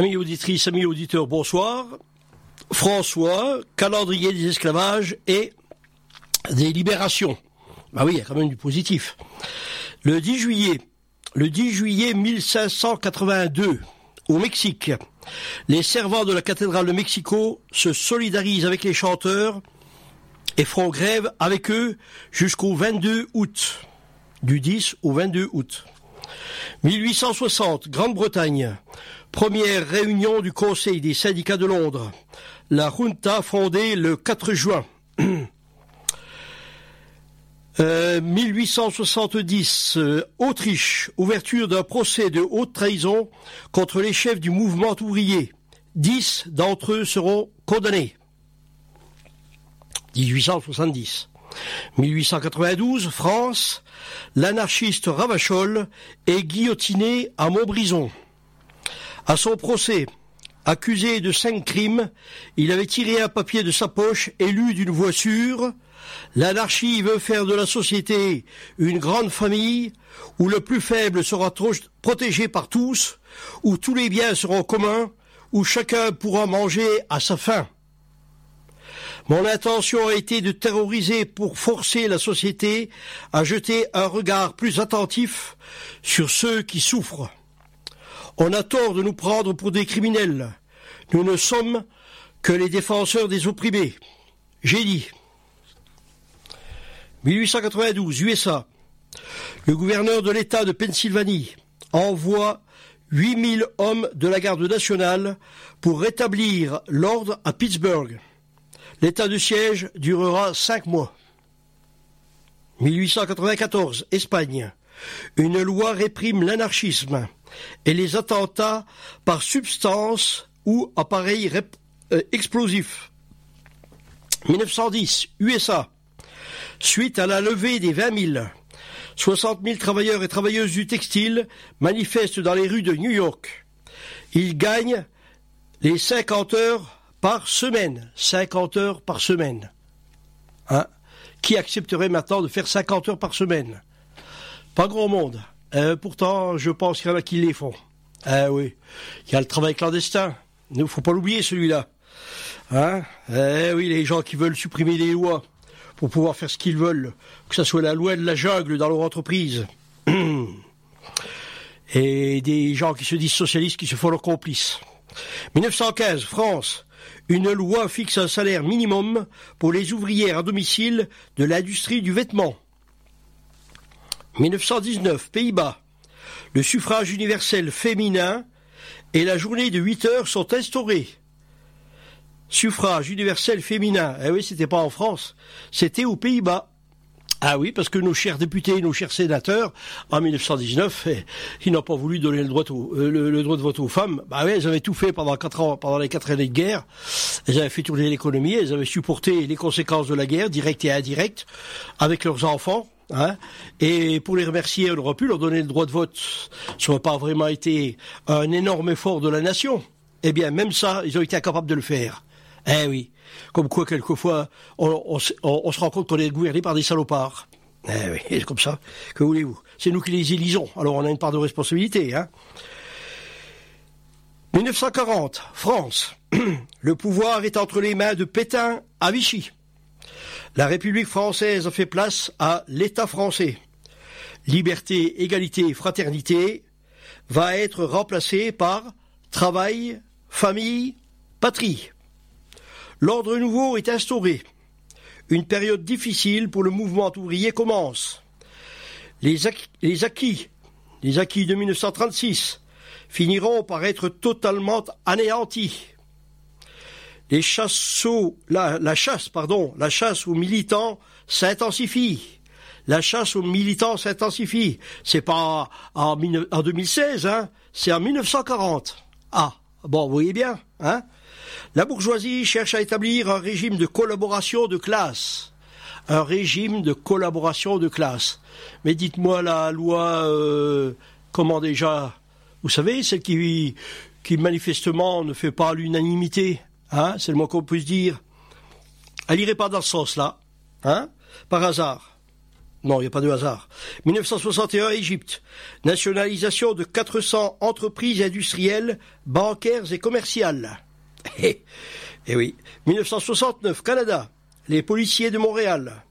Amis auditrices, amis auditeurs, bonsoir. François, calendrier des esclavages et des libérations. Bah oui, il y a quand même du positif. Le 10 juillet, le 10 juillet 1582, au Mexique, les servants de la cathédrale de Mexico se solidarisent avec les chanteurs et font grève avec eux jusqu'au 22 août, du 10 au 22 août. 1860, Grande-Bretagne, première réunion du Conseil des syndicats de Londres. La junta fondée le 4 juin. 1870, euh, euh, Autriche, ouverture d'un procès de haute trahison contre les chefs du mouvement ouvrier. Dix d'entre eux seront condamnés. 1870. 1892, France, l'anarchiste Ravachol est guillotiné à Montbrison. À son procès, accusé de cinq crimes, il avait tiré un papier de sa poche et lu d'une voix sûre L'anarchie veut faire de la société une grande famille où le plus faible sera protégé par tous, où tous les biens seront communs, où chacun pourra manger à sa faim. Mon intention a été de terroriser pour forcer la société à jeter un regard plus attentif sur ceux qui souffrent. On a tort de nous prendre pour des criminels. Nous ne sommes que les défenseurs des opprimés. J'ai dit. 1892, USA. Le gouverneur de l'État de Pennsylvanie envoie 8000 hommes de la garde nationale pour rétablir l'ordre à Pittsburgh. L'état de siège durera cinq mois. 1894, Espagne. Une loi réprime l'anarchisme et les attentats par substance ou appareil euh, explosif. 1910, USA. Suite à la levée des 20 000, 60 000 travailleurs et travailleuses du textile manifestent dans les rues de New York. Ils gagnent les 50 heures par semaine. 50 heures par semaine. Hein? Qui accepterait maintenant de faire 50 heures par semaine? Pas grand monde. Euh, pourtant, je pense qu'il y en a qui les font. Ah oui. Il y a le travail clandestin. Il ne faut pas l'oublier celui-là. Hein? Eh oui, les gens qui veulent supprimer les lois pour pouvoir faire ce qu'ils veulent, que ce soit la loi de la jungle dans leur entreprise. Et des gens qui se disent socialistes qui se font leurs complices. 1915, France. Une loi fixe un salaire minimum pour les ouvrières à domicile de l'industrie du vêtement. 1919, Pays-Bas. Le suffrage universel féminin et la journée de 8 heures sont instaurés. Suffrage universel féminin. Eh oui, c'était pas en France, c'était aux Pays-Bas. Ah oui, parce que nos chers députés, nos chers sénateurs, en 1919, eh, ils n'ont pas voulu donner le droit, euh, de vote aux femmes. Bah oui, ils avaient tout fait pendant pendant les quatre années de guerre. Ils avaient fait tourner l'économie, ils avaient supporté les conséquences de la guerre, directes et indirectes, avec leurs enfants. Hein et pour les remercier, on aurait pu leur donner le droit de vote. Ça n'aurait pas vraiment été un énorme effort de la nation. Eh bien, même ça, ils ont été incapables de le faire. Eh oui. Comme quoi, quelquefois, on, se rend compte qu'on est gouverné par des salopards. Eh oui, c'est comme ça. Que voulez-vous? C'est nous qui les élisons, alors on a une part de responsabilité. Hein 1940, France. Le pouvoir est entre les mains de Pétain à Vichy. La République française fait place à l'État français. Liberté, égalité, fraternité va être remplacée par travail, famille, patrie. L'ordre nouveau est instauré. Une période difficile pour le mouvement ouvrier commence. Les, acquis, les acquis, de 1936 finiront par être totalement anéantis. Les chasseaux, la, chasse, pardon, la chasse aux militants s'intensifie. La chasse aux militants s'intensifie. C'est pas en, en 2016, hein, c'est en 1940. Ah, bon, vous voyez bien, hein la bourgeoisie cherche à établir un régime de collaboration de classe. Un régime de collaboration de classe. Mais dites-moi la loi, euh, comment déjà, vous savez, celle qui manifestement ne fait pas l'unanimité, hein, c'est le moins qu'on puisse dire. Elle irait pas dans ce sens-là, hein, par hasard. Non, il n'y a pas de hasard. 1961, Égypte. Nationalisation de 400 entreprises industrielles, bancaires et commerciales. Eh, eh oui. 1969, Canada. Les policiers de Montréal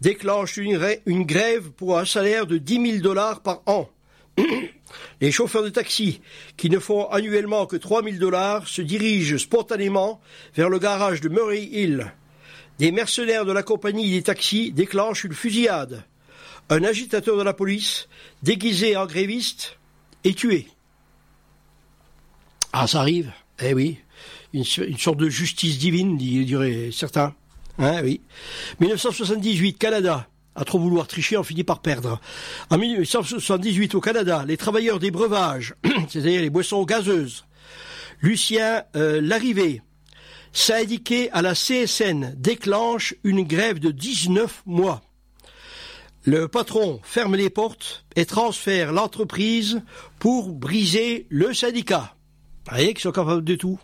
déclenchent une, grève pour un salaire de 10 000 dollars par an. Les chauffeurs de taxi, qui ne font annuellement que 3 000 dollars, se dirigent spontanément vers le garage de Murray Hill. Des mercenaires de la compagnie des taxis déclenchent une fusillade. Un agitateur de la police, déguisé en gréviste, est tué. Ah, ça arrive Eh oui, une, sorte de justice divine, diraient certains. Hein, oui. 1978, Canada. À trop vouloir tricher, on finit par perdre. En 1978, au Canada, les travailleurs des breuvages, c'est-à-dire les boissons gazeuses, Lucien euh, Larrivée, syndiqué à la CSN, déclenche une grève de 19 mois. Le patron ferme les portes et transfère l'entreprise pour briser le syndicat. Vous voyez qu'ils sont capables de tout.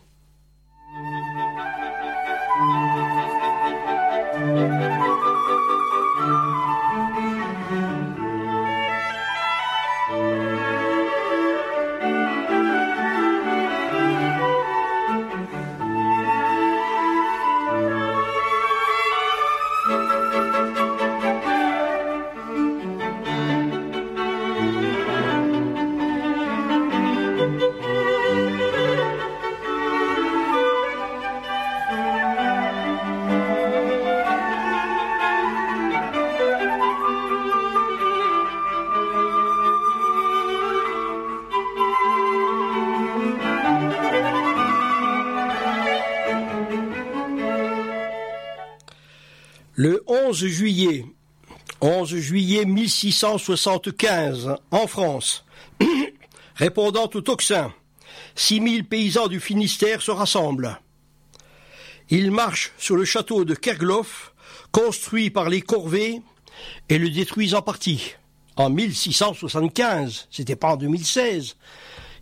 11 juillet, 11 juillet 1675, en France, répondant au tocsin, 6000 paysans du Finistère se rassemblent. Ils marchent sur le château de Kergloff, construit par les Corvées, et le détruisent en partie. En 1675, c'était pas en 2016.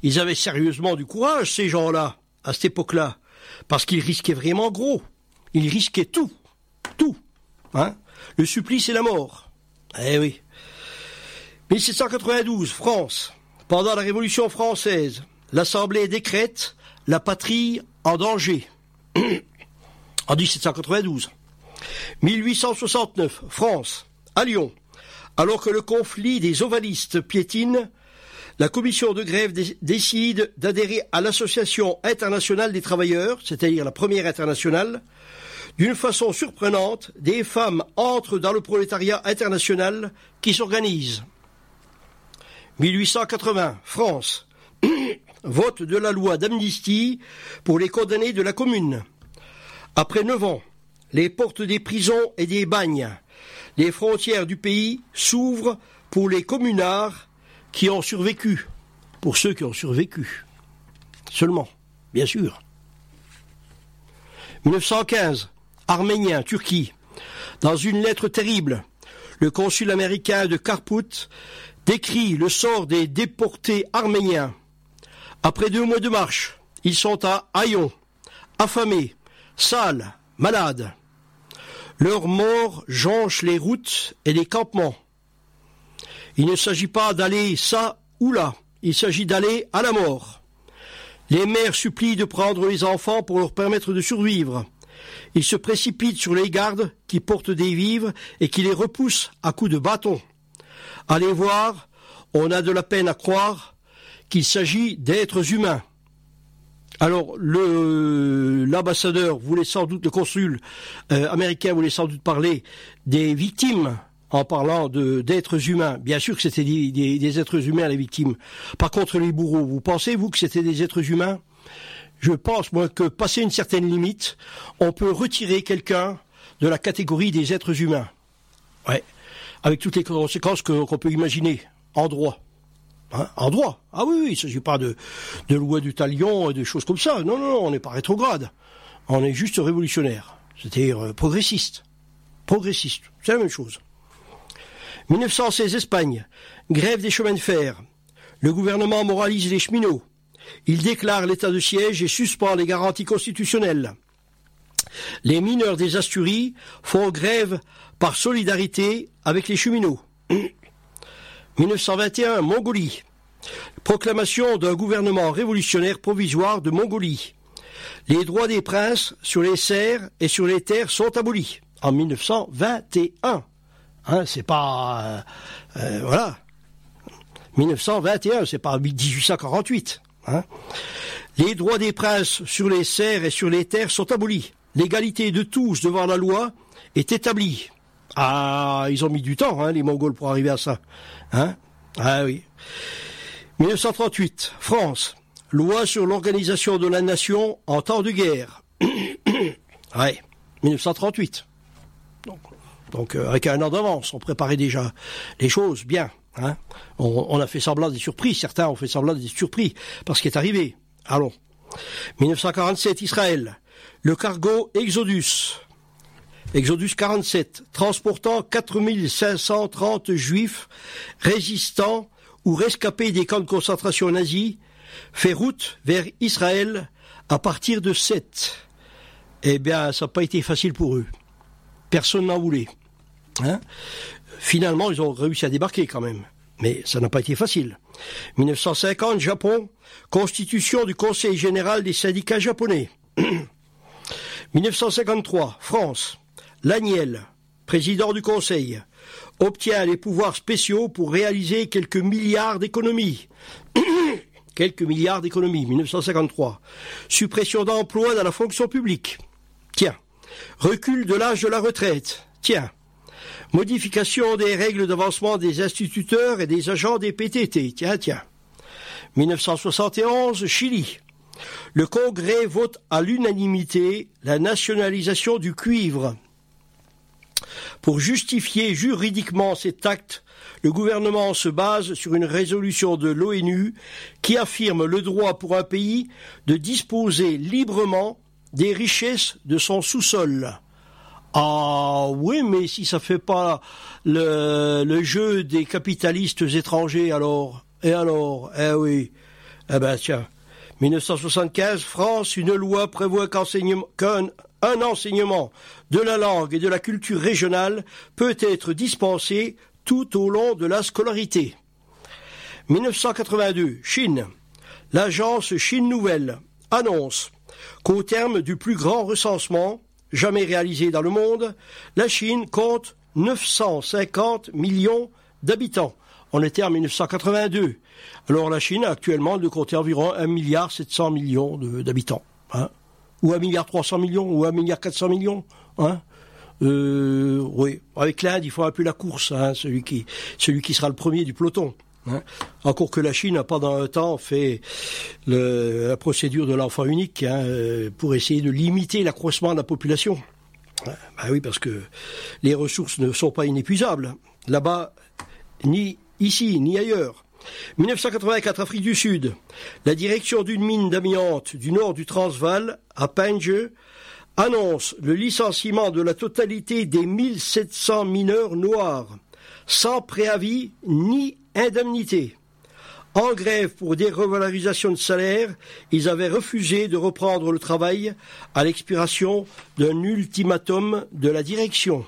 Ils avaient sérieusement du courage, ces gens-là, à cette époque-là, parce qu'ils risquaient vraiment gros. Ils risquaient tout. Tout. Hein? Le supplice et la mort. Eh oui. 1792, France. Pendant la Révolution française, l'Assemblée décrète la patrie en danger. en 1792. 1869, France, à Lyon. Alors que le conflit des ovalistes piétine, la commission de grève décide d'adhérer à l'Association internationale des travailleurs, c'est-à-dire la première internationale, d'une façon surprenante, des femmes entrent dans le prolétariat international qui s'organise. 1880, France. Vote de la loi d'amnistie pour les condamnés de la commune. Après neuf ans, les portes des prisons et des bagnes, les frontières du pays s'ouvrent pour les communards qui ont survécu, pour ceux qui ont survécu. Seulement, bien sûr. 1915, arménien, Turquie. Dans une lettre terrible, le consul américain de Karpout décrit le sort des déportés arméniens. Après deux mois de marche, ils sont à Hayon, affamés, sales, malades. Leurs morts jonchent les routes et les campements. Il ne s'agit pas d'aller ça ou là, il s'agit d'aller à la mort. Les mères supplient de prendre les enfants pour leur permettre de survivre. Ils se précipitent sur les gardes qui portent des vivres et qui les repoussent à coups de bâton. Allez voir, on a de la peine à croire qu'il s'agit d'êtres humains. Alors l'ambassadeur voulait sans doute, le consul euh, américain voulait sans doute parler des victimes en parlant d'êtres humains. Bien sûr que c'était des, des, êtres humains les victimes. Par contre les bourreaux, vous pensez vous que c'était des êtres humains? Je pense, moi, que passer une certaine limite, on peut retirer quelqu'un de la catégorie des êtres humains. Ouais. Avec toutes les conséquences qu'on peut imaginer, en droit. Hein, en droit. Ah oui, oui, il ne s'agit pas de, de loi du talion et de choses comme ça. Non, non, non, on n'est pas rétrograde. On est juste révolutionnaire. C'est-à-dire euh, progressiste. Progressiste. C'est la même chose. 1916 Espagne. Grève des chemins de fer. Le gouvernement moralise les cheminots. Il déclare l'état de siège et suspend les garanties constitutionnelles. Les mineurs des Asturies font grève par solidarité avec les cheminots. 1921, Mongolie. Proclamation d'un gouvernement révolutionnaire provisoire de Mongolie. Les droits des princes sur les serfs et sur les terres sont abolis en 1921. Hein, c'est pas euh, euh, voilà 1921, c'est pas 1848. Hein. Les droits des princes sur les serfs et sur les terres sont abolis. L'égalité de tous devant la loi est établie. Ah, ils ont mis du temps, hein, les Mongols, pour arriver à ça. Hein ah oui. 1938, France. Loi sur l'organisation de la nation en temps de guerre. ouais, 1938. Donc, donc euh, avec un an d'avance, on préparait déjà les choses bien. Hein on, a fait semblant des surprises, certains ont fait semblant des surpris par ce qui est arrivé. Allons. 1947, Israël. Le cargo Exodus. Exodus 47, transportant 4530 juifs résistants ou rescapés des camps de concentration nazis, fait route vers Israël à partir de 7. Eh bien, ça n'a pas été facile pour eux. Personne n'en voulait. Hein Finalement, ils ont réussi à débarquer quand même. Mais ça n'a pas été facile. 1950, Japon, constitution du Conseil général des syndicats japonais. 1953, France, Laniel, président du Conseil, obtient les pouvoirs spéciaux pour réaliser quelques milliards d'économies. quelques milliards d'économies, 1953. Suppression d'emplois dans la fonction publique. Tiens. Recul de l'âge de la retraite. Tiens. Modification des règles d'avancement des instituteurs et des agents des PTT. Tiens, tiens. 1971, Chili. Le Congrès vote à l'unanimité la nationalisation du cuivre. Pour justifier juridiquement cet acte, le gouvernement se base sur une résolution de l'ONU qui affirme le droit pour un pays de disposer librement des richesses de son sous-sol. Ah oui, mais si ça fait pas le, jeu des capitalistes étrangers, alors? Et alors? Eh oui. Eh ben tiens. 1975, France, une loi prévoit qu'un un enseignement de la langue et de la culture régionale peut être dispensé tout au long de la scolarité. 1982, Chine. L'agence Chine Nouvelle annonce qu'au terme du plus grand recensement, jamais réalisé dans le monde, la Chine compte 950 millions d'habitants. On était en 1982. Alors la Chine actuellement de compter environ 1 milliard 700 millions d'habitants. Hein ou 1 milliard 300 millions, ou 1 milliard 400 millions. Hein euh, oui, avec l'Inde, il faut un peu la course, hein, celui, qui, celui qui sera le premier du peloton. Hein. Encore que la Chine a pendant un temps fait le, la procédure de l'enfant unique hein, euh, pour essayer de limiter l'accroissement de la population. Ben oui, parce que les ressources ne sont pas inépuisables. Là-bas, ni ici, ni ailleurs. 1984, Afrique du Sud. La direction d'une mine d'amiante du nord du Transvaal, à Penge, annonce le licenciement de la totalité des 1700 mineurs noirs, sans préavis ni indemnité. En grève pour des de salaire, ils avaient refusé de reprendre le travail à l'expiration d'un ultimatum de la direction.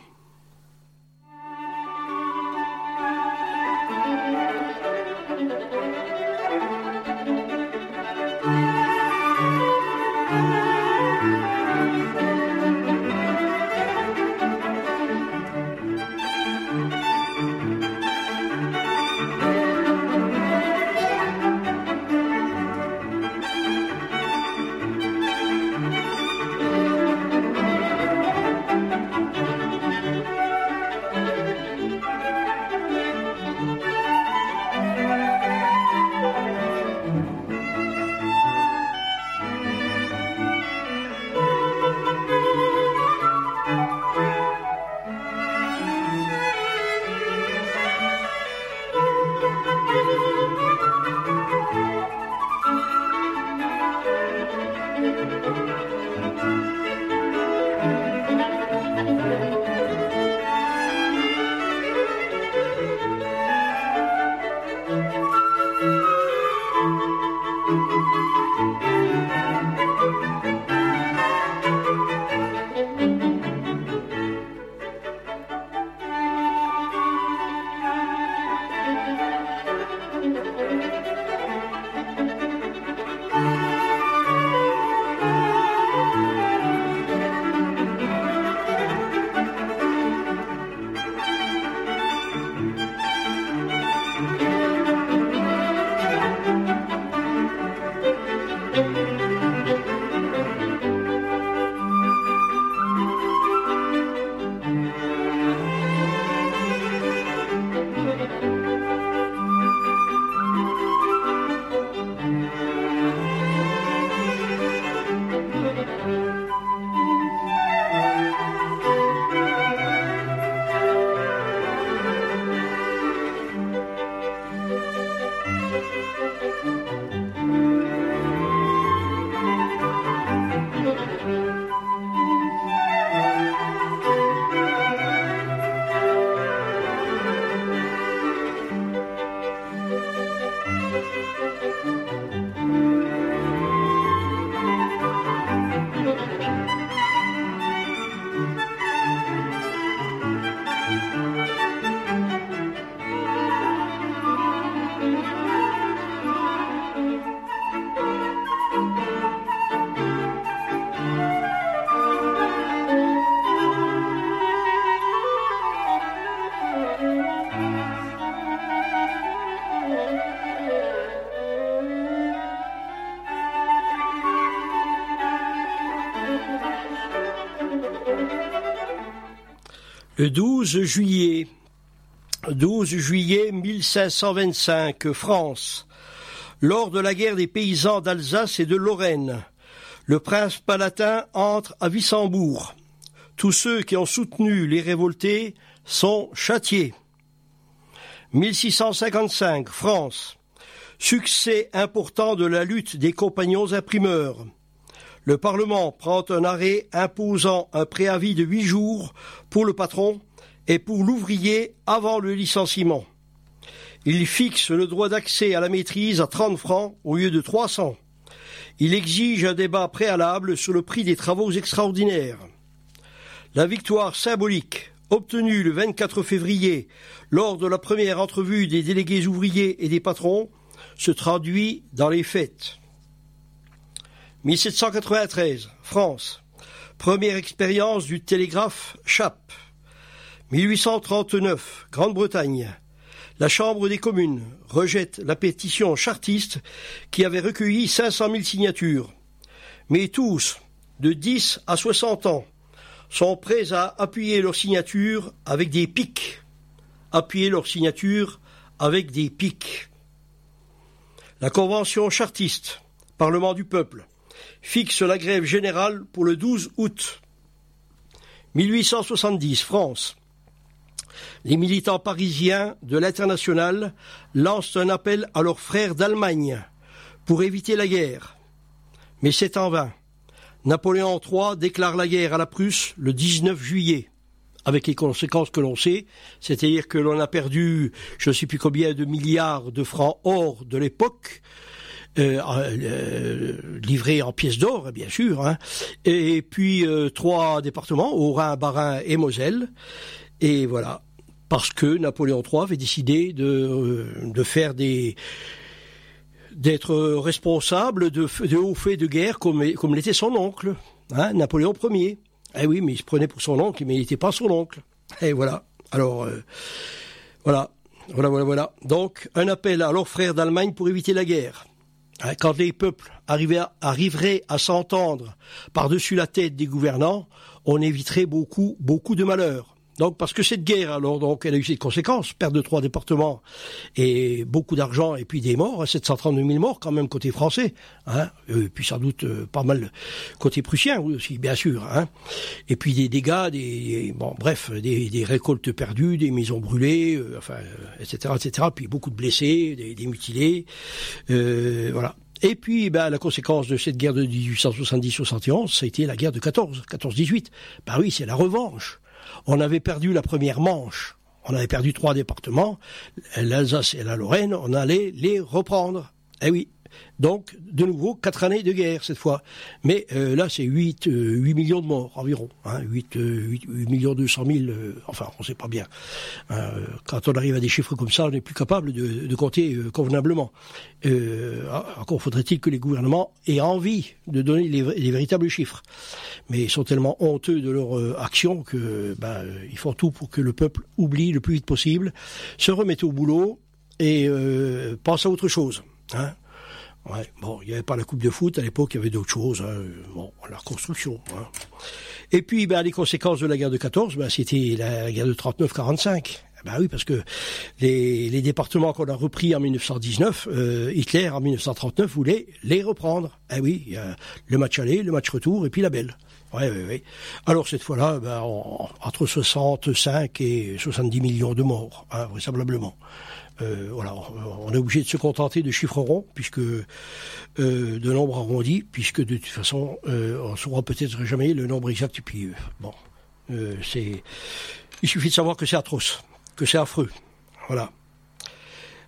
12 juillet, 12 juillet 1525, France. Lors de la guerre des paysans d'Alsace et de Lorraine, le prince palatin entre à Wissembourg. Tous ceux qui ont soutenu les révoltés sont châtiés. 1655, France. Succès important de la lutte des compagnons imprimeurs. Le Parlement prend un arrêt imposant un préavis de huit jours pour le patron et pour l'ouvrier avant le licenciement. Il fixe le droit d'accès à la maîtrise à 30 francs au lieu de 300. Il exige un débat préalable sur le prix des travaux extraordinaires. La victoire symbolique obtenue le 24 février lors de la première entrevue des délégués ouvriers et des patrons se traduit dans les fêtes. 1793, France. Première expérience du télégraphe Chappe. 1839, Grande-Bretagne. La Chambre des communes rejette la pétition chartiste qui avait recueilli 500 000 signatures. Mais tous, de 10 à 60 ans, sont prêts à appuyer leur signature avec des pics. Appuyer leur signature avec des pics. La Convention chartiste, Parlement du peuple, fixe la grève générale pour le 12 août. 1870, France. Les militants parisiens de l'international lancent un appel à leurs frères d'Allemagne pour éviter la guerre. Mais c'est en vain. Napoléon III déclare la guerre à la Prusse le 19 juillet, avec les conséquences que l'on sait, c'est-à-dire que l'on a perdu je ne sais plus combien de milliards de francs or de l'époque, livrés en pièces d'or, bien sûr, hein. et puis euh, trois départements, Haut-Rhin, Bas-Rhin et Moselle, et voilà, parce que Napoléon III avait décidé de, faire des d'être responsable de, de hauts faits de guerre comme, comme l'était son oncle, hein, Napoléon Ier. Eh oui, mais il se prenait pour son oncle, mais il n'était pas son oncle. Et voilà. Alors, voilà. Voilà, voilà, voilà. Donc, un appel à leurs frères d'Allemagne pour éviter la guerre. Hein, quand les peuples arriveraient à s'entendre par-dessus la tête des gouvernants, on éviterait beaucoup, beaucoup de malheurs. Donc parce que cette guerre, alors donc elle a eu ses conséquences, perte de trois départements et beaucoup d'argent et puis des morts, 732 hein, 000 morts quand même côté français, hein, et puis sans doute euh, pas mal côté prussien aussi bien sûr, hein, et puis des dégâts, des bon bref, des, récoltes perdues, des maisons brûlées, euh, enfin etc euh, etc, puis beaucoup de blessés, des, mutilés, voilà. Et puis, ben, la conséquence de cette guerre de 1870-71, ça a été la guerre de 14, 14-18. Ben oui, c'est la revanche. On avait perdu la première manche. On avait perdu trois départements, l'Alsace et la Lorraine, on allait les reprendre. Eh oui. Donc, de nouveau, quatre années de guerre cette fois. Mais euh, là, c'est 8, 8 euh, millions de morts environ. Hein, 8, 8, 8, millions 200 000, euh, enfin, on ne sait pas bien. Hein, quand on arrive à des chiffres comme ça, on n'est plus capable de, compter convenablement. encore faudrait-il que les gouvernements aient envie de donner les, les, véritables chiffres. Mais ils sont tellement honteux de leur action que ben, ils font tout pour que le peuple oublie le plus vite possible, se remette au boulot et pense à autre chose. Hein Ouais, bon, il n'y avait pas la coupe de foot à l'époque, il y avait d'autres choses. Hein. Bon, la reconstruction. Hein. Et puis, ben, les conséquences de la guerre de 14, ben, c'était la guerre de 39-45. Ben oui, parce que les, départements qu'on a repris en 1919, euh, Hitler en 1939 voulait les reprendre. Eh oui, a le match aller, le match retour et puis la belle. Ouais, ouais, ouais. Alors cette fois-là, ben, entre 65 et 70 millions de morts, hein, vraisemblablement. Euh, on est obligé de se contenter de chiffres ronds, puisque euh, de nombres arrondis, puisque de toute façon, euh, on saura peut-être jamais le nombre exact. Et puis, bon, c'est, il suffit de savoir que c'est atroce, que c'est affreux. Voilà.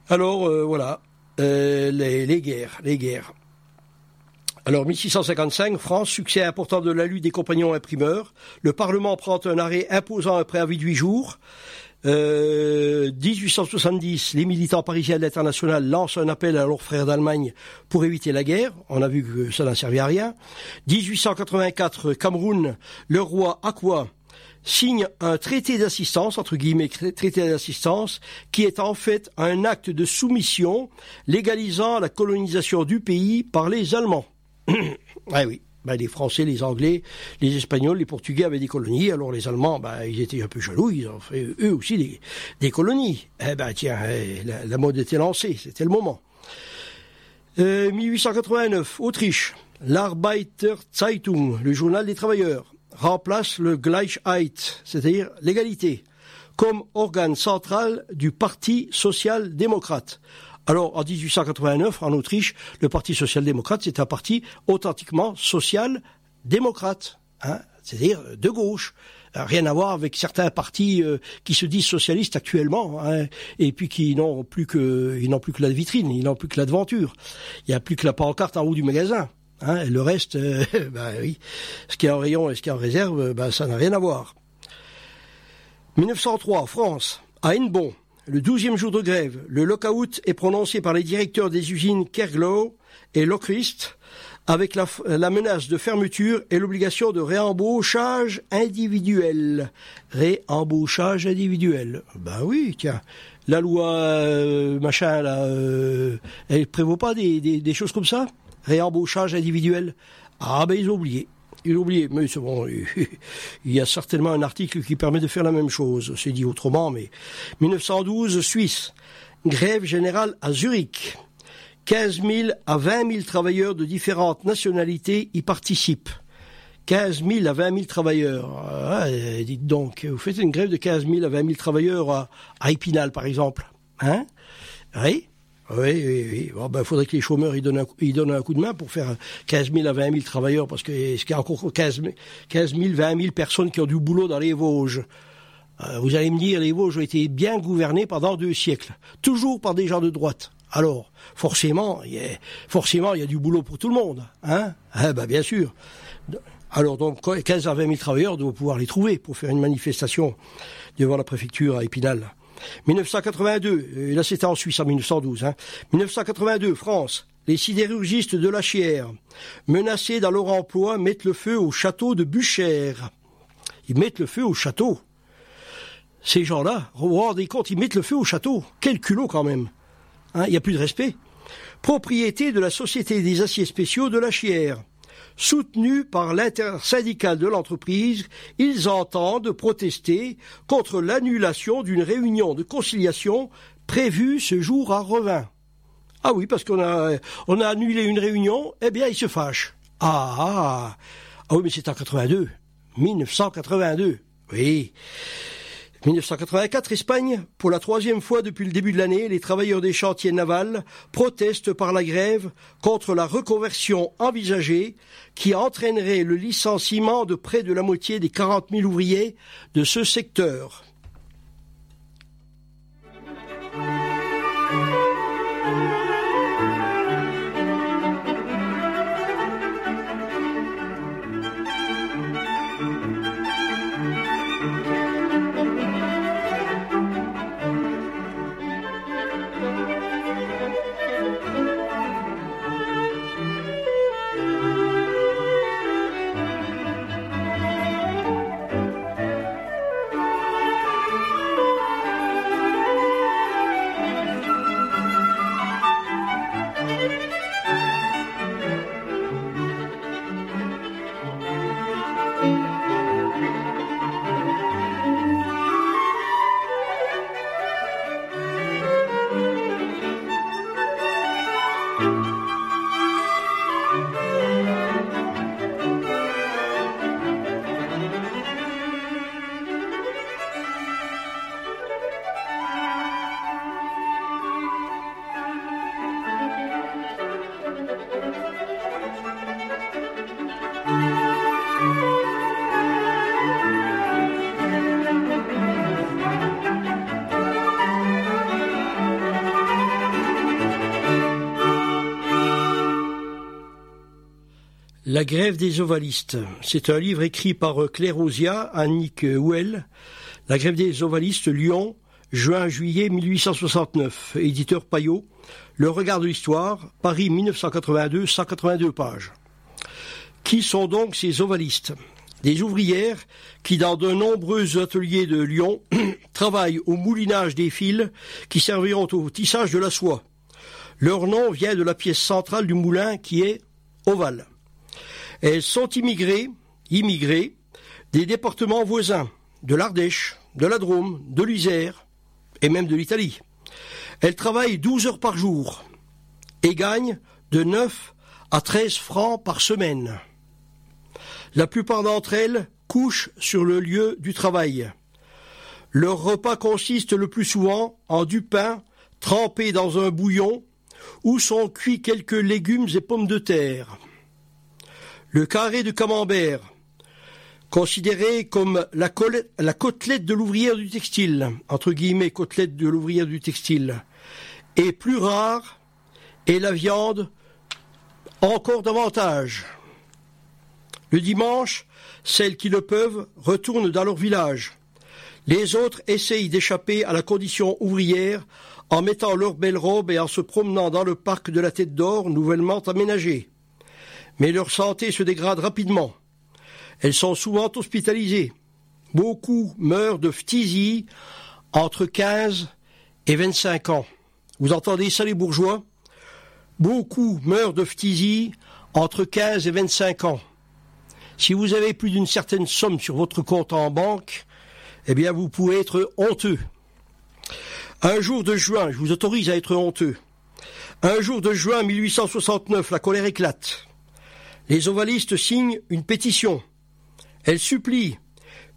Alors, voilà, les, les guerres, les guerres. Alors 1655, France, succès important de la lutte des compagnons imprimeurs. Le Parlement prend un arrêt imposant un préavis de huit jours. 1870, euh, les militants parisiens de l'international lancent un appel à leurs frères d'Allemagne pour éviter la guerre. On a vu que ça n'a servi à rien. 1884, Cameroun, le roi Akwa signe un traité d'assistance, entre guillemets, traité d'assistance, qui est en fait un acte de soumission légalisant la colonisation du pays par les Allemands. ah oui, Ben, les Français, les Anglais, les Espagnols, les Portugais avaient des colonies. Alors les Allemands, ben, ils étaient un peu jaloux. Ils ont fait eux aussi des, colonies. Eh ben tiens, eh, la, mode était lancée. C'était le moment. 1889, euh, Autriche. L'Arbeiter Zeitung, le journal des travailleurs, remplace le Gleichheit, c'est-à-dire l'égalité, comme organe central du Parti social-démocrate. Alors, en 1889, en Autriche, le Parti social-démocrate, c'est un parti authentiquement social-démocrate, hein, c'est-à-dire de gauche. Euh, rien à voir avec certains partis euh, qui se disent socialistes actuellement, hein, et puis qui n'ont plus que, ils n'ont plus que la vitrine, ils n'ont plus que la devanture. Il n'y a plus que la pancarte en haut du magasin. Hein, le reste, euh, bah oui, ce qui est en rayon et ce qui est en réserve, bah, ça n'a rien à voir. 1903, France, à Hennebon, le douzième jour de grève, le lockout est prononcé par les directeurs des usines Kerglow et Lockrist avec la, menace de fermeture et l'obligation de réembauchage individuel. Réembauchage individuel. Ben oui, tiens. La loi euh, machin là, euh, elle prévaut pas des, des choses comme ça? Réembauchage individuel. Ah ben ils ont oublié. Il oublié, mais bon, il y a certainement un article qui permet de faire la même chose. C'est dit autrement, mais 1912, Suisse, grève générale à Zurich. 15 000 à 20 000 travailleurs de différentes nationalités y participent. 15 000 à 20 000 travailleurs. Ah, dites donc, vous faites une grève de 15 000 à 20 000 travailleurs à, à Épinal, par exemple. Hein? Oui oui, oui, oui. Bon, ben, faudrait que les chômeurs ils donnent, un, ils donnent un coup de main pour faire 15 000 à 20 000 travailleurs, parce qu'il y a encore 15, 15 000, 20 000 personnes qui ont du boulot dans les Vosges? Euh, vous allez me dire, les Vosges ont été bien gouvernés pendant deux siècles, toujours par des gens de droite. Alors, forcément, il y a, forcément, il y a du boulot pour tout le monde, hein? Ah, ben, bien sûr. Alors, donc, 15 à 20 000 travailleurs doivent pouvoir les trouver pour faire une manifestation devant la préfecture à Épinal. 1982, et là c'était en Suisse en 1912, hein. 1982, France, les sidérurgistes de la Chière, menacés dans leur emploi, mettent le feu au château de Buchère. Ils mettent le feu au château. Ces gens-là, vous vous rendez compte, ils mettent le feu au château. Quel culot quand même. Hein, il n'y a plus de respect. Propriété de la Société des aciers spéciaux de la Chière. Soutenus par l'intersyndicale de l'entreprise, ils entendent protester contre l'annulation d'une réunion de conciliation prévue ce jour à Revin. Ah oui, parce qu'on a, annulé une réunion, eh bien, ils se fâchent. Ah, ah, ah oui, mais c'est en 82. 1982. Oui. 1984, Espagne. Pour la troisième fois depuis le début de l'année, les travailleurs des chantiers navals protestent par la grève contre la reconversion envisagée qui entraînerait le licenciement de près de la moitié des 40 000 ouvriers de ce secteur. La grève des ovalistes. C'est un livre écrit par Claire Osia, Annick Houel. La grève des ovalistes, Lyon, juin-juillet 1869. Éditeur Payot. Le regard de l'histoire, Paris 1982, 182 pages. Qui sont donc ces ovalistes? Des ouvrières qui, dans de nombreux ateliers de Lyon, travaillent au moulinage des fils qui serviront au tissage de la soie. Leur nom vient de la pièce centrale du moulin qui est ovale. Elles sont immigrées, immigrées des départements voisins, de l'Ardèche, de la Drôme, de l'Isère et même de l'Italie. Elles travaillent 12 heures par jour et gagnent de 9 à 13 francs par semaine. La plupart d'entre elles couchent sur le lieu du travail. Leur repas consiste le plus souvent en du pain trempé dans un bouillon où sont cuits quelques légumes et pommes de terre. Le carré de camembert, considéré comme la, la côtelette de l'ouvrière du textile, entre guillemets côtelette de l'ouvrière du textile, est plus rare et la viande encore davantage. Le dimanche, celles qui le peuvent retournent dans leur village. Les autres essayent d'échapper à la condition ouvrière en mettant leurs belles robes et en se promenant dans le parc de la Tête d'Or nouvellement aménagé. Mais leur santé se dégrade rapidement. Elles sont souvent hospitalisées. Beaucoup meurent de phtisie entre 15 et 25 ans. Vous entendez ça les bourgeois? Beaucoup meurent de phtisie entre 15 et 25 ans. Si vous avez plus d'une certaine somme sur votre compte en banque, eh bien vous pouvez être honteux. Un jour de juin, je vous autorise à être honteux. Un jour de juin 1869, la colère éclate. Les ovalistes signent une pétition. Elles supplient,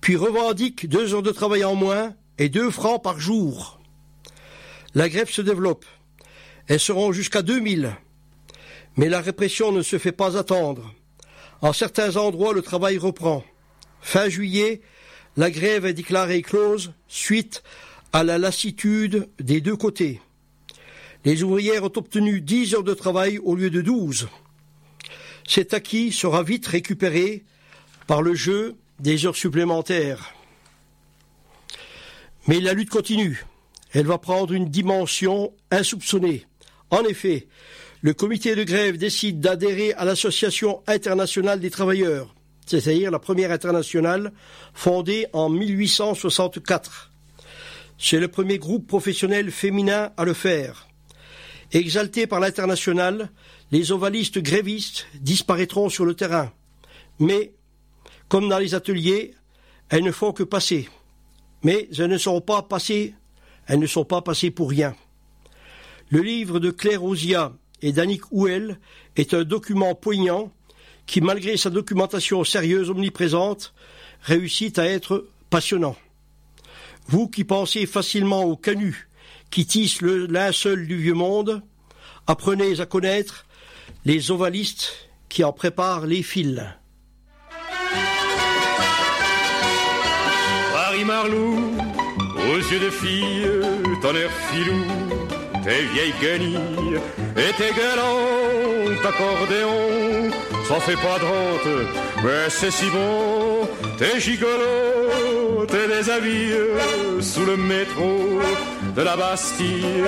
puis revendiquent deux heures de travail en moins et deux francs par jour. La grève se développe. Elles seront jusqu'à 2000. Mais la répression ne se fait pas attendre. En certains endroits, le travail reprend. Fin juillet, la grève est déclarée close suite à la lassitude des deux côtés. Les ouvrières ont obtenu 10 heures de travail au lieu de 12. Cet acquis sera vite récupéré par le jeu des heures supplémentaires. Mais la lutte continue. Elle va prendre une dimension insoupçonnée. En effet, le comité de grève décide d'adhérer à l'Association internationale des travailleurs, c'est-à-dire la première internationale fondée en 1864. C'est le premier groupe professionnel féminin à le faire. Exaltés par l'international, les ovalistes grévistes disparaîtront sur le terrain. Mais, comme dans les ateliers, elles ne font que passer. Mais elles ne sont pas passées, elles ne sont pas passées pour rien. Le livre de Claire Ozia et d'Annick Houel est un document poignant qui, malgré sa documentation sérieuse omniprésente, réussit à être passionnant. Vous qui pensez facilement au canut qui tisse le linceul du vieux monde, apprenez à connaître les ovalistes qui en préparent les fils. Paris Marlou, aux yeux de fille, ton air filou, tes vieilles guenilles et tes galants accordéons, ça fait pas de mais c'est si bon, t'es gigolo, t'es déshabillé sous le métro de la Bastille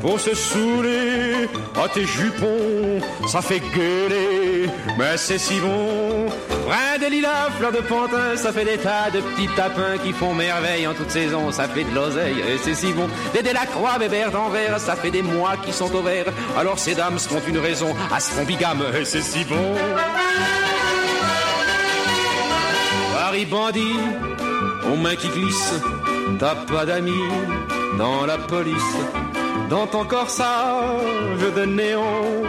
pour se saouler à tes jupons, ça fait gueuler, mais c'est si bon. Brin de lilas, fleurs de pantin, ça fait des tas de petits tapins qui font merveille en toute saison, ça fait de l'oseille, et c'est si bon. Des Delacroix, bébert d'envers, ça fait des mois qui sont au vert, alors ces dames se font une raison à se font bigame, et c'est si bon. Paris bandit, aux mains qui glissent, t'as pas d'amis dans la police. Dans ton corsage de néon,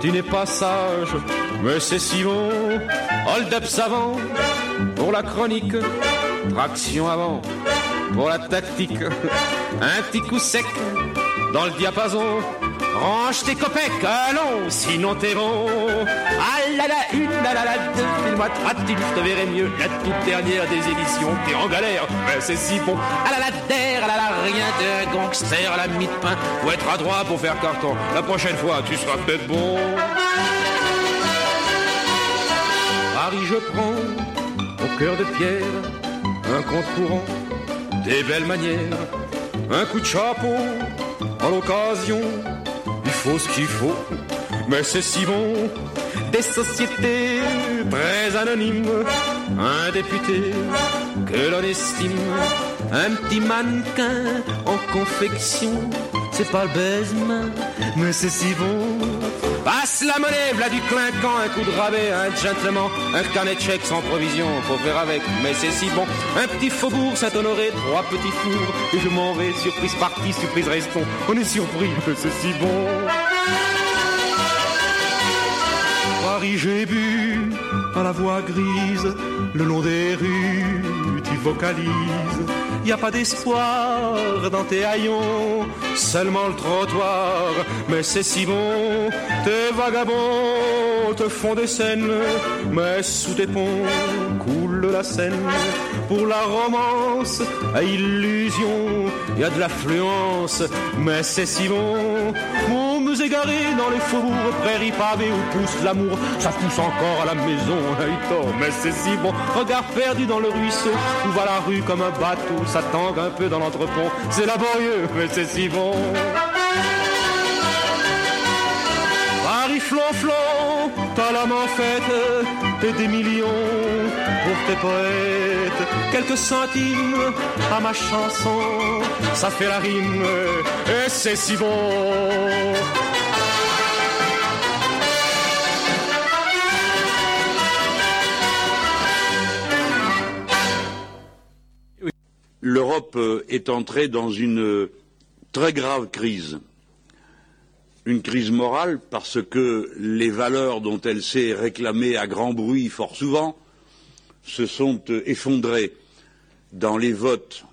tu n'es pas sage, mais c'est si bon. Hold up savant pour la chronique, traction avant pour la tactique. Un petit coup sec dans le diapason. Range tes copecs, allons, sinon t'es bon. Ah là là, une, là là là, deux, file-moi traduit, je te verrai mieux. La toute dernière des éditions, t'es en galère, mais c'est si bon. Ah là là, terre, ah là rien, t'es un gangster la mi-de-pain. Faut être adroit pour faire carton. La prochaine fois, tu seras peut-être bon. Paris, je prends, au cœur de pierre, un compte courant, des belles manières, un coup de chapeau, en l'occasion il faut ce qu'il faut, mais c'est si bon. Des sociétés très anonymes, un député que l'on estime, un petit mannequin en confection, c'est pas le baisement, mais c'est si bon. Passe la monnaie, v'là du clinquant, un coup de rabais, un gentleman, un carnet de chèques sans provision, faut faire avec, mais c'est si bon. Un petit faubourg Saint-Honoré, trois petits fours, et je m'en vais, surprise partie, surprise restons. On est surpris que c'est si bon. Paris, j'ai bu à la voix grise, le long des rues, tu vocalises. Y a pas d'espoir dans tes haillons, seulement le trottoir, mais c'est si bon. Tes vagabonds te font des scènes, mais sous tes ponts coule la Seine. Pour la romance à illusion, y a de l'affluence, mais c'est si bon. Me égaré dans les faubourgs, prairies pavées où pousse l'amour, ça pousse encore à la maison, mais c'est si bon. Regard perdu dans le ruisseau, où va la rue comme un bateau, ça tangue un peu dans l'entrepont, c'est laborieux, mais c'est si bon. Flonflon, t'as l'âme en fête, et des millions pour tes poètes. Quelques centimes à ma chanson, ça fait la rime, et c'est si bon. L'Europe est entrée dans une très grave crise une crise morale parce que les valeurs dont elle s'est réclamée à grand bruit fort souvent se sont effondrées dans les votes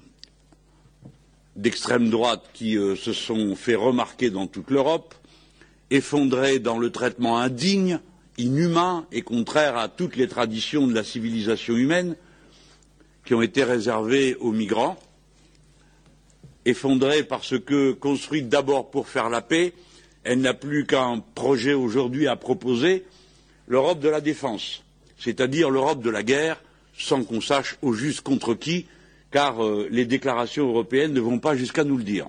d'extrême droite qui se sont fait remarquer dans toute l'Europe, effondrées dans le traitement indigne, inhumain et contraire à toutes les traditions de la civilisation humaine qui ont été réservées aux migrants, effondrées parce que construites d'abord pour faire la paix, elle n'a plus qu'un projet aujourd'hui à proposer, l'Europe de la défense, c'est-à-dire l'Europe de la guerre, sans qu'on sache au juste contre qui, car les déclarations européennes ne vont pas jusqu'à nous le dire.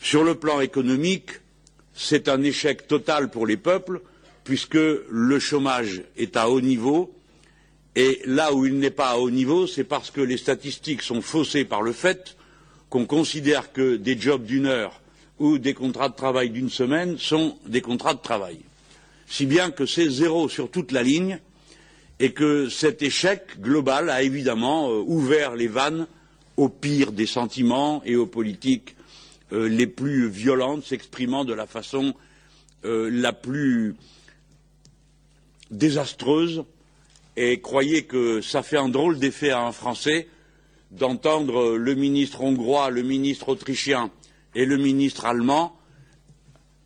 Sur le plan économique, c'est un échec total pour les peuples, puisque le chômage est à haut niveau, et là où il n'est pas à haut niveau, c'est parce que les statistiques sont faussées par le fait qu'on considère que des jobs d'une heure ou des contrats de travail d'une semaine sont des contrats de travail. Si bien que c'est zéro sur toute la ligne et que cet échec global a évidemment ouvert les vannes au pire des sentiments et aux politiques les plus violentes s'exprimant de la façon la plus désastreuse et croyez que ça fait un drôle d'effet à un Français d'entendre le ministre hongrois, le ministre autrichien et le ministre allemand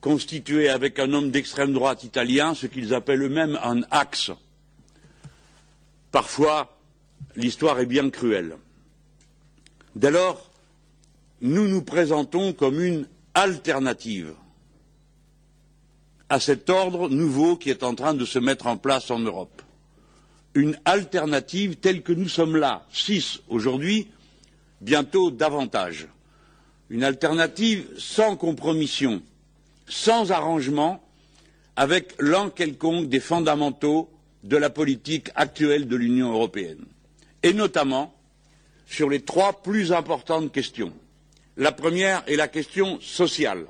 constituer avec un homme d'extrême droite italien ce qu'ils appellent eux mêmes un axe. Parfois, l'histoire est bien cruelle. Dès lors, nous nous présentons comme une alternative à cet ordre nouveau qui est en train de se mettre en place en Europe. Une alternative telle que nous sommes là, six aujourd'hui, bientôt davantage une alternative sans compromission, sans arrangement avec l'un quelconque des fondamentaux de la politique actuelle de l'Union européenne, et notamment sur les trois plus importantes questions. La première est la question sociale.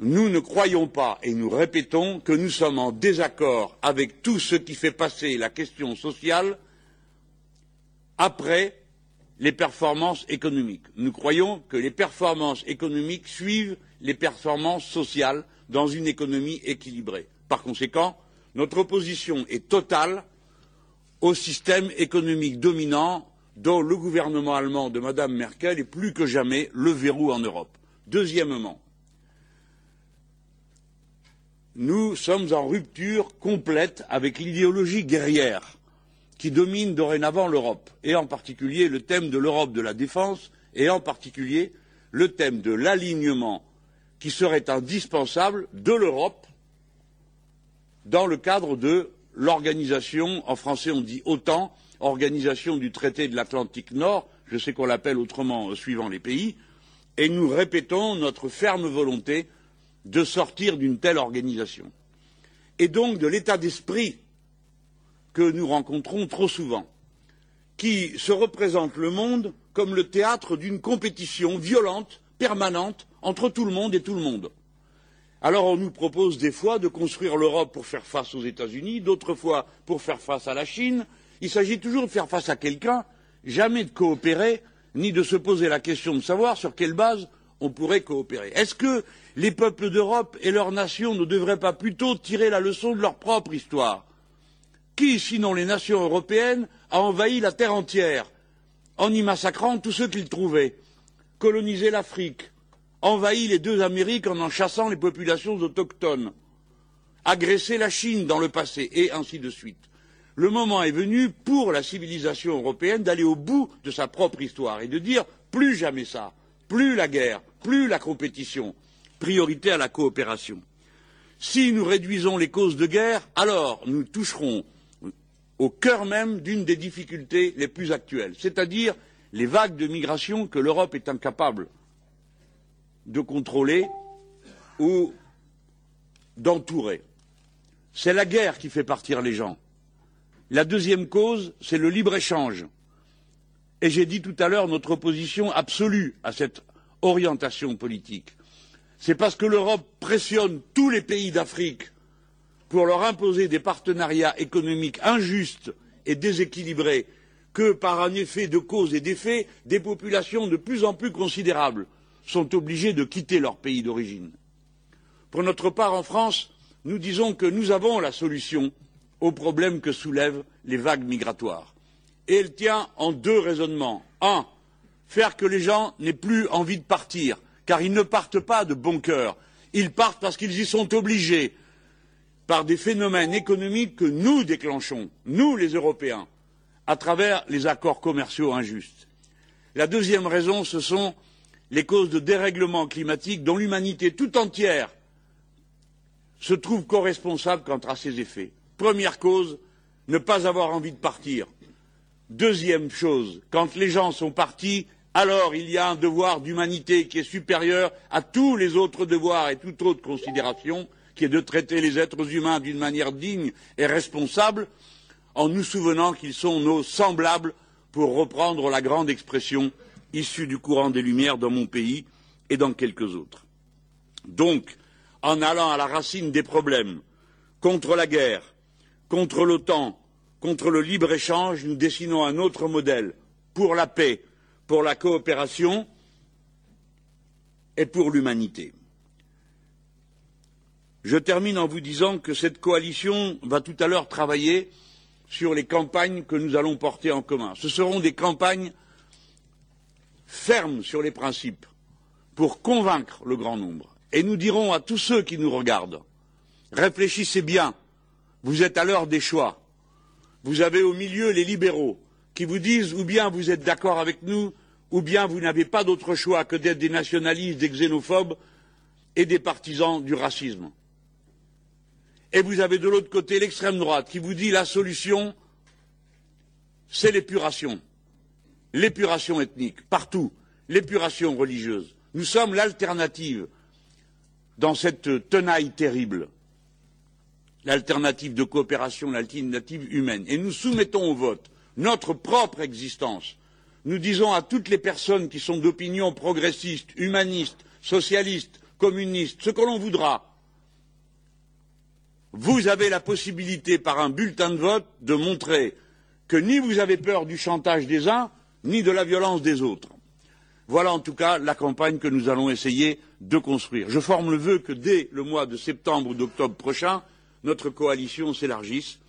Nous ne croyons pas et nous répétons que nous sommes en désaccord avec tout ce qui fait passer la question sociale après les performances économiques. Nous croyons que les performances économiques suivent les performances sociales dans une économie équilibrée. Par conséquent, notre opposition est totale au système économique dominant dont le gouvernement allemand de Mme Merkel est plus que jamais le verrou en Europe. Deuxièmement, nous sommes en rupture complète avec l'idéologie guerrière qui domine dorénavant l'Europe, et en particulier le thème de l'Europe de la défense, et en particulier le thème de l'alignement qui serait indispensable de l'Europe dans le cadre de l'organisation, en français on dit OTAN, organisation du traité de l'Atlantique Nord, je sais qu'on l'appelle autrement suivant les pays, et nous répétons notre ferme volonté de sortir d'une telle organisation. Et donc de l'état d'esprit que nous rencontrons trop souvent, qui se représente le monde comme le théâtre d'une compétition violente, permanente, entre tout le monde et tout le monde. Alors on nous propose des fois de construire l'Europe pour faire face aux États-Unis, d'autres fois pour faire face à la Chine. Il s'agit toujours de faire face à quelqu'un, jamais de coopérer, ni de se poser la question de savoir sur quelle base on pourrait coopérer. Est-ce que les peuples d'Europe et leurs nations ne devraient pas plutôt tirer la leçon de leur propre histoire? Qui, sinon les nations européennes, a envahi la terre entière en y massacrant tous ceux qu'ils trouvaient, colonisé l'Afrique, envahi les deux Amériques en en chassant les populations autochtones, agressé la Chine dans le passé, et ainsi de suite. Le moment est venu pour la civilisation européenne d'aller au bout de sa propre histoire et de dire plus jamais ça, plus la guerre, plus la compétition, priorité à la coopération. Si nous réduisons les causes de guerre, alors nous toucherons au cœur même d'une des difficultés les plus actuelles, c'est-à-dire les vagues de migration que l'Europe est incapable de contrôler ou d'entourer. C'est la guerre qui fait partir les gens. La deuxième cause, c'est le libre-échange. Et j'ai dit tout à l'heure notre opposition absolue à cette orientation politique. C'est parce que l'Europe pressionne tous les pays d'Afrique pour leur imposer des partenariats économiques injustes et déséquilibrés que, par un effet de cause et d'effet, des populations de plus en plus considérables sont obligés de quitter leur pays d'origine. Pour notre part, en France, nous disons que nous avons la solution aux problèmes que soulèvent les vagues migratoires. Et elle tient en deux raisonnements. Un, faire que les gens n'aient plus envie de partir, car ils ne partent pas de bon cœur. Ils partent parce qu'ils y sont obligés par des phénomènes économiques que nous déclenchons, nous les Européens, à travers les accords commerciaux injustes. La deuxième raison, ce sont les causes de dérèglement climatique dont l'humanité tout entière se trouve coresponsable quant à ces effets. Première cause, ne pas avoir envie de partir. Deuxième chose, quand les gens sont partis, alors il y a un devoir d'humanité qui est supérieur à tous les autres devoirs et toute autre considération, qui de traiter les êtres humains d'une manière digne et responsable, en nous souvenant qu'ils sont nos semblables, pour reprendre la grande expression issus du courant des Lumières dans mon pays et dans quelques autres. Donc, en allant à la racine des problèmes, contre la guerre, contre l'OTAN, contre le libre échange, nous dessinons un autre modèle pour la paix, pour la coopération et pour l'humanité. Je termine en vous disant que cette coalition va tout à l'heure travailler sur les campagnes que nous allons porter en commun. Ce seront des campagnes ferme sur les principes pour convaincre le grand nombre. Et nous dirons à tous ceux qui nous regardent réfléchissez bien, vous êtes à l'heure des choix. Vous avez au milieu les libéraux qui vous disent ou bien vous êtes d'accord avec nous, ou bien vous n'avez pas d'autre choix que d'être des nationalistes, des xénophobes et des partisans du racisme. Et vous avez de l'autre côté l'extrême droite qui vous dit la solution, c'est l'épuration l'épuration ethnique, partout, l'épuration religieuse. Nous sommes l'alternative dans cette tenaille terrible, l'alternative de coopération, l'alternative humaine. Et nous soumettons au vote notre propre existence. Nous disons à toutes les personnes qui sont d'opinion progressiste, humaniste, socialiste, communiste, ce que l'on voudra, vous avez la possibilité, par un bulletin de vote, de montrer que ni vous avez peur du chantage des uns, ni de la violence des autres. Voilà en tout cas la campagne que nous allons essayer de construire. Je forme le vœu que dès le mois de septembre ou d'octobre prochain, notre coalition s'élargisse.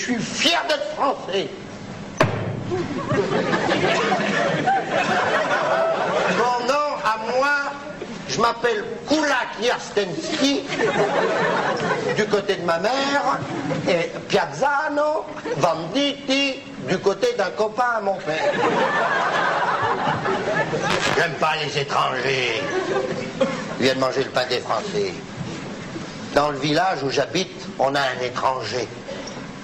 Je suis fier d'être français. Mon nom à moi, je m'appelle Kulak Yarstensky, du côté de ma mère, et Piazzano Vanditi, du côté d'un copain à mon père. J'aime pas les étrangers. Ils viennent manger le pain des Français. Dans le village où j'habite, on a un étranger.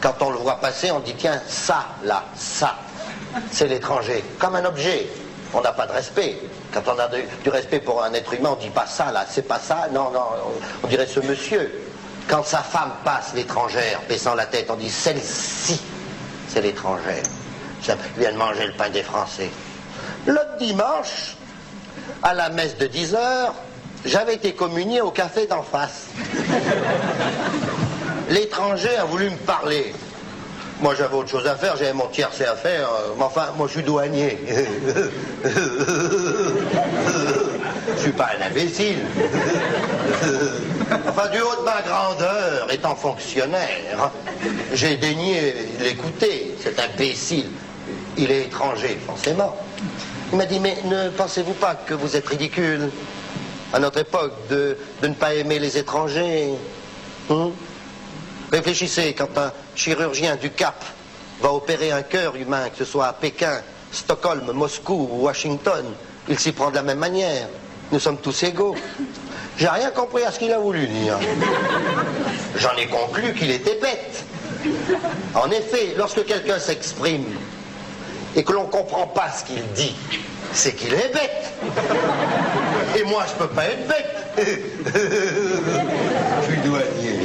Quand on le voit passer, on dit tiens, ça, là, ça, c'est l'étranger. Comme un objet. On n'a pas de respect. Quand on a du respect pour un être humain, on dit pas ça, là, c'est pas ça. Non, non, on dirait ce monsieur. Quand sa femme passe, l'étrangère, baissant la tête, on dit celle-ci, c'est l'étrangère. Ça vient de manger le pain des Français. L'autre dimanche, à la messe de 10 heures, j'avais été communié au café d'en face. L'étranger a voulu me parler. Moi, j'avais autre chose à faire, j'avais mon tiercé à faire. Euh, mais enfin, moi, je suis douanier. je suis pas un imbécile. enfin, du haut de ma grandeur, étant fonctionnaire, j'ai daigné l'écouter, cet imbécile. Il est étranger, forcément. Il m'a dit, mais ne pensez-vous pas que vous êtes ridicule? À notre époque de, ne pas aimer les étrangers hein? Réfléchissez, quand un chirurgien du Cap va opérer un cœur humain, que ce soit à Pékin, Stockholm, Moscou ou Washington, il s'y prend de la même manière. Nous sommes tous égaux. J'ai rien compris à ce qu'il a voulu dire. J'en ai conclu qu'il était bête. En effet, lorsque quelqu'un s'exprime et que l'on ne comprend pas ce qu'il dit, c'est qu'il est bête. Et moi, je peux pas être bête. je suis douanier.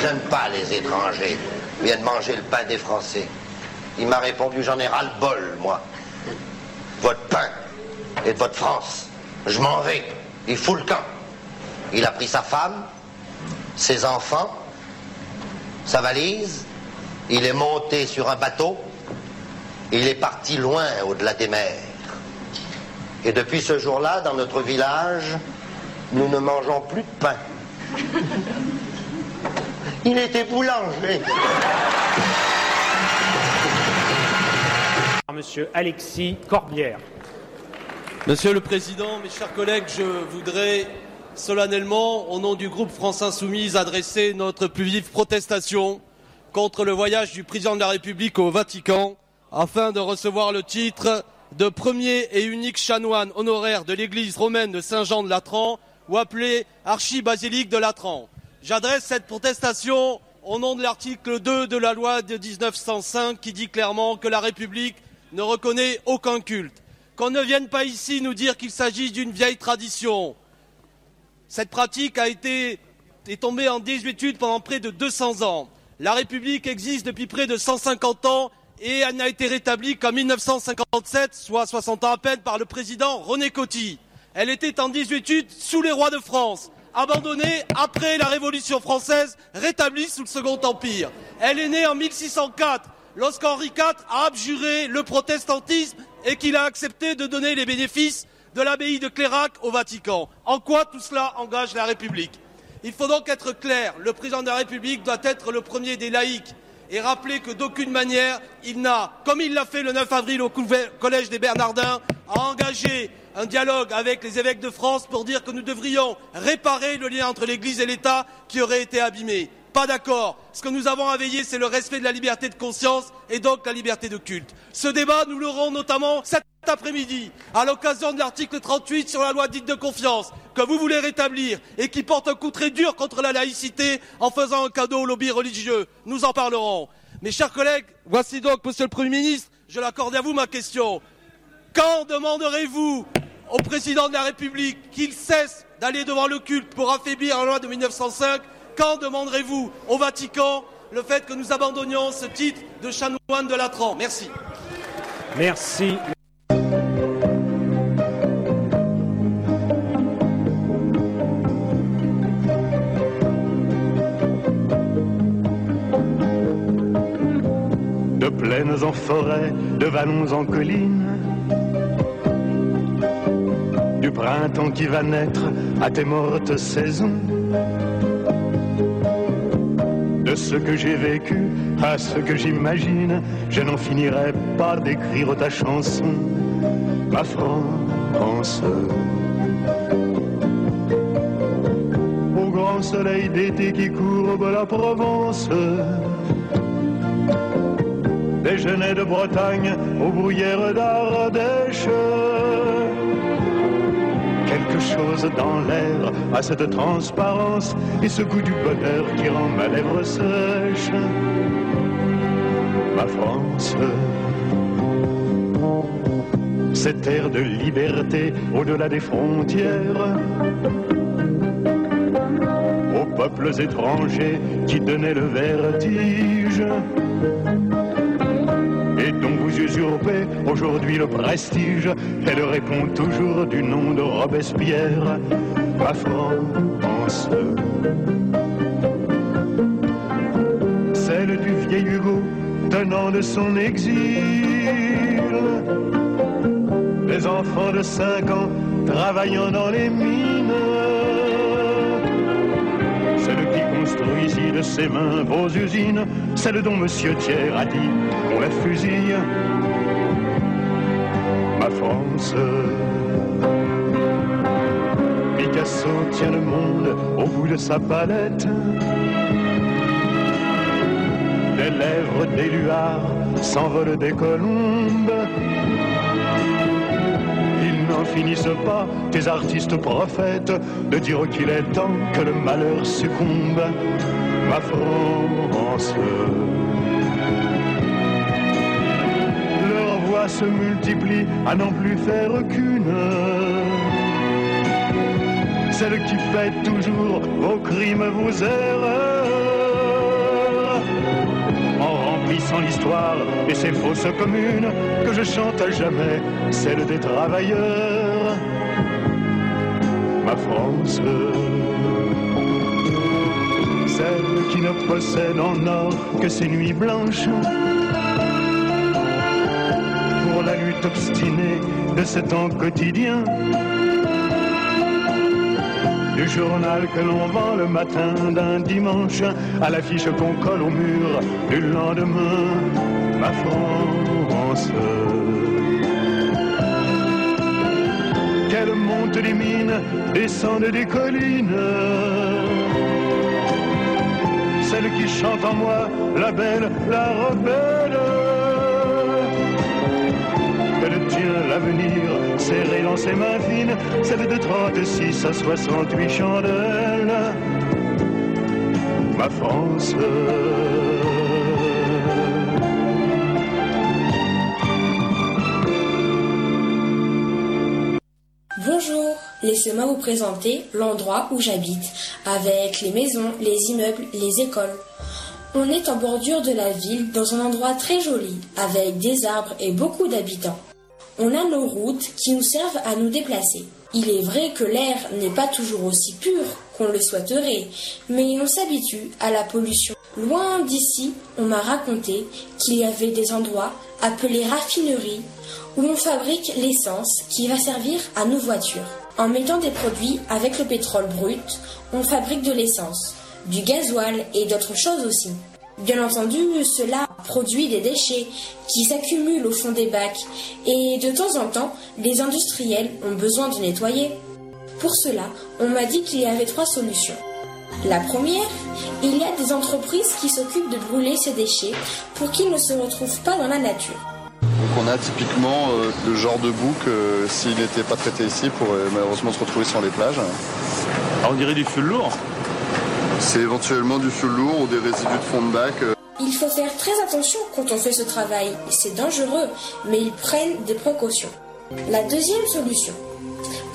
J'aime pas les étrangers. Ils viennent manger le pain des Français. Il m'a répondu, j'en ai ras-le-bol, moi. Votre pain et de votre France. Je m'en vais. Il fout le camp. Il a pris sa femme, ses enfants, sa valise. Il est monté sur un bateau. Il est parti loin au-delà des mers. Et depuis ce jour-là, dans notre village, nous ne mangeons plus de pain. Il était boulanger. Monsieur Alexis Corbière. Monsieur le Président, mes chers collègues, je voudrais solennellement, au nom du groupe France Insoumise, adresser notre plus vive protestation contre le voyage du président de la République au Vatican afin de recevoir le titre de premier et unique chanoine honoraire de l'église romaine de Saint-Jean de Latran ou appelé archibasilique de Latran. J'adresse cette protestation au nom de l'article 2 de la loi de 1905 qui dit clairement que la République ne reconnaît aucun culte. Qu'on ne vienne pas ici nous dire qu'il s'agit d'une vieille tradition. Cette pratique a été est tombée en désuétude pendant près de 200 ans. La République existe depuis près de 150 ans et elle n'a été rétablie qu'en 1957, soit 60 ans à peine, par le président René Coty. Elle était en désuétude sous les rois de France, abandonnée après la Révolution française, rétablie sous le Second Empire. Elle est née en 1604, lorsqu'Henri IV a abjuré le protestantisme et qu'il a accepté de donner les bénéfices de l'abbaye de Clérac au Vatican. En quoi tout cela engage la République? Il faut donc être clair, le président de la République doit être le premier des laïcs et rappeler que d'aucune manière il n'a, comme il l'a fait le 9 avril au Collège des Bernardins, engagé un dialogue avec les évêques de France pour dire que nous devrions réparer le lien entre l'Église et l'État qui aurait été abîmé. Pas d'accord. Ce que nous avons à veiller, c'est le respect de la liberté de conscience et donc la liberté de culte. Ce débat, nous l'aurons notamment cet après-midi, à l'occasion de l'article 38 sur la loi dite de confiance, que vous voulez rétablir et qui porte un coup très dur contre la laïcité en faisant un cadeau au lobby religieux. Nous en parlerons. Mes chers collègues, voici donc, Monsieur le Premier ministre, je l'accorde à vous ma question. Quand demanderez-vous au président de la République qu'il cesse d'aller devant le culte pour affaiblir la loi de 1905 Quand demanderez-vous au Vatican le fait que nous abandonnions ce titre de chanoine de Latran? Merci. Merci. de plaines en forêt, de vallons en collines, du printemps qui va naître à tes mortes saisons, de ce que j'ai vécu, à ce que j'imagine, je n'en finirai pas d'écrire ta chanson, ma France. Au grand soleil d'été qui courbe la Provence, déjeuner de Bretagne aux bruyères d'Ardèche quelque chose dans l'air à cette transparence et ce goût du bonheur qui rend ma lèvre sèche. Ma France, cette air de liberté au-delà des frontières, aux peuples étrangers qui donnaient le vertige et dont vous usurpez aujourd'hui le prestige. Elle répond toujours du nom de Robespierre, ma France. Celle du vieil Hugo tenant de son exil. Les enfants de 5 ans travaillant dans les mines ici de ses mains vos usines, celle dont Monsieur Thiers a dit on la fusille, ma France. Picasso tient le monde au bout de sa palette, des lèvres d'éluard s'envolent des colombes n'en finissent pas, tes artistes prophètes, de dire qu'il est temps que le malheur succombe, ma France. Leurs voix se multiplient à n'en plus faire qu'une. Celle qui fait toujours vos crimes, vos erreurs sans l'histoire et ses fausses communes que je chante à jamais, celle des travailleurs, ma France. Celle qui ne possède en or que ses nuits blanches. Pour la lutte obstinée de ce temps quotidien du journal que l'on vend le matin d'un dimanche à l'affiche qu'on colle au mur du lendemain, ma France. Qu'elle monte des mines, descende des collines. Celle qui chante en moi, la belle, la rebelle elle tient l'avenir serré dans ses mains de 36 à 68 chandelles, ma France. Bonjour, laissez-moi vous présenter l'endroit où j'habite, avec les maisons, les immeubles, les écoles. On est en bordure de la ville, dans un endroit très joli, avec des arbres et beaucoup d'habitants. On a nos routes qui nous servent à nous déplacer. Il est vrai que l'air n'est pas toujours aussi pur qu'on le souhaiterait, mais on s'habitue à la pollution. Loin d'ici, on m'a raconté qu'il y avait des endroits appelés raffineries où on fabrique l'essence qui va servir à nos voitures. En mettant des produits avec le pétrole brut, on fabrique de l'essence, du gasoil et d'autres choses aussi. Bien entendu, cela produit des déchets qui s'accumulent au fond des bacs et de temps en temps, les industriels ont besoin de nettoyer. Pour cela, on m'a dit qu'il y avait trois solutions. La première, il y a des entreprises qui s'occupent de brûler ces déchets pour qu'ils ne se retrouvent pas dans la nature. Donc on a typiquement euh, le genre de boue que s'il n'était pas traité ici pourrait malheureusement se retrouver sur les plages. Ah, on dirait du feu lourd c'est éventuellement du feu lourd ou des résidus de fond de bac. Euh. Il faut faire très attention quand on fait ce travail. C'est dangereux, mais ils prennent des précautions. La deuxième solution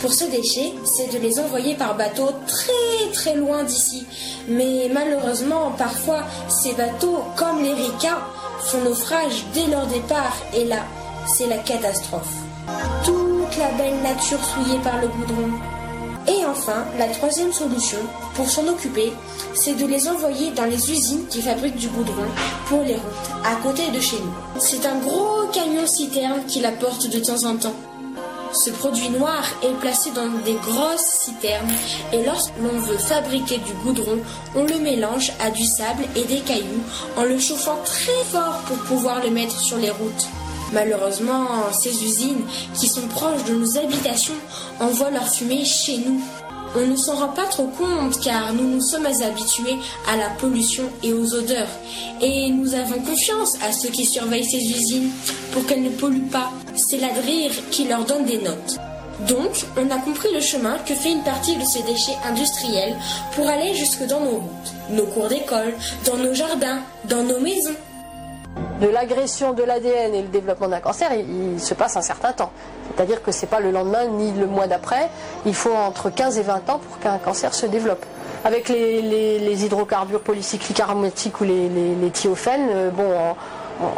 pour ce déchet, c'est de les envoyer par bateau très très loin d'ici. Mais malheureusement, parfois, ces bateaux, comme les ricains, font naufrage dès leur départ et là, c'est la catastrophe. Toute la belle nature souillée par le goudron, et enfin, la troisième solution, pour s'en occuper, c'est de les envoyer dans les usines qui fabriquent du goudron pour les routes, à côté de chez nous. C'est un gros camion citerne qui la porte de temps en temps. Ce produit noir est placé dans des grosses citernes et lorsque l'on veut fabriquer du goudron, on le mélange à du sable et des cailloux en le chauffant très fort pour pouvoir le mettre sur les routes. Malheureusement, ces usines, qui sont proches de nos habitations, envoient leur fumée chez nous. On ne s'en rend pas trop compte car nous nous sommes habitués à la pollution et aux odeurs. Et nous avons confiance à ceux qui surveillent ces usines pour qu'elles ne polluent pas. C'est l'adrire qui leur donne des notes. Donc, on a compris le chemin que fait une partie de ces déchets industriels pour aller jusque dans nos routes, nos cours d'école, dans nos jardins, dans nos maisons de l'agression de l'ADN et le développement d'un cancer, il, se passe un certain temps. C'est-à-dire que ce n'est pas le lendemain ni le mois d'après. Il faut entre 15 et 20 ans pour qu'un cancer se développe. Avec les, hydrocarbures polycycliques aromatiques ou les, thiophènes, euh,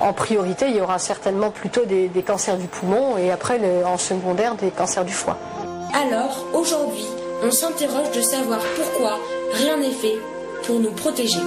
en, priorité, il y aura certainement plutôt des, cancers du poumon et après, en secondaire, des cancers du foie. Alors, aujourd'hui, on s'interroge de savoir pourquoi rien n'est fait pour nous protéger.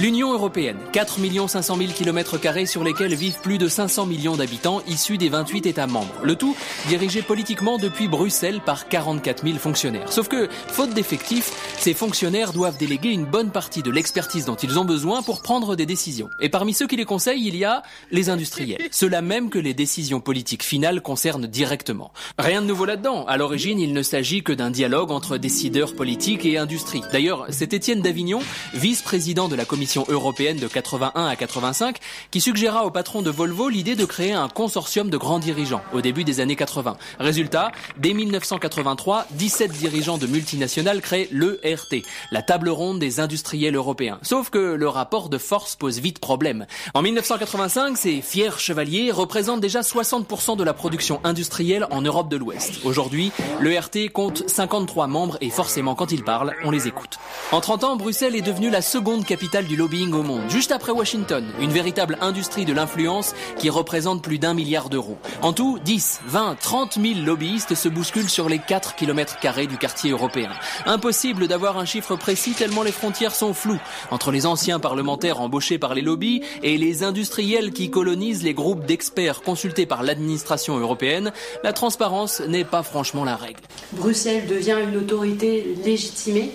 L'Union européenne, 4 500 000 km sur lesquels vivent plus de 500 millions d'habitants issus des 28 États membres. Le tout dirigé politiquement depuis Bruxelles par 44 000 fonctionnaires. Sauf que, faute d'effectifs, ces fonctionnaires doivent déléguer une bonne partie de l'expertise dont ils ont besoin pour prendre des décisions. Et parmi ceux qui les conseillent, il y a les industriels. Ceux-là même que les décisions politiques finales concernent directement. Rien de nouveau là-dedans. À l'origine, il ne s'agit que d'un dialogue entre décideurs politiques et industrie. D'ailleurs, c'est Étienne Davignon, vice-président de la commission européenne de 81 à 85 qui suggéra au patron de Volvo l'idée de créer un consortium de grands dirigeants au début des années 80. Résultat, dès 1983, 17 dirigeants de multinationales créent l'ERT, la table ronde des industriels européens. Sauf que le rapport de force pose vite problème. En 1985, ces fiers chevaliers représentent déjà 60% de la production industrielle en Europe de l'Ouest. Aujourd'hui, l'ERT compte 53 membres et forcément quand ils parlent, on les écoute. En 30 ans, Bruxelles est devenue la seconde capitale du lobbying au monde, juste après Washington, une véritable industrie de l'influence qui représente plus d'un milliard d'euros. En tout, 10, 20, 30 000 lobbyistes se bousculent sur les 4 km du quartier européen. Impossible d'avoir un chiffre précis tellement les frontières sont floues entre les anciens parlementaires embauchés par les lobbies et les industriels qui colonisent les groupes d'experts consultés par l'administration européenne. La transparence n'est pas franchement la règle. Bruxelles devient une autorité légitimée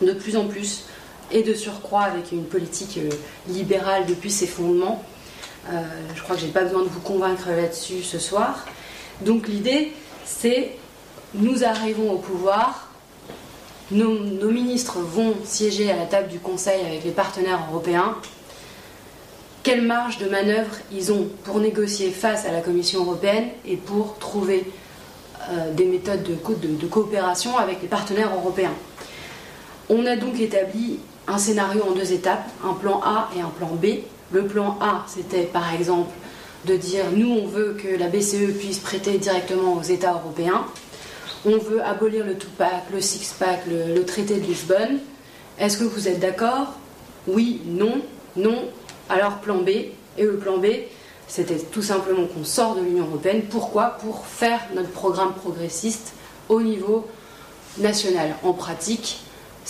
de plus en plus et de surcroît avec une politique euh, libérale depuis ses fondements. Euh, je crois que je n'ai pas besoin de vous convaincre là-dessus ce soir. Donc l'idée, c'est nous arrivons au pouvoir, nos, ministres vont siéger à la table du Conseil avec les partenaires européens. Quelle marge de manœuvre ils ont pour négocier face à la Commission européenne et pour trouver euh, des méthodes de, de, de coopération avec les partenaires européens? On a donc établi un scénario en deux étapes, un plan A et un plan B. Le plan A, c'était par exemple de dire nous, on veut que la BCE puisse prêter directement aux États européens. On veut abolir le two-pack, le six-pack, le, traité de Lisbonne. Est-ce que vous êtes d'accord? Oui, non, non. Alors plan B. Et le plan B, c'était tout simplement qu'on sort de l'Union européenne. Pourquoi? Pour faire notre programme progressiste au niveau national. En pratique,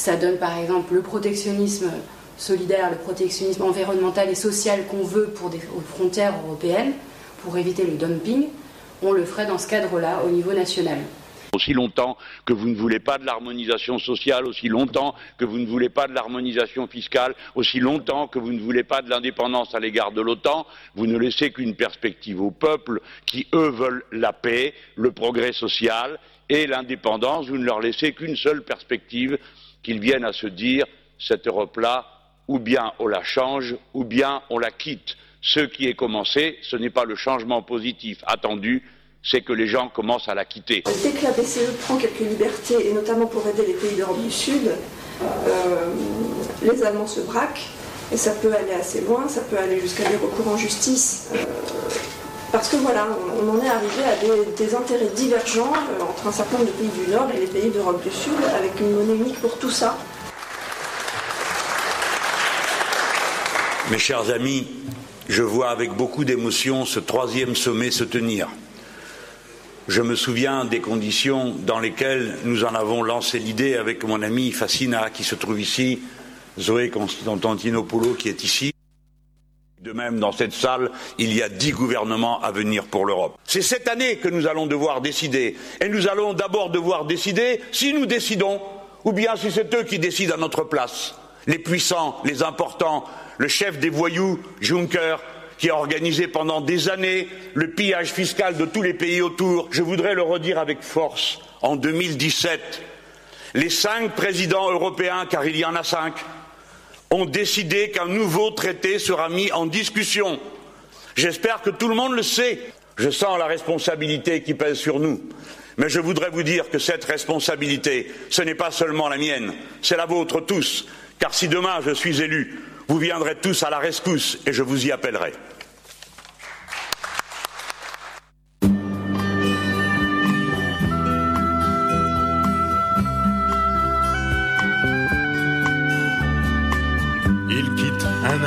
ça donne par exemple le protectionnisme solidaire, le protectionnisme environnemental et social qu'on veut pour des frontières européennes, pour éviter le dumping. On le ferait dans ce cadre-là au niveau national. Aussi longtemps que vous ne voulez pas de l'harmonisation sociale, aussi longtemps que vous ne voulez pas de l'harmonisation fiscale, aussi longtemps que vous ne voulez pas de l'indépendance à l'égard de l'OTAN, vous ne laissez qu'une perspective aux peuples qui, eux, veulent la paix, le progrès social et l'indépendance. Vous ne leur laissez qu'une seule perspective, qu'ils viennent à se dire cette Europe-là, ou bien on la change, ou bien on la quitte. Ce qui est commencé, ce n'est pas le changement positif attendu, c'est que les gens commencent à la quitter. Dès que la BCE prend quelques libertés, et notamment pour aider les pays d'Europe du Sud, euh, les Allemands se braquent, et ça peut aller assez loin, ça peut aller jusqu'à des recours en justice. Euh, parce que voilà, on, en est arrivé à des, intérêts divergents euh, entre un certain nombre de pays du Nord et les pays d'Europe du Sud, avec une monnaie unique pour tout ça. Mes chers amis, je vois avec beaucoup d'émotion ce troisième sommet se tenir. Je me souviens des conditions dans lesquelles nous en avons lancé l'idée avec mon ami Facina qui se trouve ici, Zoé Constantinopoulou qui est ici. De même, dans cette salle, il y a dix gouvernements à venir pour l'Europe. C'est cette année que nous allons devoir décider. Et nous allons d'abord devoir décider si nous décidons, ou bien si c'est eux qui décident à notre place. Les puissants, les importants, le chef des voyous, Juncker, qui a organisé pendant des années le pillage fiscal de tous les pays autour. Je voudrais le redire avec force. En 2017, les cinq présidents européens, car il y en a cinq, ont décidé qu'un nouveau traité sera mis en discussion. J'espère que tout le monde le sait. Je sens la responsabilité qui pèse sur nous. Mais je voudrais vous dire que cette responsabilité, ce n'est pas seulement la mienne, c'est la vôtre tous. Car si demain je suis élu, vous viendrez tous à la rescousse et je vous y appellerai.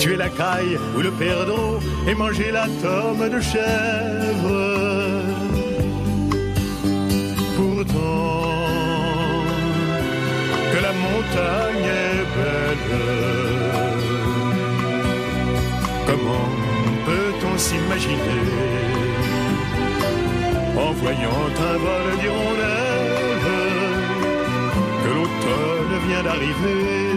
tuer la caille ou le perdreau et manger la tome de chèvre. Pourtant, que la montagne est belle, comment peut-on s'imaginer en voyant un vol d'hirondelles que l'automne vient d'arriver?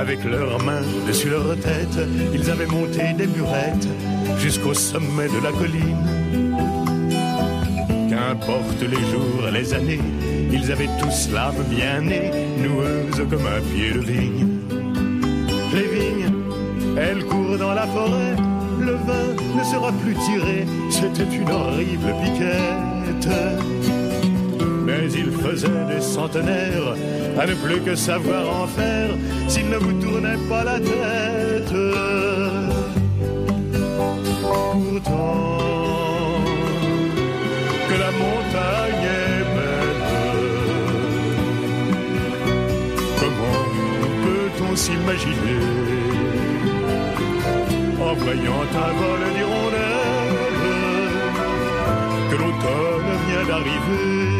Avec leurs mains dessus leur tête, ils avaient monté des murettes jusqu'au sommet de la colline. Qu'importe les jours, les années, ils avaient tous l'âme bien née, noueuse comme un pied de vigne. Les vignes, elles courent dans la forêt, le vin ne sera plus tiré, c'était une horrible piquette. Mais il faisait des centenaires à ne plus que savoir en faire s'il ne vous tournait pas la tête. Pourtant, que la montagne est belle, comment peut-on s'imaginer en voyant un vol d'hirondelles que l'automne vient d'arriver?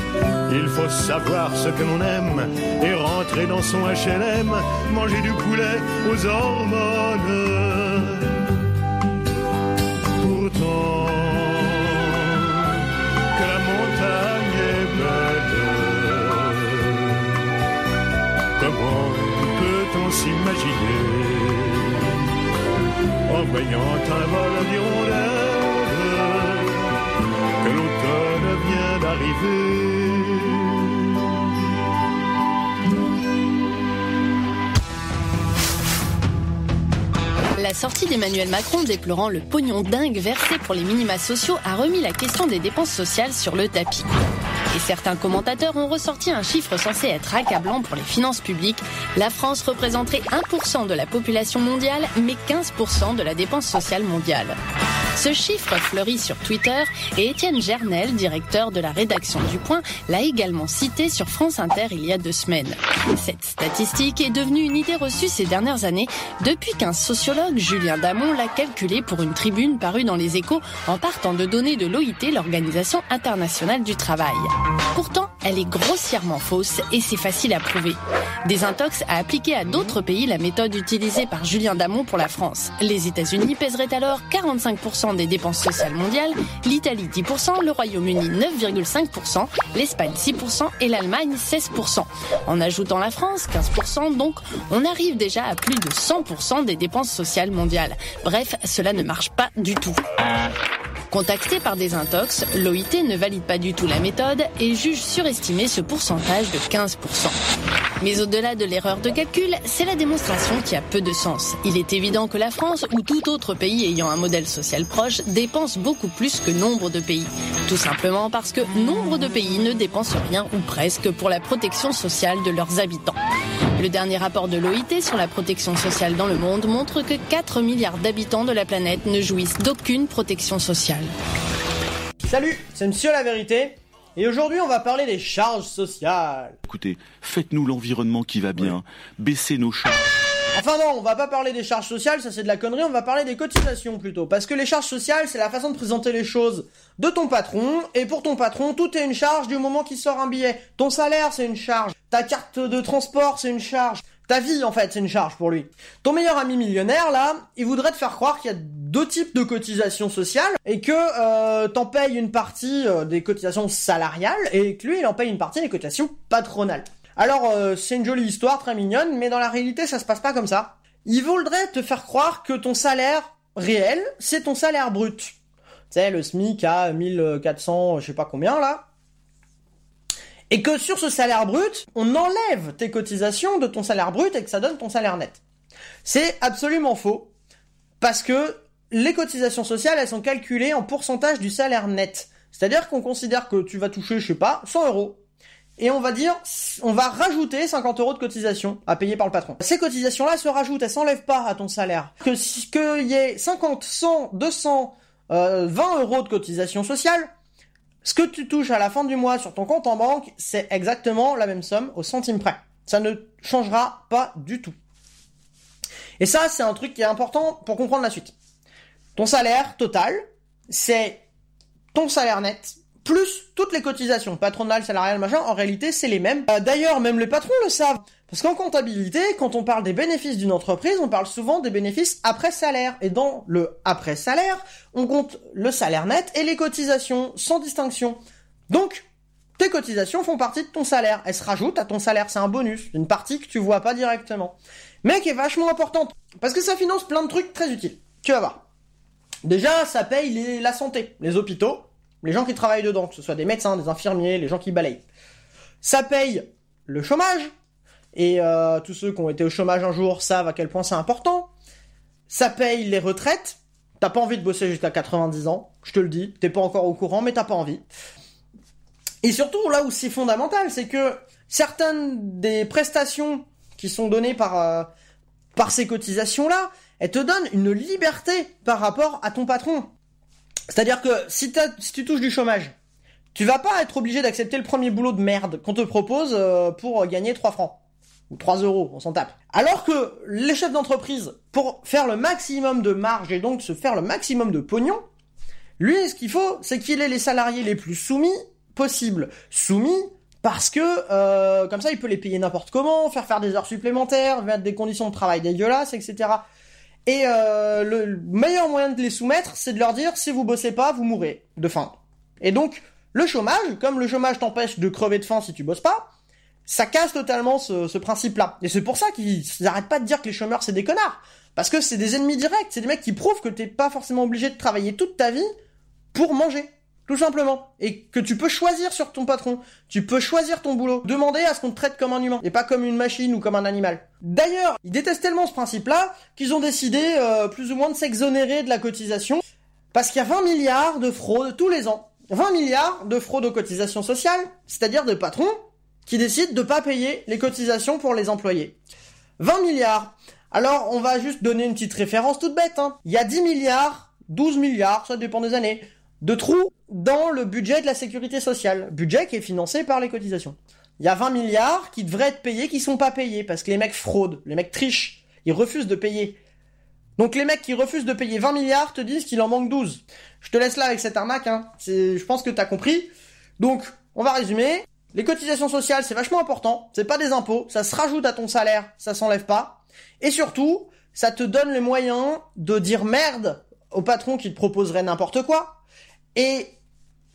Il faut savoir ce que l'on aime et rentrer dans son HLM, manger du poulet aux hormones. Pourtant, que la montagne est belle, comment peut-on s'imaginer en voyant un vol d'hirondelles que l'automne vient d'arriver? La sortie d'Emmanuel Macron déplorant le pognon dingue versé pour les minima sociaux a remis la question des dépenses sociales sur le tapis. Et certains commentateurs ont ressorti un chiffre censé être accablant pour les finances publiques. La France représenterait 1% de la population mondiale, mais 15% de la dépense sociale mondiale. Ce chiffre fleurit sur Twitter et Étienne Gernel, directeur de la rédaction du Point, l'a également cité sur France Inter il y a deux semaines. Cette statistique est devenue une idée reçue ces dernières années depuis qu'un sociologue, Julien Damon, l'a calculée pour une tribune parue dans les échos en partant de données de l'OIT, l'Organisation internationale du travail. Pourtant, elle est grossièrement fausse et c'est facile à prouver. Desintox a appliqué à d'autres pays la méthode utilisée par Julien Damon pour la France. Les États-Unis pèseraient alors 45% des dépenses sociales mondiales, l'Italie 10%, le Royaume-Uni 9,5%, l'Espagne 6% et l'Allemagne 16%. En ajoutant la France 15%, donc on arrive déjà à plus de 100% des dépenses sociales mondiales. Bref, cela ne marche pas du tout. Contacté par des intox, l'OIT ne valide pas du tout la méthode et juge surestimé ce pourcentage de 15%. Mais au-delà de l'erreur de calcul, c'est la démonstration qui a peu de sens. Il est évident que la France ou tout autre pays ayant un modèle social proche dépense beaucoup plus que nombre de pays. Tout simplement parce que nombre de pays ne dépensent rien ou presque pour la protection sociale de leurs habitants. Le dernier rapport de l'OIT sur la protection sociale dans le monde montre que 4 milliards d'habitants de la planète ne jouissent d'aucune protection sociale. Salut, c'est Monsieur la Vérité. Et aujourd'hui, on va parler des charges sociales. Écoutez, faites-nous l'environnement qui va bien, baissez nos charges. Enfin non, on va pas parler des charges sociales, ça c'est de la connerie, on va parler des cotisations plutôt. Parce que les charges sociales, c'est la façon de présenter les choses de ton patron, et pour ton patron, tout est une charge du moment qu'il sort un billet. Ton salaire, c'est une charge. Ta carte de transport, c'est une charge. Ta vie, en fait, c'est une charge pour lui. Ton meilleur ami millionnaire, là, il voudrait te faire croire qu'il y a deux types de cotisations sociales et que euh, t'en payes une partie euh, des cotisations salariales et que lui, il en paye une partie des cotisations patronales. Alors, euh, c'est une jolie histoire, très mignonne, mais dans la réalité, ça se passe pas comme ça. Il voudrait te faire croire que ton salaire réel, c'est ton salaire brut. Tu sais, le SMIC à 1400, je sais pas combien, là. Et que sur ce salaire brut, on enlève tes cotisations de ton salaire brut et que ça donne ton salaire net. C'est absolument faux. Parce que les cotisations sociales, elles sont calculées en pourcentage du salaire net. C'est-à-dire qu'on considère que tu vas toucher, je sais pas, 100 euros. Et on va dire, on va rajouter 50 euros de cotisation à payer par le patron. Ces cotisations-là se rajoutent, elles s'enlèvent pas à ton salaire. Que qu'il y ait 50, 100, 200, euh, 20 euros de cotisation sociale, ce que tu touches à la fin du mois sur ton compte en banque, c'est exactement la même somme au centime près. Ça ne changera pas du tout. Et ça, c'est un truc qui est important pour comprendre la suite. Ton salaire total, c'est ton salaire net plus toutes les cotisations patronales, salariales, machin, en réalité, c'est les mêmes. Euh, D'ailleurs, même les patrons le savent. Parce qu'en comptabilité, quand on parle des bénéfices d'une entreprise, on parle souvent des bénéfices après salaire. Et dans le après salaire, on compte le salaire net et les cotisations, sans distinction. Donc, tes cotisations font partie de ton salaire. Elles se rajoutent à ton salaire. C'est un bonus. Une partie que tu vois pas directement. Mais qui est vachement importante. Parce que ça finance plein de trucs très utiles. Tu vas voir. Déjà, ça paye la santé, les hôpitaux, les gens qui travaillent dedans, que ce soit des médecins, des infirmiers, les gens qui balayent. Ça paye le chômage, et euh, tous ceux qui ont été au chômage un jour savent à quel point c'est important. Ça paye les retraites. T'as pas envie de bosser jusqu'à 90 ans, je te le dis. T'es pas encore au courant, mais t'as pas envie. Et surtout, là où c'est fondamental, c'est que certaines des prestations qui sont données par, euh, par ces cotisations-là, elles te donnent une liberté par rapport à ton patron. C'est-à-dire que si, tu touches du chômage, tu vas pas être obligé d'accepter le premier boulot de merde qu'on te propose euh, pour gagner 3 francs. Ou 3 euros, on s'en tape. Alors que les chefs d'entreprise, pour faire le maximum de marge et donc se faire le maximum de pognon, lui, ce qu'il faut, c'est qu'il ait les salariés les plus soumis possibles. Soumis parce que euh, comme ça, il peut les payer n'importe comment, faire faire des heures supplémentaires, mettre des conditions de travail dégueulasses, etc. Et euh, le meilleur moyen de les soumettre, c'est de leur dire si vous bossez pas, vous mourrez de faim. Et donc, le chômage, comme le chômage t'empêche de crever de faim si tu bosses pas, ça casse totalement ce, ce principe-là. Et c'est pour ça qu'ils n'arrêtent pas de dire que les chômeurs c'est des connards. Parce que c'est des ennemis directs, c'est des mecs qui prouvent que t'es pas forcément obligé de travailler toute ta vie pour manger. Tout simplement. Et que tu peux choisir sur ton patron. Tu peux choisir ton boulot. Demander à ce qu'on te traite comme un humain. Et pas comme une machine ou comme un animal. D'ailleurs, ils détestent tellement ce principe-là qu'ils ont décidé euh, plus ou moins de s'exonérer de la cotisation. Parce qu'il y a 20 milliards de fraudes tous les ans. 20 milliards de fraudes aux cotisations sociales. C'est-à-dire de patrons qui décident de pas payer les cotisations pour les employés. 20 milliards. Alors, on va juste donner une petite référence toute bête. Hein. Il y a 10 milliards, 12 milliards, ça dépend des années, de trous dans le budget de la sécurité sociale. Budget qui est financé par les cotisations. Il y a 20 milliards qui devraient être payés, qui sont pas payés, parce que les mecs fraudent, les mecs trichent, ils refusent de payer. Donc les mecs qui refusent de payer 20 milliards te disent qu'il en manque 12. Je te laisse là avec cette arnaque, hein. Je pense que t'as compris. Donc, on va résumer. Les cotisations sociales, c'est vachement important. C'est pas des impôts. Ça se rajoute à ton salaire. Ça s'enlève pas. Et surtout, ça te donne les moyens de dire merde au patron qui te proposerait n'importe quoi. Et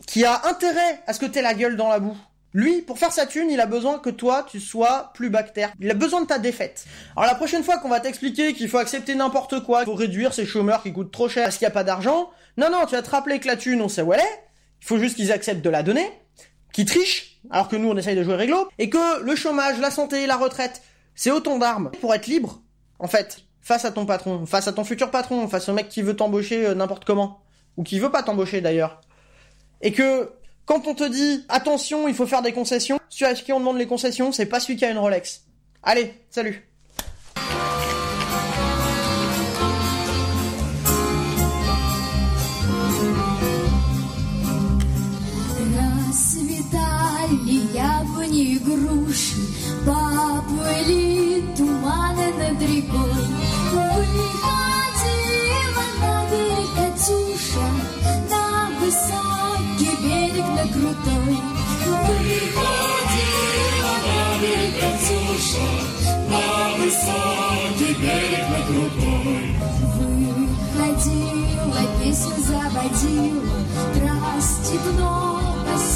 qui a intérêt à ce que t'aies la gueule dans la boue. Lui, pour faire sa thune, il a besoin que toi, tu sois plus bactère. Il a besoin de ta défaite. Alors la prochaine fois qu'on va t'expliquer qu'il faut accepter n'importe quoi, qu'il faut réduire ces chômeurs qui coûtent trop cher parce qu'il n'y a pas d'argent, non, non, tu vas te rappeler que la thune, on sait où elle est. Il faut juste qu'ils acceptent de la donner, qu'ils trichent, alors que nous, on essaye de jouer réglo, et que le chômage, la santé, la retraite, c'est autant d'armes pour être libre, en fait, face à ton patron, face à ton futur patron, face au mec qui veut t'embaucher euh, n'importe comment, ou qui veut pas t'embaucher d'ailleurs. Et que quand on te dit attention, il faut faire des concessions, celui à qui on demande les concessions, c'est pas celui qui a une Rolex. Allez, salut. Расцветали яблони и груши, Поплыли туманы над рекой.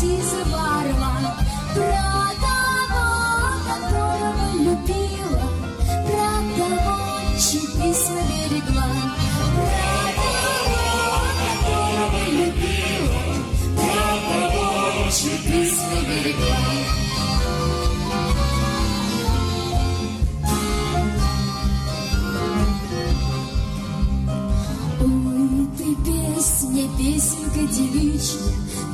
Сиза барва, того, которого любила, правда очень письма берегла, правда которого любила, правда очень письма берегла. песня, песенка девичья,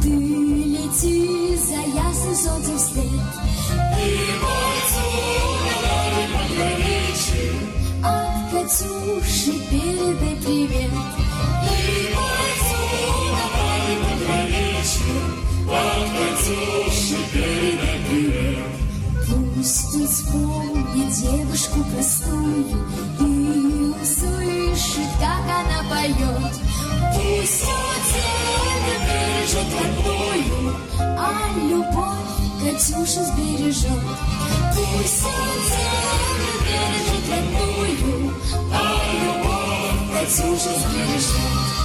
ты лети за ясным солнцем вслед. И От Катюши передай привет. И от Катюши передай привет. Пусть он вспомнит девушку простую И услышит, как она поет Пусть он бережет родную А любовь Катюша сбережет. Пусть он тебя бережет родную А любовь Катюша сбережет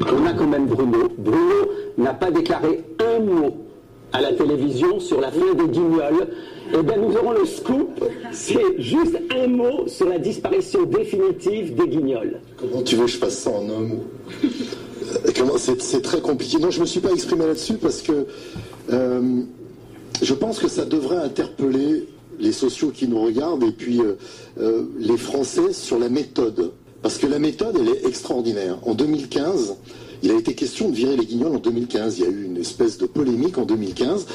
On a quand même Bruno. Bruno n'a pas déclaré un mot à la télévision sur la fin des guignols. Eh bien, nous aurons le scoop. C'est juste un mot sur la disparition définitive des guignols. Comment tu veux que je fasse ça en un mot? Euh, C'est très compliqué. Non, je ne me suis pas exprimé là-dessus parce que euh, je pense que ça devrait interpeller les sociaux qui nous regardent et puis euh, les Français sur la méthode. Parce que la méthode, elle est extraordinaire. En 2015, il a été question de virer les guignols en 2015. Il y a eu une espèce de polémique en 2015.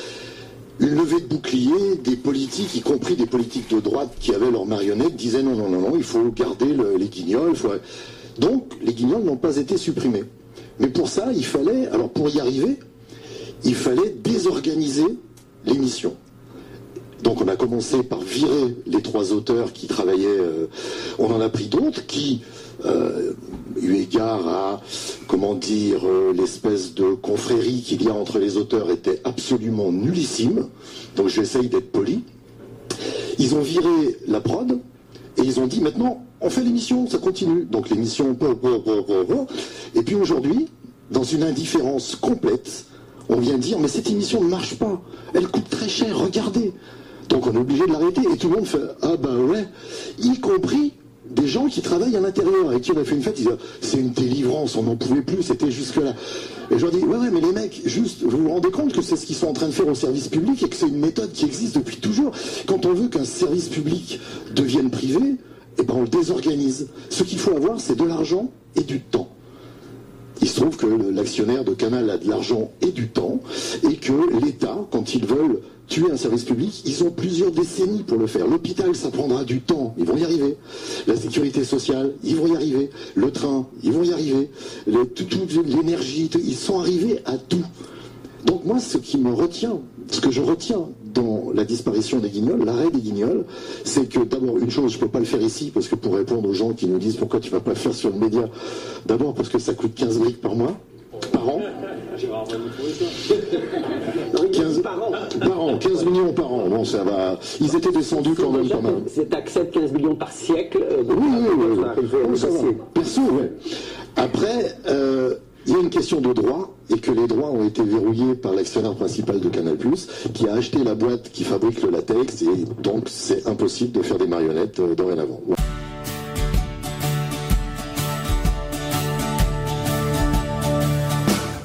Une levée de bouclier, des politiques, y compris des politiques de droite qui avaient leurs marionnettes, disaient non, non, non, non, il faut garder le- les guignols. Donc, les guignols n'ont pas été supprimés. Mais pour ça, il fallait, alors pour y arriver, il fallait désorganiser l'émission. Donc on a commencé par virer les trois auteurs qui travaillaient, euh, on en a pris d'autres qui, euh, eu égard à, comment dire, euh, l'espèce de confrérie qu'il y a entre les auteurs était absolument nullissime. Donc j'essaye d'être poli. Ils ont viré la prod et ils ont dit maintenant on fait l'émission, ça continue. Donc l'émission et puis aujourd'hui, dans une indifférence complète, on vient dire mais cette émission ne marche pas, elle coûte très cher, regardez. Donc on est obligé de l'arrêter et tout le monde fait ah bah ouais, y compris des gens qui travaillent à l'intérieur et qui on fait une fête, ils disent c'est une délivrance, on n'en pouvait plus, c'était jusque là. Et je leur dis ouais ouais mais les mecs, juste vous vous rendez compte que c'est ce qu'ils sont en train de faire au service public et que c'est une méthode qui existe depuis toujours. Quand on veut qu'un service public devienne privé, eh ben on le désorganise. Ce qu'il faut avoir, c'est de l'argent et du temps. Il se trouve que l'actionnaire de Canal a de l'argent et du temps, et que l'État, quand ils veulent tuer un service public, ils ont plusieurs décennies pour le faire. L'hôpital, ça prendra du temps, ils vont y arriver. La sécurité sociale, ils vont y arriver. Le train, ils vont y arriver. L'énergie, ils sont arrivés à tout. Donc moi, ce qui me retient, ce que je retiens dans la disparition des guignols, l'arrêt des guignols, c'est que d'abord, une chose, je ne peux pas le faire ici, parce que pour répondre aux gens qui nous disent pourquoi tu ne vas pas le faire sur le média, d'abord parce que ça coûte 15 briques par mois, par an. 15 par an, 15 millions par an. Bon, ça va. Ils étaient descendus quand même pas mal. C'est taxé de 15 millions par siècle. euh, Oui, oui, oui, oui. Perso, ouais. Après, euh, il y a une question de droit et que les droits ont été verrouillés par l'actionnaire principal de Canal+, qui a acheté la boîte qui fabrique le latex et donc c'est impossible de faire des marionnettes euh, dorénavant.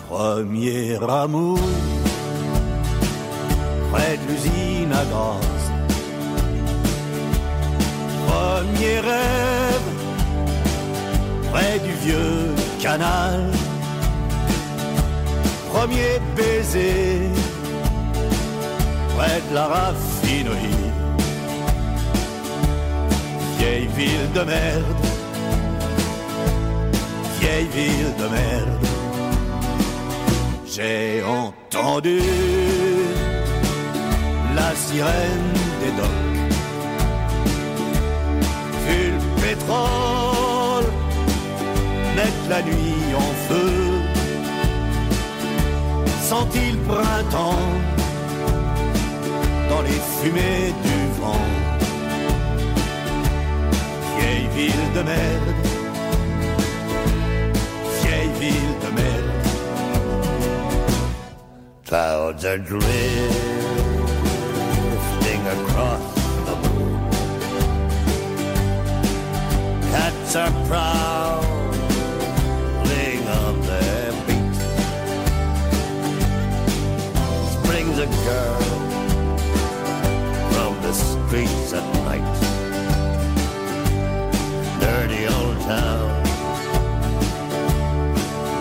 Premier amour, près de l'usine à. Premier rêve, près du vieux canal. Premier baiser, près de la raffinerie. Vieille ville de merde, vieille ville de merde. J'ai entendu la sirène des docks. Vu le pétrole mettre la nuit en feu. Senti le printemps dans les fumées du vent? Vieille ville de merde, vieille ville de merde. Clouds are drifting across the moon. Cats are prowling a girl from the streets at night. Dirty old town.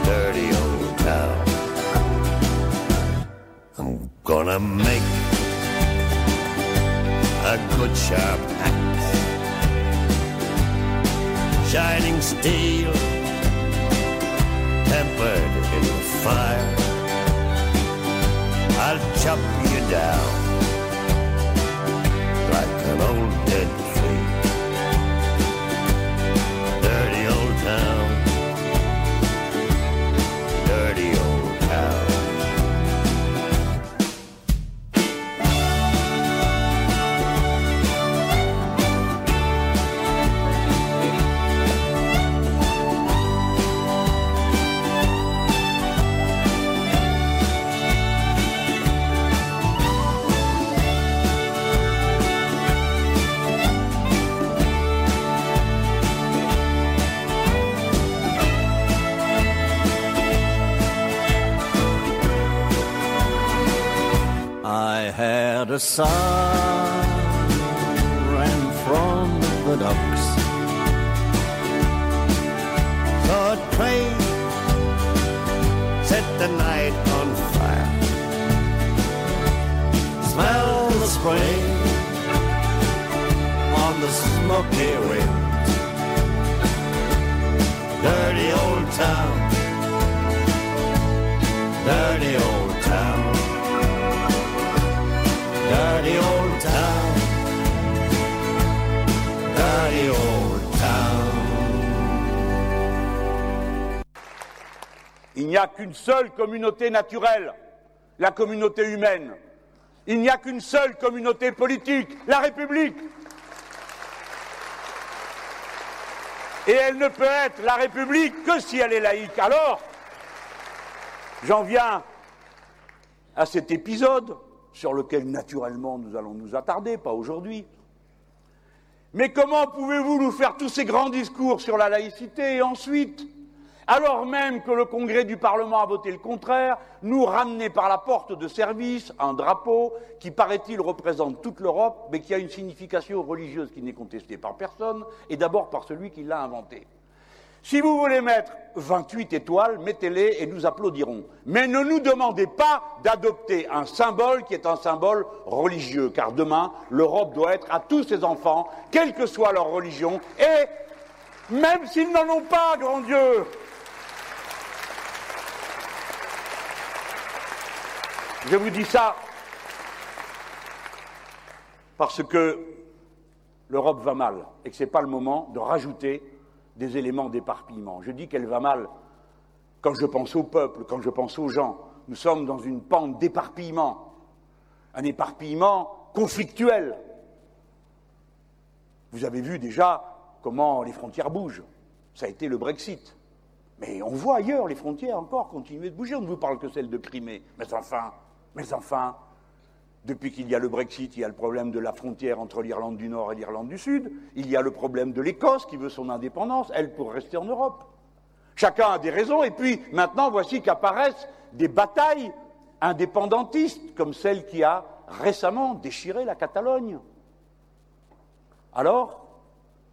Dirty old town. I'm gonna make a good sharp axe, shining steel, tempered in the fire. I'll chop you down. Like an old dead a son ran from the docks. The train set the night on fire. Smell the spring on the smoky wind. Dirty old town. Dirty old Il n'y a qu'une seule communauté naturelle, la communauté humaine. Il n'y a qu'une seule communauté politique, la République. Et elle ne peut être la République que si elle est laïque. Alors, j'en viens à cet épisode sur lequel naturellement nous allons nous attarder, pas aujourd'hui. Mais comment pouvez-vous nous faire tous ces grands discours sur la laïcité et ensuite, alors même que le Congrès du Parlement a voté le contraire, nous ramener par la porte de service un drapeau qui, paraît-il, représente toute l'Europe, mais qui a une signification religieuse qui n'est contestée par personne, et d'abord par celui qui l'a inventé? Si vous voulez mettre 28 étoiles, mettez-les et nous applaudirons. Mais ne nous demandez pas d'adopter un symbole qui est un symbole religieux, car demain, l'Europe doit être à tous ses enfants, quelle que soit leur religion, et même s'ils n'en ont pas, grand Dieu. Je vous dis ça parce que l'Europe va mal et que ce n'est pas le moment de rajouter des éléments d'éparpillement. Je dis qu'elle va mal quand je pense au peuple, quand je pense aux gens. Nous sommes dans une pente d'éparpillement, un éparpillement conflictuel. Vous avez vu déjà comment les frontières bougent. Ça a été le Brexit. Mais on voit ailleurs les frontières encore continuer de bouger. On ne vous parle que celle de Crimée. Mais enfin, mais enfin, depuis qu'il y a le Brexit, il y a le problème de la frontière entre l'Irlande du Nord et l'Irlande du Sud. Il y a le problème de l'Écosse qui veut son indépendance, elle pour rester en Europe. Chacun a des raisons. Et puis maintenant, voici qu'apparaissent des batailles indépendantistes, comme celle qui a récemment déchiré la Catalogne. Alors,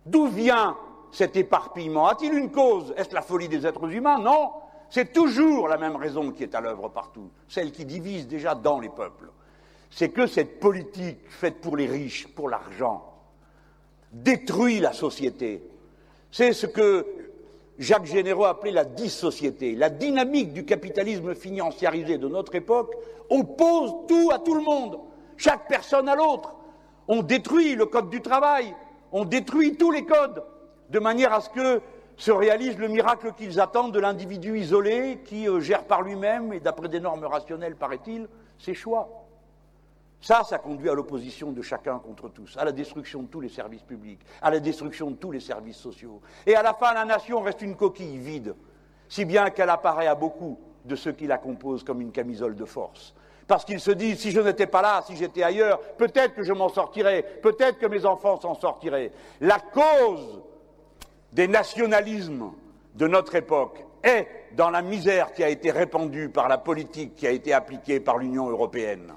d'où vient cet éparpillement? A-t-il une cause? Est-ce la folie des êtres humains? Non. C'est toujours la même raison qui est à l'œuvre partout, celle qui divise déjà dans les peuples. C'est que cette politique faite pour les riches, pour l'argent, détruit la société. C'est ce que Jacques Généraux appelait la dissociété. La dynamique du capitalisme financiarisé de notre époque oppose tout à tout le monde, chaque personne à l'autre. On détruit le code du travail, on détruit tous les codes, de manière à ce que se réalise le miracle qu'ils attendent de l'individu isolé qui euh, gère par lui-même et d'après des normes rationnelles, paraît-il, ses choix. Ça, ça conduit à l'opposition de chacun contre tous, à la destruction de tous les services publics, à la destruction de tous les services sociaux. Et à la fin, la nation reste une coquille vide, si bien qu'elle apparaît à beaucoup de ceux qui la composent comme une camisole de force. Parce qu'ils se disent, si je n'étais pas là, si j'étais ailleurs, peut-être que je m'en sortirais, peut-être que mes enfants s'en sortiraient. La cause des nationalismes de notre époque est dans la misère qui a été répandue par la politique qui a été appliquée par l'Union européenne.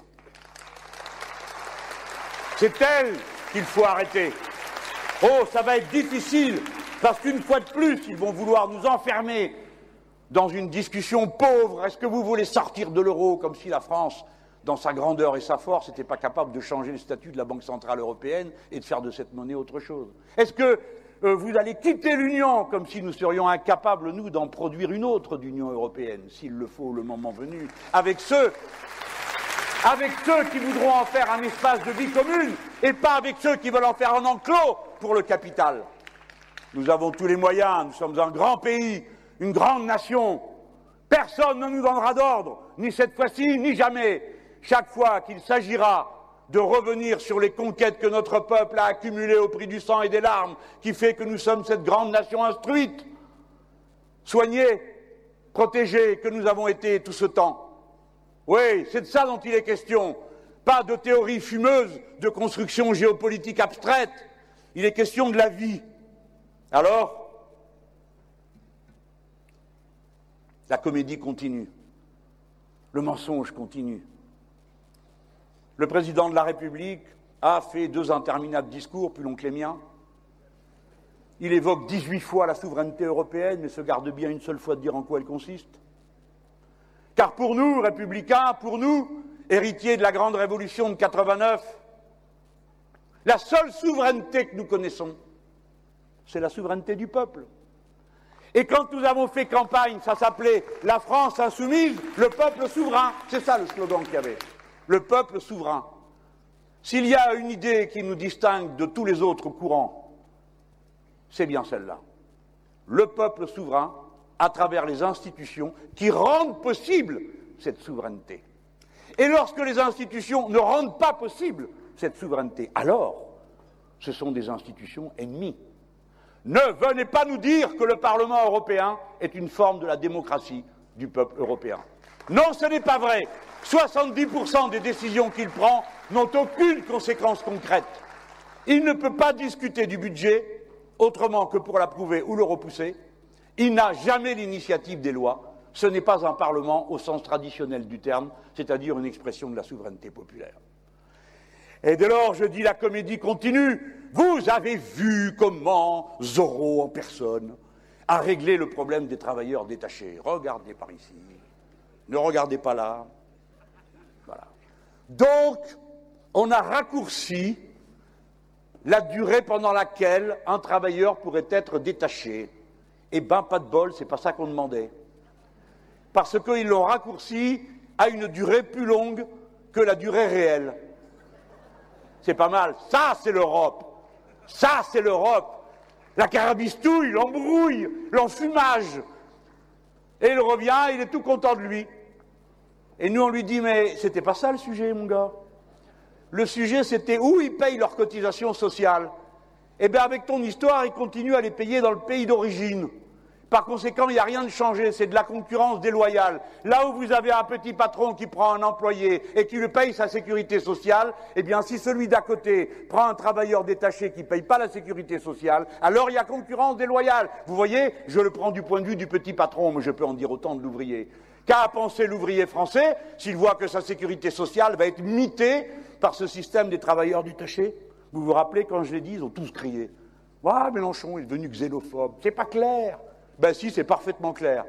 C'est elle qu'il faut arrêter. Oh, ça va être difficile, parce qu'une fois de plus, ils vont vouloir nous enfermer dans une discussion pauvre. Est-ce que vous voulez sortir de l'euro comme si la France, dans sa grandeur et sa force, n'était pas capable de changer le statut de la Banque centrale européenne et de faire de cette monnaie autre chose? Est-ce que euh, vous allez quitter l'Union comme si nous serions incapables, nous, d'en produire une autre d'Union européenne, s'il le faut, le moment venu, avec ceux avec ceux qui voudront en faire un espace de vie commune et pas avec ceux qui veulent en faire un enclos pour le capital. Nous avons tous les moyens, nous sommes un grand pays, une grande nation. Personne ne nous donnera d'ordre, ni cette fois-ci, ni jamais. Chaque fois qu'il s'agira de revenir sur les conquêtes que notre peuple a accumulées au prix du sang et des larmes, qui fait que nous sommes cette grande nation instruite, soignée, protégée, que nous avons été tout ce temps. Oui, c'est de ça dont il est question. Pas de théorie fumeuse de construction géopolitique abstraite. Il est question de la vie. Alors, la comédie continue. Le mensonge continue. Le président de la République a fait deux interminables discours, plus longs que les miens. Il évoque 18 fois la souveraineté européenne, mais se garde bien une seule fois de dire en quoi elle consiste. Car pour nous, républicains, pour nous, héritiers de la grande révolution de 89, la seule souveraineté que nous connaissons, c'est la souveraineté du peuple. Et quand nous avons fait campagne, ça s'appelait la France insoumise, le peuple souverain. C'est ça le slogan qu'il y avait. Le peuple souverain. S'il y a une idée qui nous distingue de tous les autres courants, c'est bien celle-là. Le peuple souverain, à travers les institutions qui rendent possible cette souveraineté. Et lorsque les institutions ne rendent pas possible cette souveraineté, alors ce sont des institutions ennemies. Ne venez pas nous dire que le Parlement européen est une forme de la démocratie du peuple européen. Non, ce n'est pas vrai. 70% des décisions qu'il prend n'ont aucune conséquence concrète. Il ne peut pas discuter du budget autrement que pour l'approuver ou le repousser, il n'a jamais l'initiative des lois. Ce n'est pas un Parlement au sens traditionnel du terme, c'est-à-dire une expression de la souveraineté populaire. Et dès lors, je dis la comédie continue. Vous avez vu comment Zorro en personne a réglé le problème des travailleurs détachés. Regardez par ici. Ne regardez pas là. Voilà. Donc, on a raccourci la durée pendant laquelle un travailleur pourrait être détaché. Eh ben, pas de bol, c'est pas ça qu'on demandait. Parce qu'ils l'ont raccourci a une durée plus longue que la durée réelle. C'est pas mal. Ça, c'est l'Europe. Ça, c'est l'Europe. La carabistouille, l'embrouille, l'enfumage. Et il revient, il est tout content de lui. Et nous, on lui dit, mais c'était pas ça le sujet, mon gars. Le sujet, c'était où ils payent leurs cotisations sociales. Eh bien, avec ton histoire, ils continuent à les payer dans le pays d'origine. Par conséquent, il n'y a rien de changé, c'est de la concurrence déloyale. Là où vous avez un petit patron qui prend un employé et qui lui paye sa sécurité sociale, eh bien, si celui d'à côté prend un travailleur détaché qui ne paye pas la sécurité sociale, alors il y a concurrence déloyale. Vous voyez, je le prends du point de vue du petit patron, mais je peux en dire autant de l'ouvrier. Qu'a à penser l'ouvrier français s'il voit que sa sécurité sociale va être mitée par ce système des travailleurs détachés? Vous vous rappelez quand je l'ai dit, ils ont tous crié. Ah, Mélenchon est devenu xénophobe. C'est pas clair. Ben si, c'est parfaitement clair.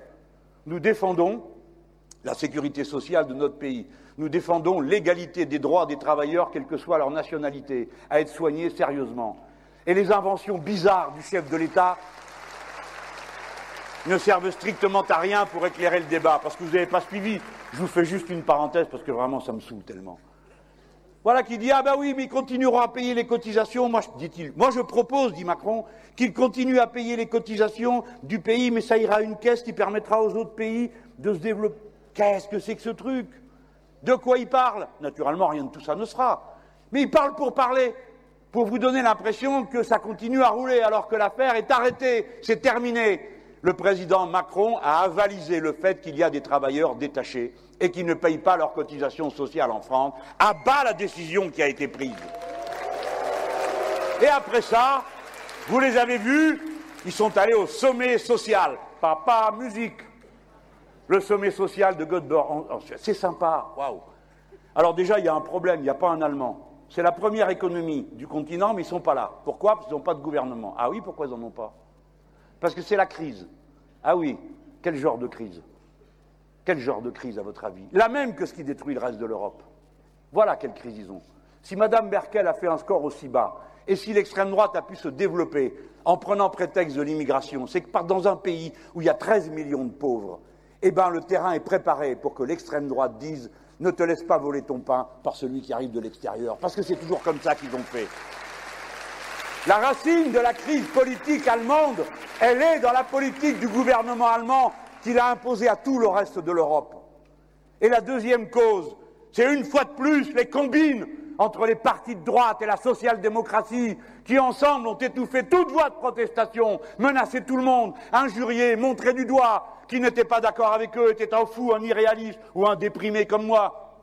Nous défendons la sécurité sociale de notre pays. Nous défendons l'égalité des droits des travailleurs, quelle que soit leur nationalité, à être soignés sérieusement. Et les inventions bizarres du chef de l'État ne servent strictement à rien pour éclairer le débat, parce que vous n'avez pas suivi. Je vous fais juste une parenthèse, parce que vraiment, ça me saoule tellement. Voilà qui dit Ah ben oui, mais ils continueront à payer les cotisations. Moi, dit-il, moi je propose, dit Macron, qu'ils continuent à payer les cotisations du pays, mais ça ira à une caisse qui permettra aux autres pays de se développer. Qu'est-ce que c'est que ce truc? De quoi il parle? Naturellement, rien de tout ça ne sera. Mais il parle pour parler, pour vous donner l'impression que ça continue à rouler, alors que l'affaire est arrêtée, c'est terminé. Le président Macron a avalisé le fait qu'il y a des travailleurs détachés et qui ne payent pas leurs cotisations sociales en France, à bas la décision qui a été prise. Et après ça, vous les avez vus, ils sont allés au sommet social. Papa, musique. Le sommet social de Göteborg. C'est sympa, waouh. Alors déjà, il y a un problème, il n'y a pas un Allemand. C'est la première économie du continent, mais ils ne sont pas là. Pourquoi? Parce qu'ils n'ont pas de gouvernement. Ah oui, pourquoi ils n'en ont pas? Parce que c'est la crise. Ah oui, quel genre de crise? Quel genre de crise, à votre avis? La même que ce qui détruit le reste de l'Europe. Voilà quelle crise ils ont. Si Mme Merkel a fait un score aussi bas, et si l'extrême droite a pu se développer en prenant prétexte de l'immigration, c'est que dans un pays où il y a 13 millions de pauvres, eh ben, le terrain est préparé pour que l'extrême droite dise ne te laisse pas voler ton pain par celui qui arrive de l'extérieur, parce que c'est toujours comme ça qu'ils ont fait. La racine de la crise politique allemande, elle est dans la politique du gouvernement allemand qu'il a imposé à tout le reste de l'Europe. Et la deuxième cause, c'est une fois de plus les combines entre les partis de droite et la social-démocratie, qui ensemble ont étouffé toute voie de protestation, menacé tout le monde, injurié, montré du doigt, qui n'était pas d'accord avec eux, était un fou, un irréaliste ou un déprimé comme moi.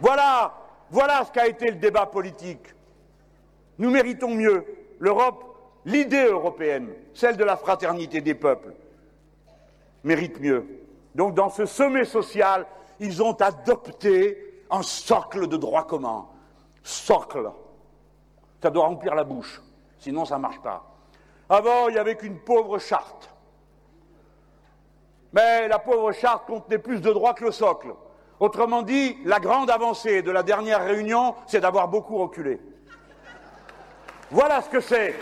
Voilà, voilà ce qu'a été le débat politique. Nous méritons mieux. L'Europe, l'idée européenne, celle de la fraternité des peuples, mérite mieux. Donc dans ce sommet social, ils ont adopté un socle de droit commun. Socle. Ça doit remplir la bouche, sinon ça ne marche pas. Avant, il n'y avait qu'une pauvre charte. Mais la pauvre charte contenait plus de droits que le socle. Autrement dit, la grande avancée de la dernière réunion, c'est d'avoir beaucoup reculé. Voilà ce que c'est.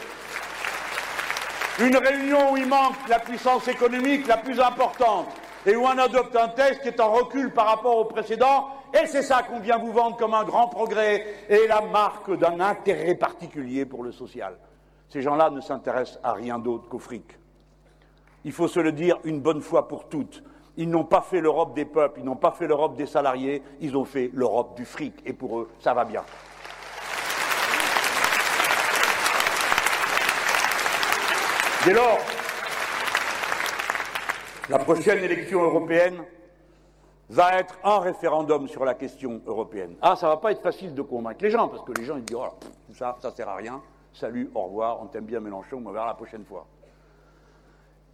Une réunion où il manque la puissance économique la plus importante et où on adopte un texte qui est en recul par rapport au précédent, et c'est ça qu'on vient vous vendre comme un grand progrès et la marque d'un intérêt particulier pour le social. Ces gens-là ne s'intéressent à rien d'autre qu'au fric. Il faut se le dire une bonne fois pour toutes. Ils n'ont pas fait l'Europe des peuples, ils n'ont pas fait l'Europe des salariés, ils ont fait l'Europe du fric, et pour eux, ça va bien. Dès lors, la prochaine élection européenne va être un référendum sur la question européenne. Ah, ça va pas être facile de convaincre les gens, parce que les gens ils disent, oh, tout ça, ça sert à rien, salut, au revoir, on t'aime bien Mélenchon, on va voir la prochaine fois.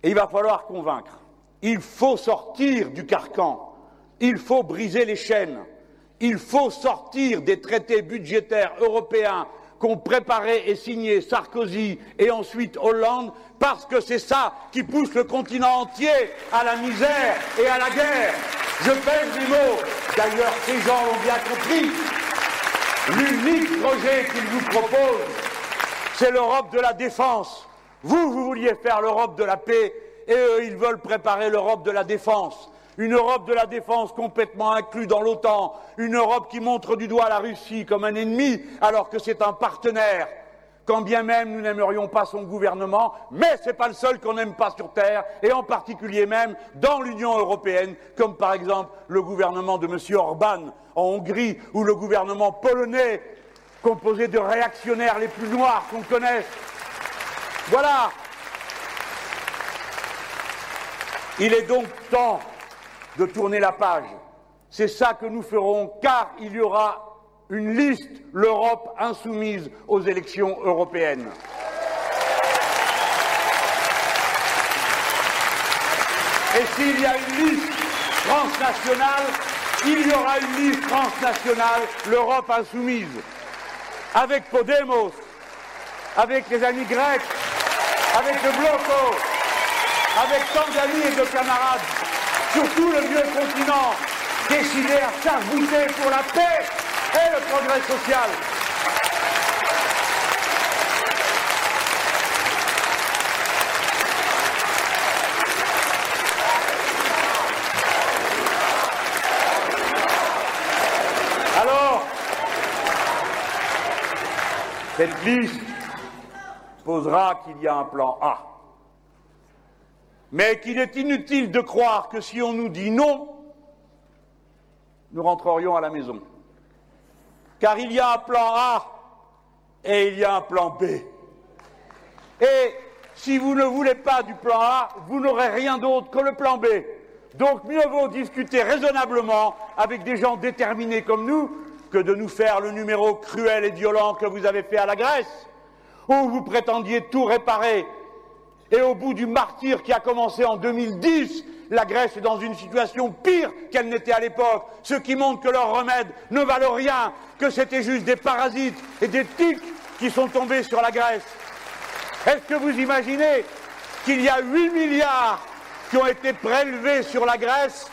Et il va falloir convaincre. Il faut sortir du carcan, il faut briser les chaînes, il faut sortir des traités budgétaires européens qu'ont préparé et signé Sarkozy et ensuite Hollande, parce que c'est ça qui pousse le continent entier à la misère et à la guerre. Je pèse les mots. D'ailleurs, ces gens l'ont bien compris. L'unique projet qu'ils vous proposent, c'est l'Europe de la défense. Vous, vous vouliez faire l'Europe de la paix, et eux, ils veulent préparer l'Europe de la défense. Une Europe de la défense complètement inclue dans l'OTAN, une Europe qui montre du doigt la Russie comme un ennemi alors que c'est un partenaire, quand bien même nous n'aimerions pas son gouvernement, mais ce n'est pas le seul qu'on n'aime pas sur Terre, et en particulier même dans l'Union européenne, comme par exemple le gouvernement de M. Orban en Hongrie, ou le gouvernement polonais, composé de réactionnaires les plus noirs qu'on connaisse. Voilà. Il est donc temps de tourner la page. C'est ça que nous ferons, car il y aura une liste, l'Europe insoumise aux élections européennes. Et s'il y a une liste transnationale, il y aura une liste transnationale, l'Europe insoumise, avec Podemos, avec les amis grecs, avec le Bloco, avec tant et de camarades sur tout le vieux continent, décidés à s'arc-bouter pour la paix et le progrès social. Alors, cette liste posera qu'il y a un plan A, mais qu'il est inutile de croire que si on nous dit non, nous rentrerions à la maison. Car il y a un plan A et il y a un plan B. Et si vous ne voulez pas du plan A, vous n'aurez rien d'autre que le plan B. Donc mieux vaut discuter raisonnablement avec des gens déterminés comme nous que de nous faire le numéro cruel et violent que vous avez fait à la Grèce, où vous prétendiez tout réparer. Et au bout du martyr qui a commencé en 2010, la Grèce est dans une situation pire qu'elle n'était à l'époque, ce qui montre que leurs remèdes ne valent rien, que c'était juste des parasites et des tiques qui sont tombés sur la Grèce. Est-ce que vous imaginez qu'il y a 8 milliards qui ont été prélevés sur la Grèce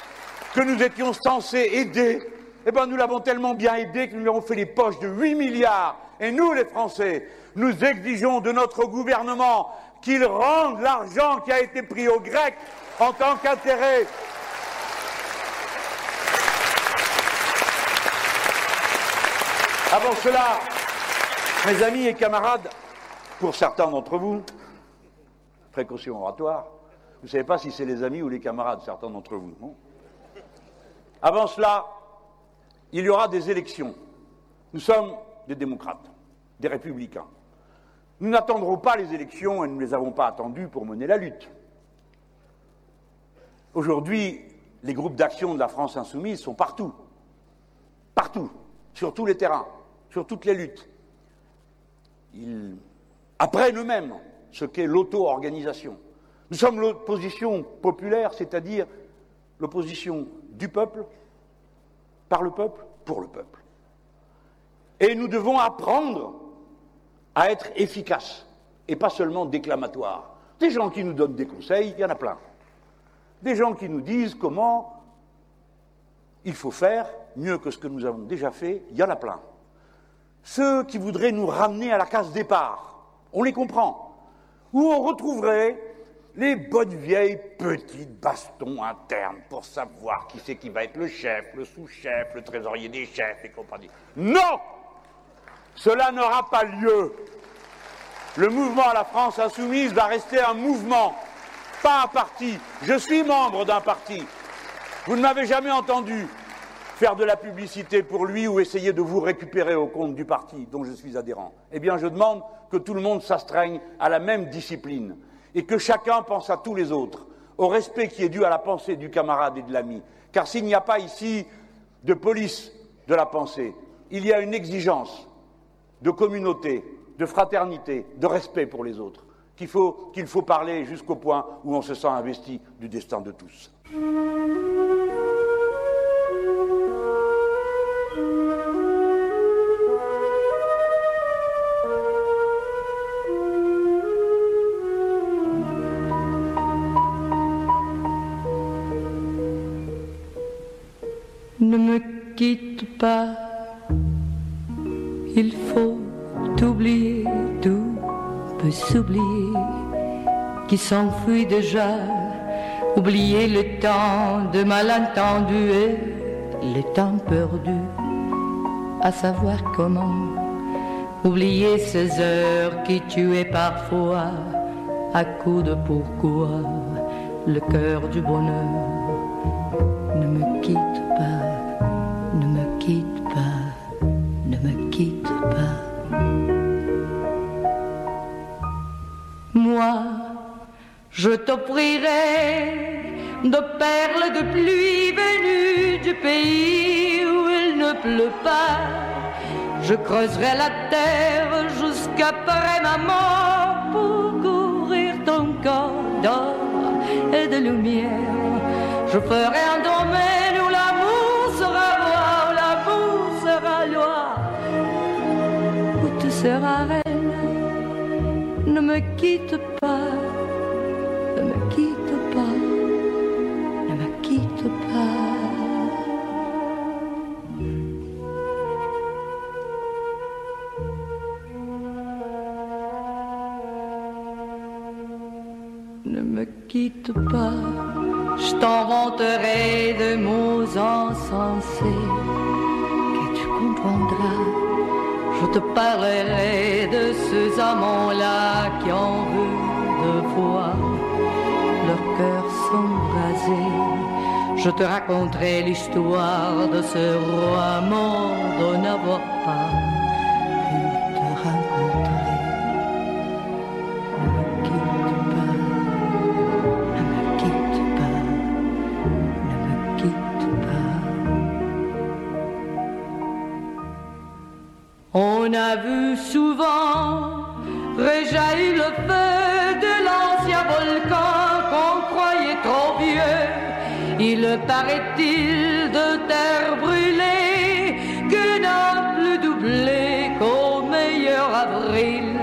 que nous étions censés aider? Eh bien, nous l'avons tellement bien aidé que nous lui avons fait les poches de 8 milliards. Et nous, les Français, nous exigeons de notre gouvernement qu'il rende l'argent qui a été pris aux Grecs en tant qu'intérêt. Avant cela, mes amis et camarades, pour certains d'entre vous, précaution oratoire, vous ne savez pas si c'est les amis ou les camarades, certains d'entre vous. non? Avant cela, il y aura des élections. Nous sommes des démocrates, des républicains. Nous n'attendrons pas les élections et nous ne les avons pas attendues pour mener la lutte. Aujourd'hui, les groupes d'action de la France insoumise sont partout, partout, sur tous les terrains, sur toutes les luttes. Ils apprennent eux-mêmes ce qu'est l'auto-organisation. Nous sommes l'opposition populaire, c'est-à-dire l'opposition du peuple, par le peuple, pour le peuple. Et nous devons apprendre à être efficaces et pas seulement déclamatoires. Des gens qui nous donnent des conseils, il y en a plein. Des gens qui nous disent comment il faut faire mieux que ce que nous avons déjà fait, il y en a plein. Ceux qui voudraient nous ramener à la case départ, on les comprend. Où on retrouverait les bonnes vieilles petites bastons internes pour savoir qui c'est qui va être le chef, le sous-chef, le trésorier des chefs et compagnie. Non Cela n'aura pas lieu. Le mouvement à la France insoumise va rester un mouvement, pas un parti. Je suis membre d'un parti. Vous ne m'avez jamais entendu faire de la publicité pour lui ou essayer de vous récupérer au compte du parti dont je suis adhérent. Eh bien, je demande que tout le monde s'astreigne à la même discipline et que chacun pense à tous les autres, au respect qui est dû à la pensée du camarade et de l'ami. Car s'il n'y a pas ici de police de la pensée, il y a une exigence de communauté, de fraternité, de respect pour les autres, qu'il faut, qu'il faut parler jusqu'au point où on se sent investi du destin de tous. Ne me quitte pas, il faut oublier, tout peut s'oublier, qui s'enfuit déjà Oublier le temps de malentendu et le temps perdu, à savoir comment. Oublier ces heures qui tuaient parfois à coups de pourquoi le cœur du bonheur. Je t'offrirai de perles de pluie venues du pays où il ne pleut pas. Je creuserai la terre jusqu'après ma mort pour couvrir ton corps d'or et de lumière. Je ferai un domaine où l'amour sera roi, où l'amour sera loi, où tu seras reine. Ne me quitte quitte pas, je t'inventerai de mots insensés que tu comprendras. Je te parlerai de ces amants-là qui ont vu deux fois leur cœur s'embraser. Je te raconterai l'histoire de ce roi mort de n'avoir pas On a vu souvent réjaillir le feu de l'ancien volcan qu'on croyait trop vieux. Il paraît-il de terre brûlée que n'a plus doublé qu'au meilleur avril.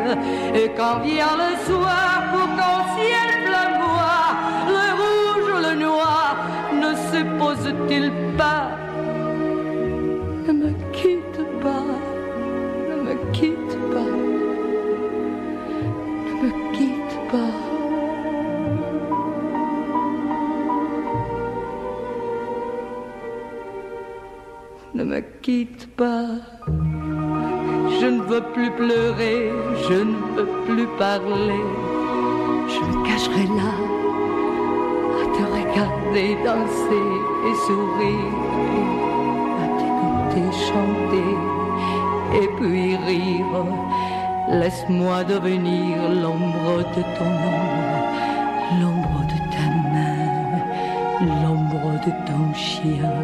Et quand vient le soir Je ne veux plus pleurer, je ne veux plus parler. Je me cacherai là à te regarder danser et sourire, à t'écouter chanter et puis rire. Laisse-moi devenir l'ombre de ton ombre, l'ombre de ta main, l'ombre de ton chien.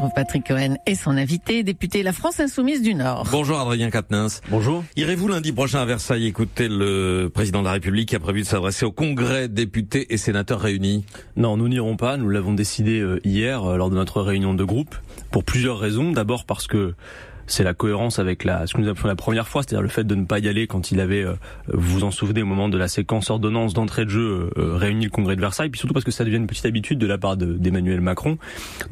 Retrouve Patrick Cohen et son invité, député La France Insoumise du Nord. Bonjour Adrien Quatennens. Bonjour. Irez-vous lundi prochain à Versailles écouter le président de la République qui a prévu de s'adresser au Congrès députés et sénateurs réunis? Non, nous n'irons pas. Nous l'avons décidé euh, hier euh, lors de notre réunion de groupe pour plusieurs raisons. D'abord parce que c'est la cohérence avec la, ce que nous avons fait la première fois, c'est-à-dire le fait de ne pas y aller quand il avait, euh, vous vous en souvenez, au moment de la séquence ordonnance d'entrée de jeu, euh, réuni le congrès de Versailles, puis surtout parce que ça devient une petite habitude de la part de- d'Emmanuel Macron,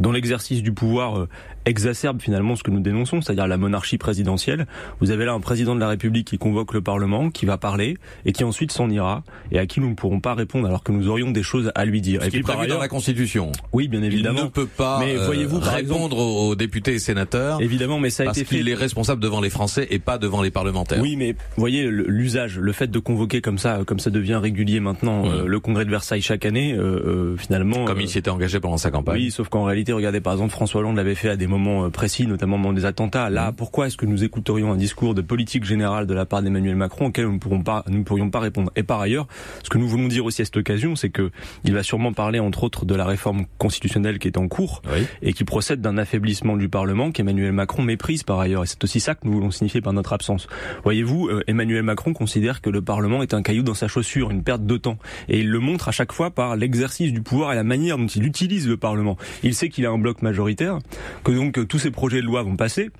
dont l'exercice du pouvoir euh, exacerbe finalement ce que nous dénonçons, c'est-à-dire la monarchie présidentielle. Vous avez là un président de la République qui convoque le Parlement, qui va parler, et qui ensuite s'en ira, et à qui nous ne pourrons pas répondre alors que nous aurions des choses à lui dire. Ce et qui est puis, par prévu dans la Constitution. Oui, bien évidemment. Il ne peut pas Mais euh, voyez-vous, répondre aux députés et sénateurs. Évidemment, mais ça a parce été fait. qu'il est responsable devant les Français et pas devant les parlementaires. Oui, mais voyez l'usage, le fait de convoquer comme ça, comme ça devient régulier maintenant, euh, le congrès de Versailles chaque année, euh, euh, finalement. Comme il s'y était engagé pendant sa campagne. Oui, sauf qu'en réalité, regardez, par exemple, François Hollande l'avait fait à des moments euh, précis, notamment au moment des attentats. Là, pourquoi est-ce que nous écouterions un discours de politique générale de la part d'Emmanuel Macron auquel nous ne pourrons pas, nous ne pourrions pas répondre? Et par ailleurs, ce que nous voulons dire aussi à cette occasion, c'est que il va sûrement parler, entre autres, de la réforme constitutionnelle qui est en cours et qui procède d'un affaiblissement du Parlement qu'Emmanuel Macron méprise par ailleurs. Et c'est aussi ça que nous voulons signifier par notre absence. Voyez-vous, euh, Emmanuel Macron considère que le Parlement est un caillou dans sa chaussure, une perte de temps. Et il le montre à chaque fois par l'exercice du pouvoir et la manière dont il utilise le Parlement. Il sait qu'il a un bloc majoritaire, que donc tous ses projets de loi vont passer.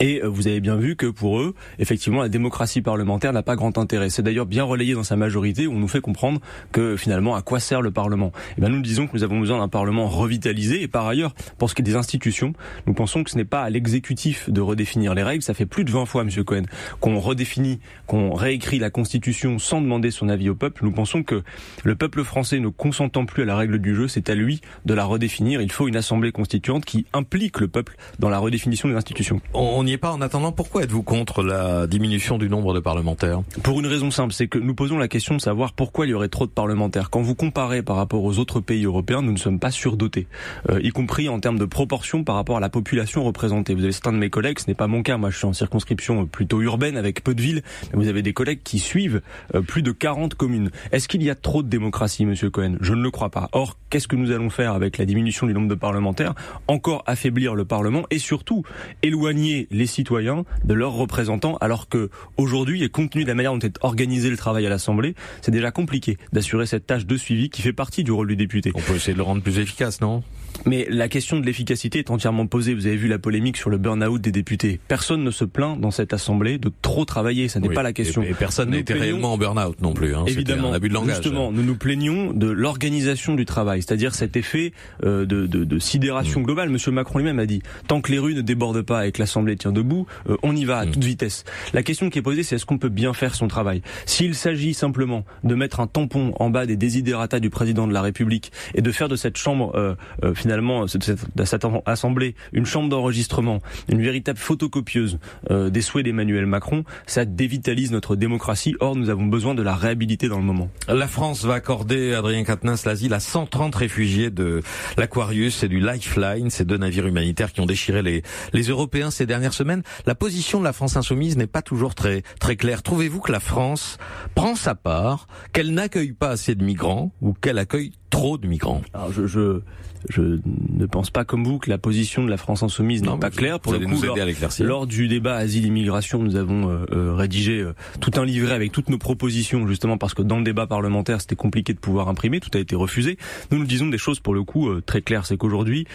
Et euh, vous avez bien vu que pour eux, effectivement, la démocratie parlementaire n'a pas grand intérêt. C'est d'ailleurs bien relayé dans sa majorité où on nous fait comprendre que finalement, à quoi sert le Parlement Eh bien, nous disons que nous avons besoin d'un Parlement revitalisé. Et par ailleurs, pour ce qui est des institutions, nous pensons que ce n'est pas à l'exécutif de redéfinir les règles. Ça fait plus de 20 fois, Monsieur Cohen, qu'on redéfinit, qu'on réécrit la Constitution sans demander son avis au peuple. Nous pensons que le peuple français ne consentant plus à la règle du jeu, c'est à lui de la redéfinir. Il faut une assemblée constituante qui implique le peuple dans la redéfinition des institutions. On n'y est pas en attendant. Pourquoi êtes-vous contre la diminution du nombre de parlementaires? Pour une raison simple, c'est que nous posons la question de savoir pourquoi il y aurait trop de parlementaires. Quand vous comparez par rapport aux autres pays européens, nous ne sommes pas surdotés, euh, y compris en termes de proportion par rapport à la population représentée. Vous avez certains de mes collègues, ce n'est pas mon cas, moi je suis en circonscription plutôt urbaine avec peu de villes, mais vous avez des collègues qui suivent euh, plus de 40 communes. Est-ce qu'il y a trop de démocratie, Monsieur Cohen? Je ne le crois pas. Or, qu'est-ce que nous allons faire avec la diminution du nombre de parlementaires? Encore affaiblir le Parlement et surtout éloigner les citoyens de leurs représentants, alors que aujourd'hui, et compte tenu de la manière dont est organisé le travail à l'Assemblée, c'est déjà compliqué d'assurer cette tâche de suivi qui fait partie du rôle du député. On peut essayer de le rendre plus efficace, non? Mais la question de l'efficacité est entièrement posée. Vous avez vu la polémique sur le burn-out des députés. Personne ne se plaint dans cette assemblée de trop travailler. Ça n'est Oui, pas la question. Et, et personne n'a été plaignons- réellement en burn-out non plus. Hein. Évidemment, un abus de langage. justement, nous nous plaignons de l'organisation du travail, c'est-à-dire cet effet euh, de, de, de sidération globale. Monsieur Macron lui-même a dit tant que les rues ne débordent pas et que l'Assemblée tient debout, euh, on y va à toute vitesse. La question qui est posée, c'est est-ce qu'on peut bien faire son travail? S'il s'agit simplement de mettre un tampon en bas des desiderata du président de la République et de faire de cette chambre, euh, euh, finalement, cette, cette assemblée, une chambre d'enregistrement, une véritable photocopieuse euh, des souhaits d'Emmanuel Macron, ça dévitalise notre démocratie. Or, nous avons besoin de la réhabiliter dans le moment. La France va accorder, Adrien Quatennens, l'asile à 130 réfugiés de l'Aquarius et du Lifeline, ces deux navires humanitaires qui ont déchiré les, les Européens ces dernières semaines. La position de la France insoumise n'est pas toujours très, très claire. Trouvez-vous que la France prend sa part, qu'elle n'accueille pas assez de migrants ou qu'elle accueille trop de migrants Alors je, je, je ne pense pas comme vous que la position de la France insoumise n'est pas claire. Pour vous le coup, nous aider lors, lors du débat asile-immigration, nous avons euh, euh, rédigé euh, tout un livret avec toutes nos propositions, justement parce que dans le débat parlementaire, c'était compliqué de pouvoir imprimer, tout a été refusé. Nous nous disons des choses pour le coup euh, très claires, c'est qu'aujourd'hui,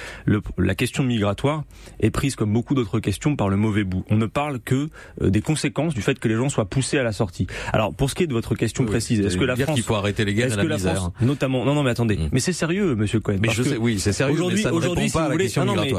la question migratoire est prise comme beaucoup d'autres questions par le mauvais bout. On ne parle que euh, des conséquences du fait que les gens soient poussés à la sortie. Alors pour ce qui est de votre question Oui, précise, est-ce que la France qu'il faut arrêter les guerres et la la misère. France, notamment, non non mais attendez, mais c'est sérieux, Monsieur Cohen. Mais parce je que sais, oui, c'est sérieux, Aujourd'hui, aujourd'hui, si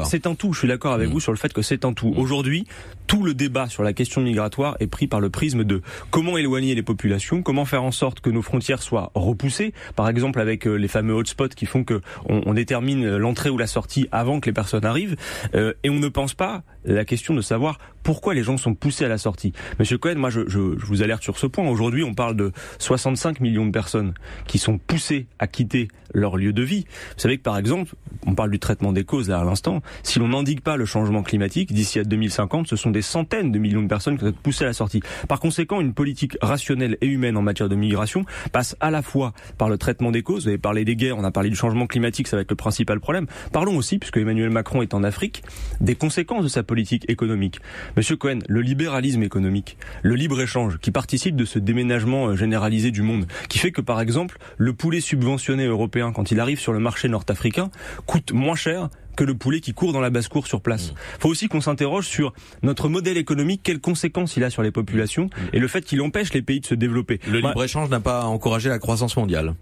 c'est un tout. Je suis d'accord avec vous sur le fait que c'est un tout. Aujourd'hui, tout le débat sur la question migratoire est pris par le prisme de comment éloigner les populations, comment faire en sorte que nos frontières soient repoussées, par exemple avec euh, les fameux hotspots qui font que on, on détermine l'entrée ou la sortie avant que les personnes arrivent, euh, et on ne pense pas la question de savoir pourquoi les gens sont poussés à la sortie. Monsieur Cohen, moi je, je, je vous alerte sur ce point. Aujourd'hui, on parle de 65 millions de personnes qui sont poussées à quitter leur lieu de vie. Vous savez que par exemple, on parle du traitement des causes là à l'instant, si l'on n'indique pas le changement climatique, d'ici à 2050, ce sont des centaines de millions de personnes qui vont être poussées à la sortie. Par conséquent, une politique rationnelle et humaine en matière de migration passe à la fois par le traitement des causes, vous avez parlé des guerres, on a parlé du changement climatique, ça va être le principal problème. Parlons aussi, puisque Emmanuel Macron est en Afrique, des conséquences de sa politique économique. Monsieur Cohen, le libéralisme économique, le libre-échange, qui participe de ce déménagement euh, généralisé du monde, qui fait que par exemple, le poulet subventionné européen, quand il arrive sur le marché nord-africain, coûte moins cher que le poulet qui court dans la basse-cour sur place. faut aussi qu'on s'interroge sur notre modèle économique, quelles conséquences il a sur les populations, et le fait qu'il empêche les pays de se développer. Le libre-échange n'a pas encouragé la croissance mondiale.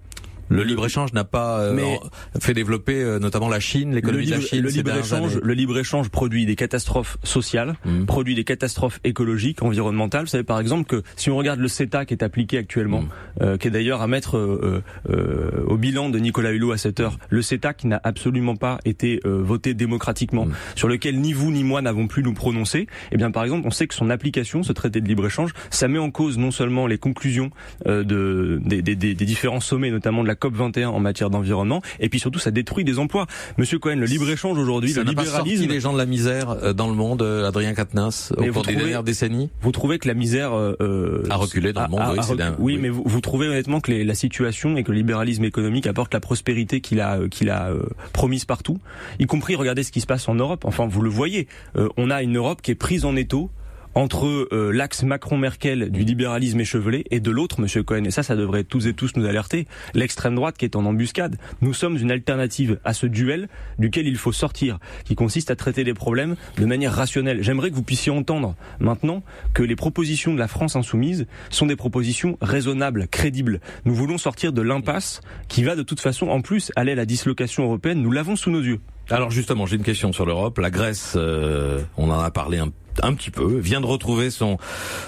Le libre-échange n'a pas euh, fait développer euh, notamment la Chine, l'économie de la libre, Chine le libre-échange, libre-échange produit des catastrophes sociales, Mm. produit des catastrophes écologiques, environnementales. Vous savez par exemple que si on regarde le CETA qui est appliqué actuellement, Mm. euh, qui est d'ailleurs à mettre euh, euh, au bilan de Nicolas Hulot à cette heure, le CETA qui n'a absolument pas été euh, voté démocratiquement, Mm. sur lequel ni vous ni moi n'avons pu nous prononcer, eh bien par exemple on sait que son application, ce traité de libre-échange, ça met en cause non seulement les conclusions euh, de, des- des- des différents sommets, notamment de la COP 21 en matière d'environnement, et puis surtout ça détruit des emplois. Monsieur Cohen, le libre-échange aujourd'hui, le n'a pas libéralisme... les gens de la misère euh, dans le monde, euh, Adrien Quatennens, au cours des trouvez- dernières décennies Vous trouvez que la misère euh, euh, A reculé dans le monde, oui, a recu- d'un- oui, oui. mais vous, vous trouvez honnêtement que les- la situation et que le libéralisme économique apporte la prospérité qu'il a qu'il a euh, promise partout, y compris regardez ce qui se passe en Europe. Enfin, vous le voyez, euh, on a une Europe qui est prise en étau entre euh, l'axe Macron-Merkel du libéralisme échevelé et de l'autre, Monsieur Cohen, et ça, ça devrait tous et tous nous alerter, l'extrême droite qui est en embuscade. Nous sommes une alternative à ce duel duquel il faut sortir, qui consiste à traiter les problèmes de manière rationnelle. J'aimerais que vous puissiez entendre maintenant que les propositions de la France insoumise sont des propositions raisonnables, crédibles. Nous voulons sortir de l'impasse qui va de toute façon en plus aller à la dislocation européenne. Nous l'avons sous nos yeux. Alors justement, j'ai une question sur l'Europe. La Grèce, euh, on en a parlé un un petit peu, vient de retrouver son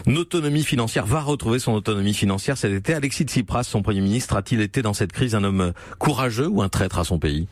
autonomie financière, va retrouver son autonomie financière cet été. Alexis Tsipras, son Premier ministre, a-t-il été dans cette crise un homme courageux ou un traître à son pays?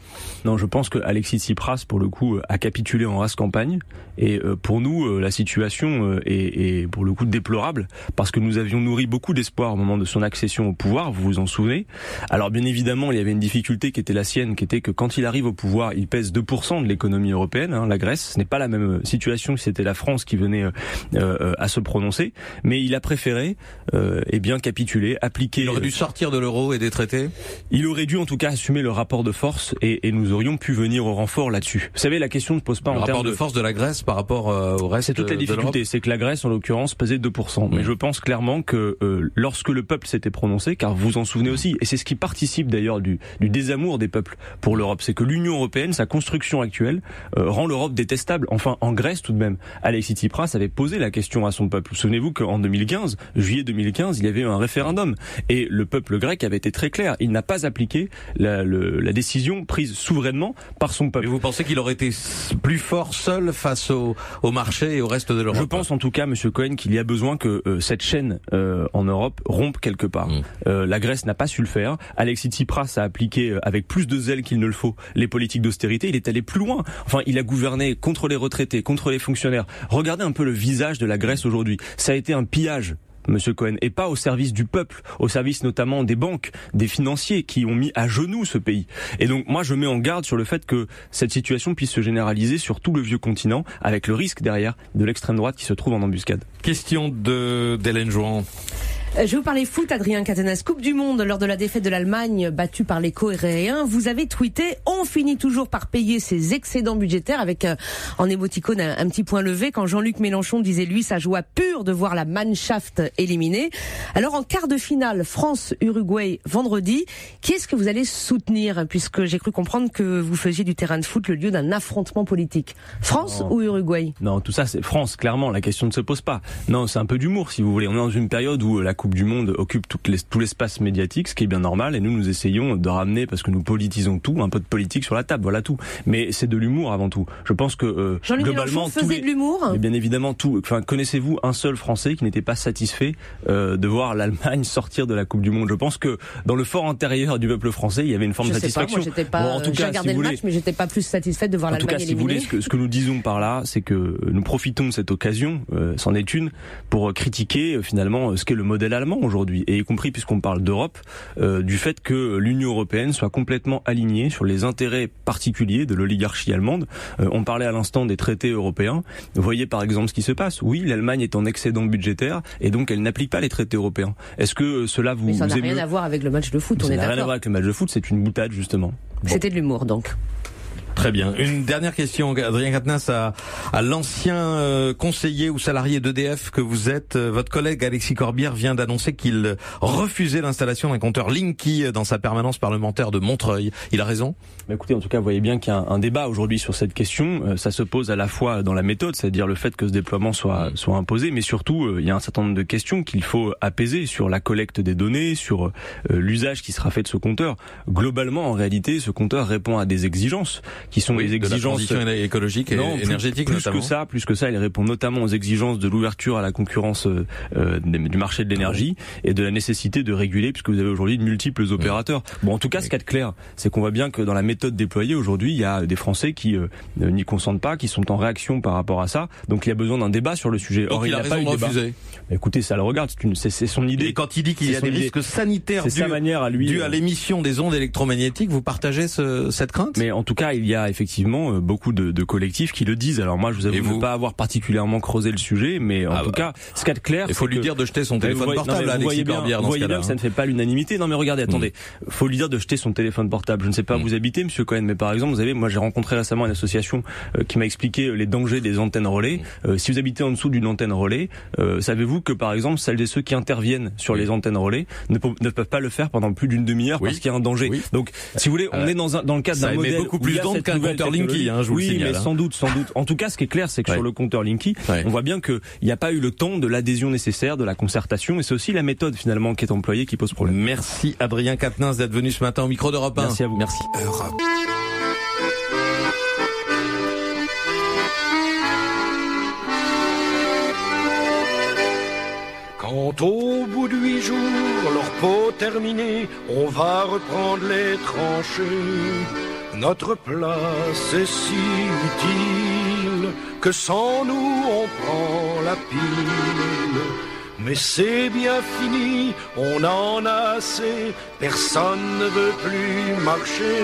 Non, je pense que Alexis Tsipras, pour le coup, a capitulé en race campagne. Et euh, pour nous, euh, la situation euh, est, pour le coup déplorable, parce que nous avions nourri beaucoup d'espoir au moment de son accession au pouvoir, vous vous en souvenez. Alors bien évidemment, il y avait une difficulté qui était la sienne, qui était que quand il arrive au pouvoir, il pèse 2% de l'économie européenne, hein, la Grèce. Ce n'est pas la même situation que c'était la France qui venait euh, euh, à se prononcer, mais il a préféré euh, eh bien capituler, appliquer. Il aurait dû sortir de l'euro et des traités. Il aurait dû en tout cas assumer le rapport de force et, et nous aurions pu venir au renfort là-dessus. Vous savez, la question ne se pose pas le en rapport termes de force de la Grèce par rapport au reste. C'est toute la difficulté, c'est que la Grèce en l'occurrence pesait 2%. Mais je pense clairement que euh, lorsque le peuple s'était prononcé, car vous vous en souvenez aussi, et c'est ce qui participe d'ailleurs du, du désamour des peuples pour l'Europe, c'est que l'Union européenne, sa construction actuelle, euh, rend l'Europe détestable. Enfin, en Grèce tout de même, Alexis Tsipras avait posé la question à son peuple. Souvenez-vous qu'en 2015, juillet 2015, il y avait eu un référendum et le peuple grec avait été très clair. Il n'a pas appliqué la, le, la décision prise souverainement par son peuple. Et vous pensez qu'il aurait été plus fort seul face au, au marché et au reste de l'Europe Je pense en tout cas, Monsieur Cohen, qu'il y a besoin que euh, cette chaîne euh, en Europe rompe quelque part. Mmh. Euh, la Grèce n'a pas su le faire. Alexis Tsipras a appliqué avec plus de zèle qu'il ne le faut les politiques d'austérité. Il est allé plus loin. Enfin, il a gouverné contre les retraités, contre les fonctionnaires. Regardez un peu le visage de la Grèce aujourd'hui. Ça a été un pillage Monsieur Cohen, et pas au service du peuple, au service notamment des banques, des financiers qui ont mis à genoux ce pays. Et donc moi je mets en garde sur le fait que cette situation puisse se généraliser sur tout le vieux continent, avec le risque derrière de l'extrême droite qui se trouve en embuscade. Question de d'Hélène Jouan. Euh, Je vais vous parler foot, Adrien Catenas. Coupe du Monde, lors de la défaite de l'Allemagne battue par les coréens, vous avez tweeté « On finit toujours par payer ses excédents budgétaires » avec euh, en émoticône un, un, petit point levé quand Jean-Luc Mélenchon disait lui sa joie pure de voir la Mannschaft éliminée. Alors en quart de finale, France-Uruguay vendredi, qui est-ce que vous allez soutenir? Puisque j'ai cru comprendre que vous faisiez du terrain de foot le lieu d'un affrontement politique. France non. ou Uruguay? Non, tout ça c'est France, clairement, la question ne se pose pas. Non, c'est un peu d'humour si vous voulez. On est dans une période où la Coupe du Monde occupe tout, les, tout l'espace médiatique, ce qui est bien normal, et nous nous essayons de ramener, parce que nous politisons tout, un peu de politique sur la table, voilà tout. Mais c'est de l'humour avant tout. Je pense que euh, globalement, faisait les, de l'humour. bien évidemment tout. Enfin, connaissez-vous un seul Français qui n'était pas satisfait euh, de voir l'Allemagne sortir de la Coupe du Monde? Je pense que dans le fort intérieur du peuple français, il y avait une forme je de sais satisfaction. Pas, moi, pas, bon, en tout cas, regardé si le vous match, mais j'étais pas plus satisfaite de voir en tout cas, l'Allemagne si vous voulez, éliminée. ce que, ce que nous disons par là, c'est que nous profitons de cette occasion, euh, c'en est une, pour critiquer euh, finalement ce qu'est le modèle allemand aujourd'hui, et y compris puisqu'on parle d'Europe, euh, du fait que l'Union européenne soit complètement alignée sur les intérêts particuliers de l'oligarchie allemande. Euh, on parlait à l'instant des traités européens. Vous voyez par exemple ce qui se passe. Oui, l'Allemagne est en excédent budgétaire et donc elle n'applique pas les traités européens. Est-ce que cela vous, Mais ça n'a rien à voir avec le match de foot, on Ça est n'a rien à voir avec le match de foot, c'est une boutade justement. Bon. C'était de l'humour donc. Très bien. Une dernière question, Adrien Quatennens, à, à l'ancien euh, conseiller ou salarié d'EDF que vous êtes. Euh, Votre collègue Alexis Corbière vient d'annoncer qu'il refusait l'installation d'un compteur Linky dans sa permanence parlementaire de Montreuil. Il a raison? Bah écoutez, en tout cas, vous voyez bien qu'il y a un, un débat aujourd'hui sur cette question. Euh, ça se pose à la fois dans la méthode, c'est-à-dire le fait que ce déploiement soit, soit imposé, mais surtout, euh, il y a un certain nombre de questions qu'il faut apaiser sur la collecte des données, sur euh, l'usage qui sera fait de ce compteur. Globalement, en réalité, ce compteur répond à des exigences qui sont Oui, les de la exigences écologique et Non, plus- énergétique plus, notamment. que ça, plus que ça, il répond notamment aux exigences de l'ouverture à la concurrence euh, euh, du marché de l'énergie et de la nécessité de réguler, puisque vous avez aujourd'hui de multiples opérateurs. Bon, en tout cas, ce qu'il y a de clair, c'est qu'on voit bien que dans la méthode déployée aujourd'hui, il y a des Français qui euh, n'y consentent pas, qui sont en réaction par rapport à ça. Donc, il y a besoin d'un débat sur le sujet. Donc Or, il a a pas eu de de débat. Écoutez, ça le regarde, c'est son idée. Et quand il dit qu'il y a des idée. risques sanitaires sa dus manière à lui. euh, à l'émission des ondes électromagnétiques, vous partagez ce- cette crainte? Mais en tout cas, il y a y a effectivement euh, beaucoup de, de collectifs qui le disent. Alors moi, je vous avoue ne pas avoir particulièrement creusé le sujet, mais en Ah tout bah. cas, ce qu'il y a de clair, Il faut lui que- dire de jeter son téléphone voyez- portable, non, vous voyez bien, vous voyez bien que ça hein. ne fait pas l'unanimité. Non mais regardez, attendez, faut lui dire de jeter son téléphone portable. Je ne sais pas où vous habitez, Monsieur Cohen, mais par exemple, vous avez, moi j'ai rencontré récemment une association euh, qui m'a expliqué euh, les dangers des antennes relais. Euh, si vous habitez en dessous d'une antenne relais, euh, savez-vous que par exemple celles et ceux qui interviennent sur les antennes relais ne, pe- ne peuvent pas le faire pendant plus d'une demi-heure parce qu'il y a un danger. Donc, si vous voulez, on est dans un dans le cadre d'un modèle beaucoup plus il d'ondes compteur Linky, hein, je vous le oui, mais hein. sans doute, sans doute. En tout cas, ce qui est clair, c'est que sur le compteur Linky, on voit bien qu'il n'y a pas eu le temps de l'adhésion nécessaire, de la concertation, et c'est aussi la méthode finalement qui est employée qui pose problème. Merci Adrien Quatennens d'être venu ce matin au micro d'Europe 1. Merci à vous. Merci. Quand au bout de huit jours, leur peau terminée, on va reprendre les tranchées. Notre place est si utile que sans nous on prend la pile. Mais c'est bien fini, on en a assez, personne ne veut plus marcher.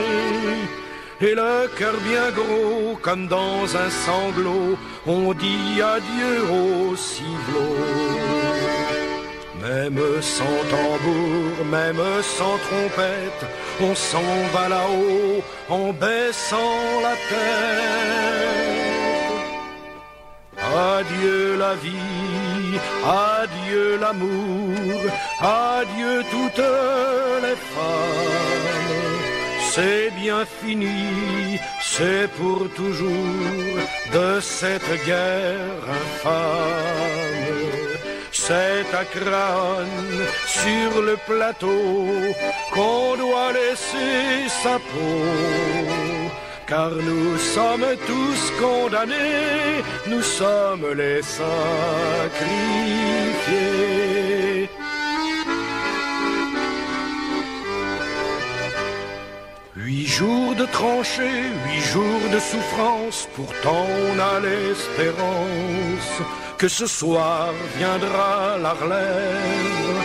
Et le cœur bien gros, comme dans un sanglot, on dit adieu au ciblot. Même sans tambour, même sans trompette, on s'en va là-haut en baissant la tête. Adieu la vie, adieu l'amour, adieu toutes les femmes. C'est bien fini, c'est pour toujours de cette guerre infâme. C'est à Crâne, sur le plateau, qu'on doit laisser sa peau. Car nous sommes tous condamnés, nous sommes les sacrifiés. Huit jours de tranchées, huit jours de souffrance, pourtant on a l'espérance que ce soir viendra la relève,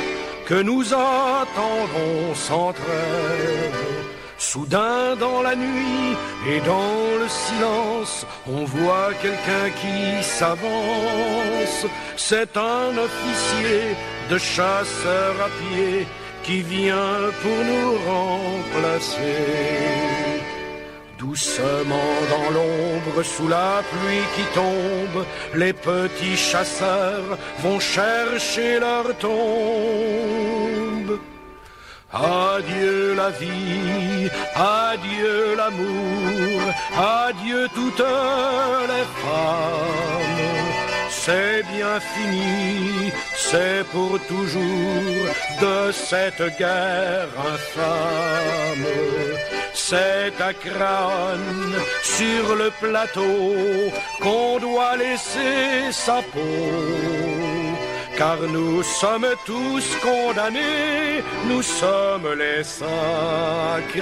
que nous attendrons sans trêve. Soudain dans la nuit et dans le silence, on voit quelqu'un qui s'avance. C'est un officier de chasseurs à pied qui vient pour nous remplacer. Doucement dans l'ombre, sous la pluie qui tombe, les petits chasseurs vont chercher leur tombe. Adieu la vie, adieu l'amour, adieu toutes les femmes. C'est bien fini, c'est pour toujours de cette guerre infâme. C'est à Crâne, sur le plateau, qu'on doit laisser sa peau. Car nous sommes tous condamnés, nous sommes les sacrifiés.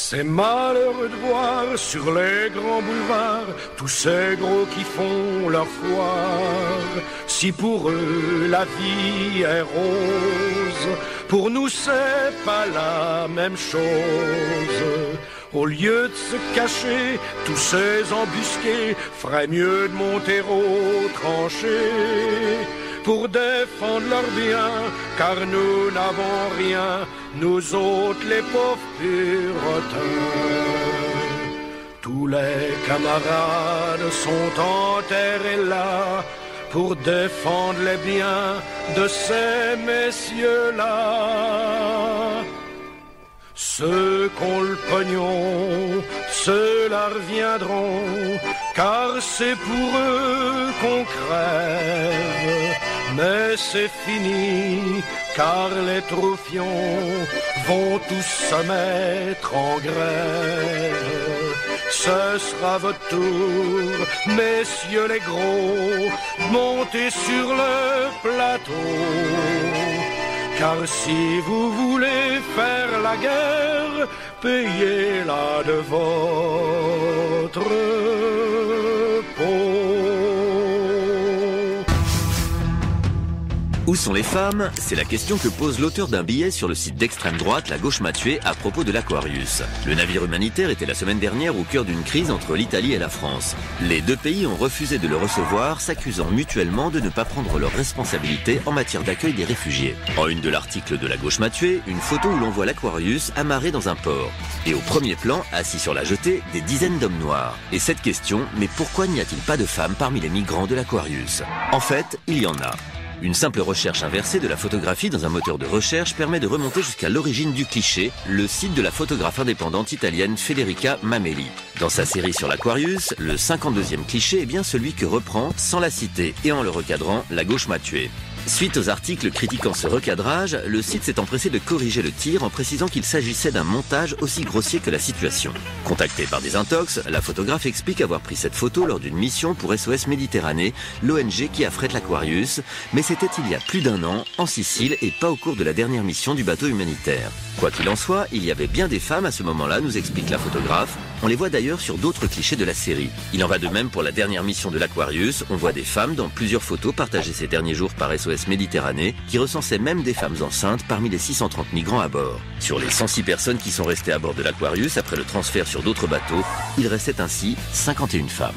C'est malheureux de voir sur les grands boulevards tous ces gros qui font leur foire. Si pour eux la vie est rose, pour nous c'est pas la même chose. Au lieu de se cacher, tous ces embusqués feraient mieux de monter au tranché pour défendre leurs biens, car nous n'avons rien, nous autres les pauvres puritains. Tous les camarades sont enterrés là pour défendre les biens de ces messieurs-là. Ceux qu'ont le pognon, ceux-là reviendront, car c'est pour eux qu'on crève. Mais c'est fini, car les troufions vont tous se mettre en grève. Ce sera votre tour, messieurs les gros, montez sur le plateau. Car si vous voulez faire la guerre, payez-la de votre peau. Où sont les femmes? C'est la question que pose l'auteur d'un billet sur le site d'extrême droite La Gauche m'a tué à propos de l'Aquarius. Le navire humanitaire était la semaine dernière au cœur d'une crise entre l'Italie et la France. Les deux pays ont refusé de le recevoir, s'accusant mutuellement de ne pas prendre leurs responsabilités en matière d'accueil des réfugiés. En une de l'article de La Gauche m'a tué, une photo où l'on voit l'Aquarius amarré dans un port. Et au premier plan, assis sur la jetée, des dizaines d'hommes noirs. Et cette question, mais pourquoi n'y a-t-il pas de femmes parmi les migrants de l'Aquarius? En fait, il y en a. Une simple recherche inversée de la photographie dans un moteur de recherche permet de remonter jusqu'à l'origine du cliché, le site de la photographe indépendante italienne Federica Mameli. Dans sa série sur l'Aquarius, le 52e cliché est bien celui que reprend, sans la citer et en le recadrant, la gauche m'a tué. Suite aux articles critiquant ce recadrage, le site s'est empressé de corriger le tir en précisant qu'il s'agissait d'un montage aussi grossier que la situation. Contactée par des intox, la photographe explique avoir pris cette photo lors d'une mission pour SOS Méditerranée, l'ONG qui affrète l'Aquarius, mais c'était il y a plus d'un an, en Sicile, et pas au cours de la dernière mission du bateau humanitaire. Quoi qu'il en soit, il y avait bien des femmes à ce moment-là, nous explique la photographe. On les voit d'ailleurs sur d'autres clichés de la série. Il en va de même pour la dernière mission de l'Aquarius. On voit des femmes dans plusieurs photos partagées ces derniers jours par SOS Méditerranée, qui recensaient même des femmes enceintes parmi les 630 migrants à bord. Sur les 106 personnes qui sont restées à bord de l'Aquarius après le transfert sur d'autres bateaux, il restait ainsi 51 femmes.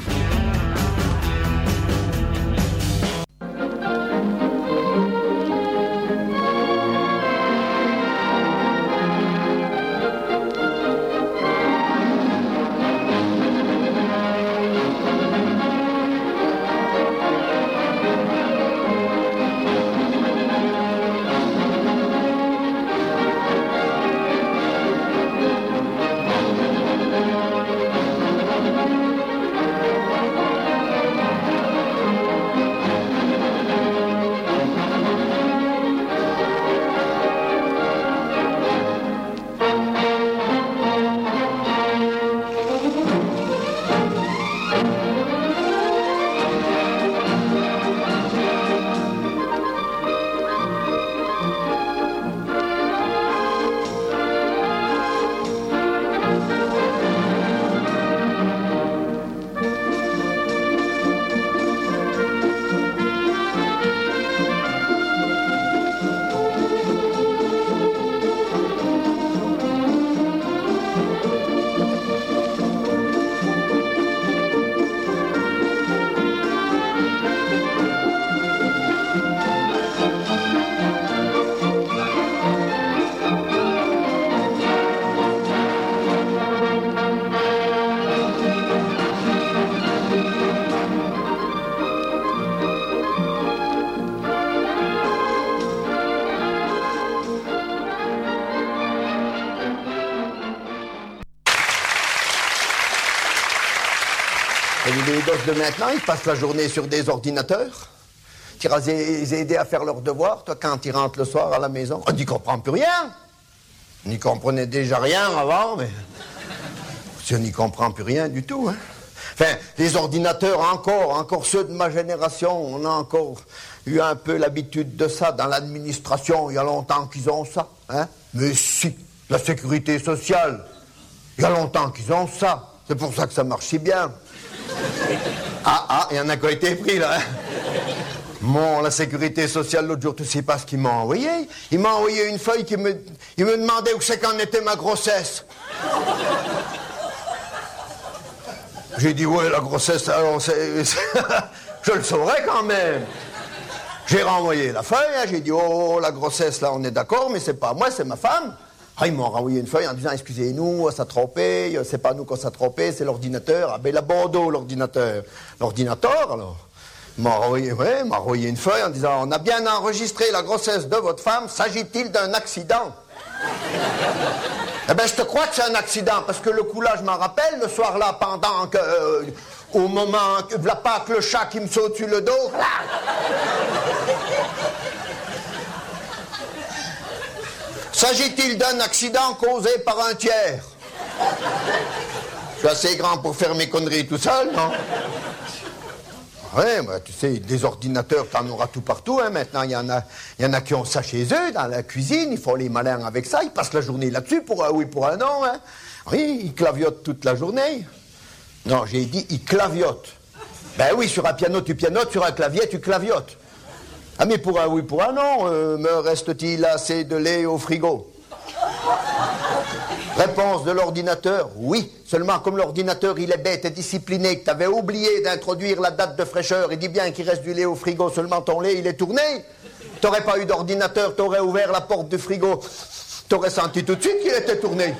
De maintenant, ils passent la journée sur des ordinateurs. Tu iras les aider à faire leurs devoirs, toi, quand ils rentrent le soir à la maison. On n'y comprend plus rien. On n'y comprenait déjà rien avant, mais. On n'y comprend plus rien du tout, hein. Enfin, les ordinateurs, encore, encore ceux de ma génération, on a encore eu un peu l'habitude de ça dans l'administration. Il y a longtemps qu'ils ont ça, hein. Mais si, la sécurité sociale, il y a longtemps qu'ils ont ça. C'est pour ça que ça marche si bien. Ah, ah, il y en a qui ont été pris, là. hein. Bon, la sécurité sociale, l'autre jour, tu sais pas ce qu'il m'a envoyé? Il m'a envoyé une feuille qui me... Il me demandait où c'est qu'en était ma grossesse. J'ai dit, ouais, la grossesse, alors, c'est... Je le saurais quand même. J'ai renvoyé la feuille, hein, j'ai dit, oh, la grossesse, là, on est d'accord, mais c'est pas moi, c'est ma femme. Ah, ils m'ont une feuille en disant, excusez-nous, on s'est trompé, c'est pas nous qu'on s'est trompé, c'est l'ordinateur. Ah, ben, la bandeau, l'ordinateur. L'ordinateur, alors Ils m'ont renvoyé, ouais, une feuille en disant, on a bien enregistré la grossesse de votre femme, s'agit-il d'un accident? Eh ben, je te crois que c'est un accident, parce que le coup là, je m'en rappelle, le soir là, pendant que, euh, au moment voilà pas que le chat qui me saute sur le dos. S'agit-il d'un accident causé par un tiers? Je suis assez grand pour faire mes conneries tout seul, non? Ouais, bah, tu sais, des ordinateurs, t'en auras tout partout. Hein. Maintenant, il y, en a- y en a qui ont ça chez eux, dans la cuisine. Ils font les malins avec ça. Ils passent la journée là-dessus pour un oui, pour un non. Hein. Oui, ils claviotent toute la journée. Non, j'ai dit ils claviotent. Ben oui, sur un piano, tu pianotes. Sur un clavier, tu claviotes. Ah mais pour un oui, pour un non, euh, me reste-t-il assez de lait au frigo? Réponse de l'ordinateur, oui. Seulement comme l'ordinateur il est bête et discipliné, que tu avais oublié d'introduire la date de fraîcheur, il dit bien qu'il reste du lait au frigo, seulement ton lait il est tourné. T'aurais pas eu d'ordinateur, t'aurais ouvert la porte du frigo, t'aurais senti tout de suite qu'il était tourné.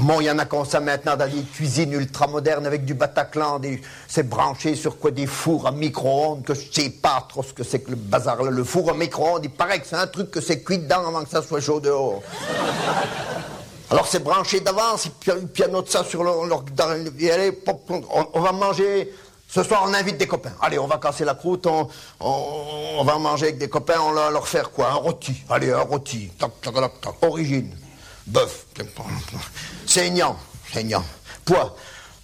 Bon, il y en a comme ça maintenant dans des cuisines ultra modernes avec du Bataclan, c'est branché sur quoi des fours à micro-ondes, que je sais pas trop ce que c'est que le bazar là. Le four à micro-ondes, il paraît que c'est un truc que c'est cuit dedans avant que ça soit chaud dehors. Alors c'est branché d'avance, il pianote ça sur le... le- dans le- et allez, on, va manger... Ce soir, on invite des copains. Allez, on va casser la croûte, on, on- on va manger avec des copains, on va leur faire quoi? Un rôti. Allez, un rôti. Tac, tac, tac, tac. Origine. Bœuf. Saignant. Saignant. Poids.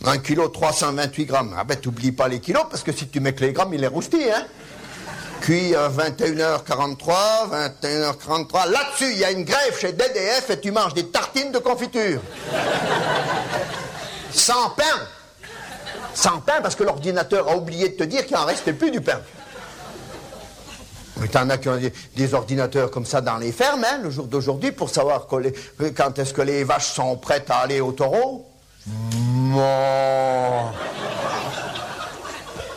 1 kg 328 grammes. Ah ben, t'oublies pas les kilos, parce que si tu mets que les grammes, il est rousti, hein Cuit à 21h43, 21h43. Là-dessus, il y a une grève chez DDF et tu manges des tartines de confiture. Sans pain. Sans pain parce que l'ordinateur a oublié de te dire qu'il en restait plus du pain. Mais t'en as qui ont des, ordinateurs comme ça dans les fermes, hein, le jour d'aujourd'hui, pour savoir quand est-ce que les vaches sont prêtes à aller au taureau.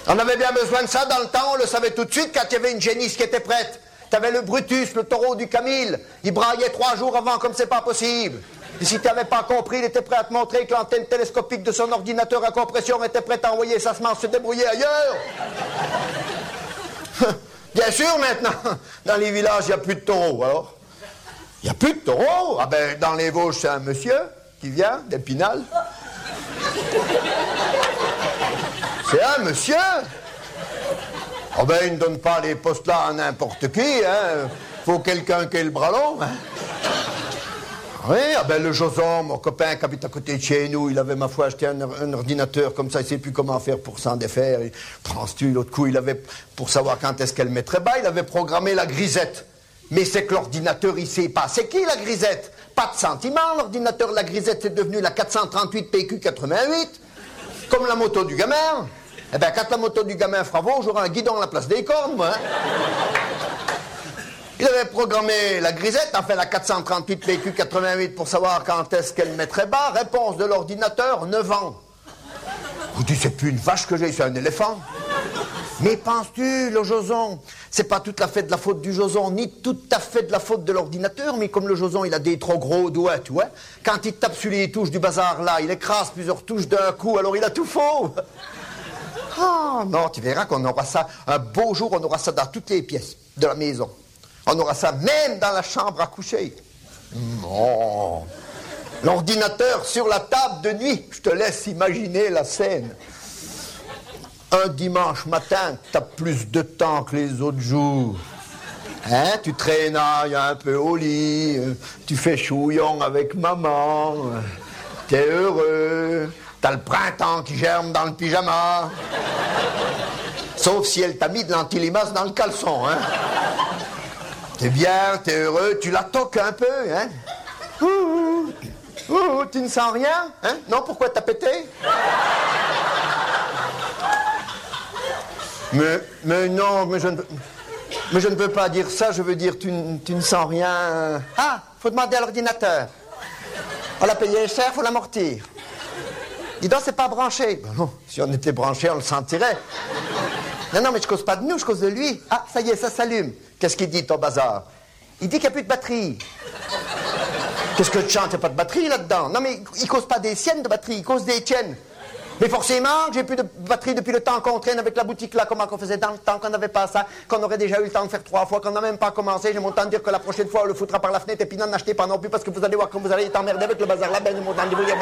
On avait bien besoin de ça dans le temps, on le savait tout de suite quand il y avait une génisse qui était prête. T'avais le Brutus, le taureau du Camille, il braillait trois jours avant comme c'est pas possible. Et si t'avais pas compris, il était prêt à te montrer que l'antenne télescopique de son ordinateur à compression était prête à envoyer sa semence se débrouiller ailleurs. Bien sûr, maintenant, dans les villages, il n'y a plus de taureaux, alors. Il n'y a plus de taureaux. Ah ben, dans les Vosges, c'est un monsieur qui vient d'Épinal. C'est un monsieur. Oh ben, il ne donne pas les postes là à n'importe qui, hein. Faut quelqu'un qui ait le bras long, hein. Oui, ah ben le Joson, mon copain qui habite à côté de chez nous, il avait ma foi acheté un, ordinateur comme ça, il sait plus comment faire pour s'en défaire. Il prends-tu, l'autre coup, il avait, pour savoir quand est-ce qu'elle mettrait bas, il avait programmé la grisette. Mais c'est que l'ordinateur, il sait pas. C'est qui la grisette? Pas de sentiment, l'ordinateur, la grisette, c'est devenu la 438 PQ88, comme la moto du gamin. Eh ben, quand la moto du gamin fera beau, j'aurai un guidon à la place des cornes, hein. Il avait programmé la grisette, enfin la 438 PQ88 pour savoir quand est-ce qu'elle mettrait bas. Réponse de l'ordinateur, 9 ans. Vous dites, c'est plus une vache que j'ai, c'est un éléphant. Mais penses-tu, le Joson, c'est pas tout à fait de la faute du Joson, ni tout à fait de la faute de l'ordinateur, mais comme le Joson, il a des trop gros doigts, tu vois, quand il tape sur les touches du bazar là, il écrase plusieurs touches d'un coup, alors il a tout faux. Ah non, tu verras qu'on aura ça, un beau jour, on aura ça dans toutes les pièces de la maison. On aura ça même dans la chambre à coucher. Non. L'ordinateur sur la table de nuit, je te laisse imaginer la scène. Un dimanche matin, t'as plus de temps que les autres jours. Hein, tu traînailles un peu au lit, euh, tu fais chouillon avec maman, euh, t'es heureux, t'as le printemps qui germe dans le pyjama. Sauf si elle t'a mis de l'antilimace dans le caleçon, hein. T'es bien, t'es heureux, tu la toques un peu, hein. Ouh, ouh, tu ne sens rien, hein Non, pourquoi t'as pété mais, mais non, mais je ne veux pas dire ça, je veux dire tu ne sens rien. Ah, faut demander à l'ordinateur. On l'a payé cher, faut l'amortir. Dis donc, c'est pas branché. Ben non, si on était branché, on le sentirait. Non, non, mais je cause pas de nous, je cause de lui. Ah, ça y est, ça s'allume. Qu'est-ce qu'il dit, ton bazar? Il dit qu'il n'y a plus de batterie. Qu'est-ce que tu chantes? Il n'y a pas de batterie là-dedans. Non, mais il cause pas des siennes de batterie, il cause des tiennes. Mais forcément, j'ai plus de batterie depuis le temps qu'on traîne avec la boutique là, comment qu'on faisait dans le temps qu'on n'avait pas ça, qu'on aurait déjà eu le temps de faire trois fois, qu'on n'a même pas commencé. J'ai mon temps de dire que la prochaine fois, on le foutra par la fenêtre et puis n'en achetez pas non plus parce que vous allez voir quand vous allez être emmerdé avec le bazar là, ben, mon temps de débrouiller,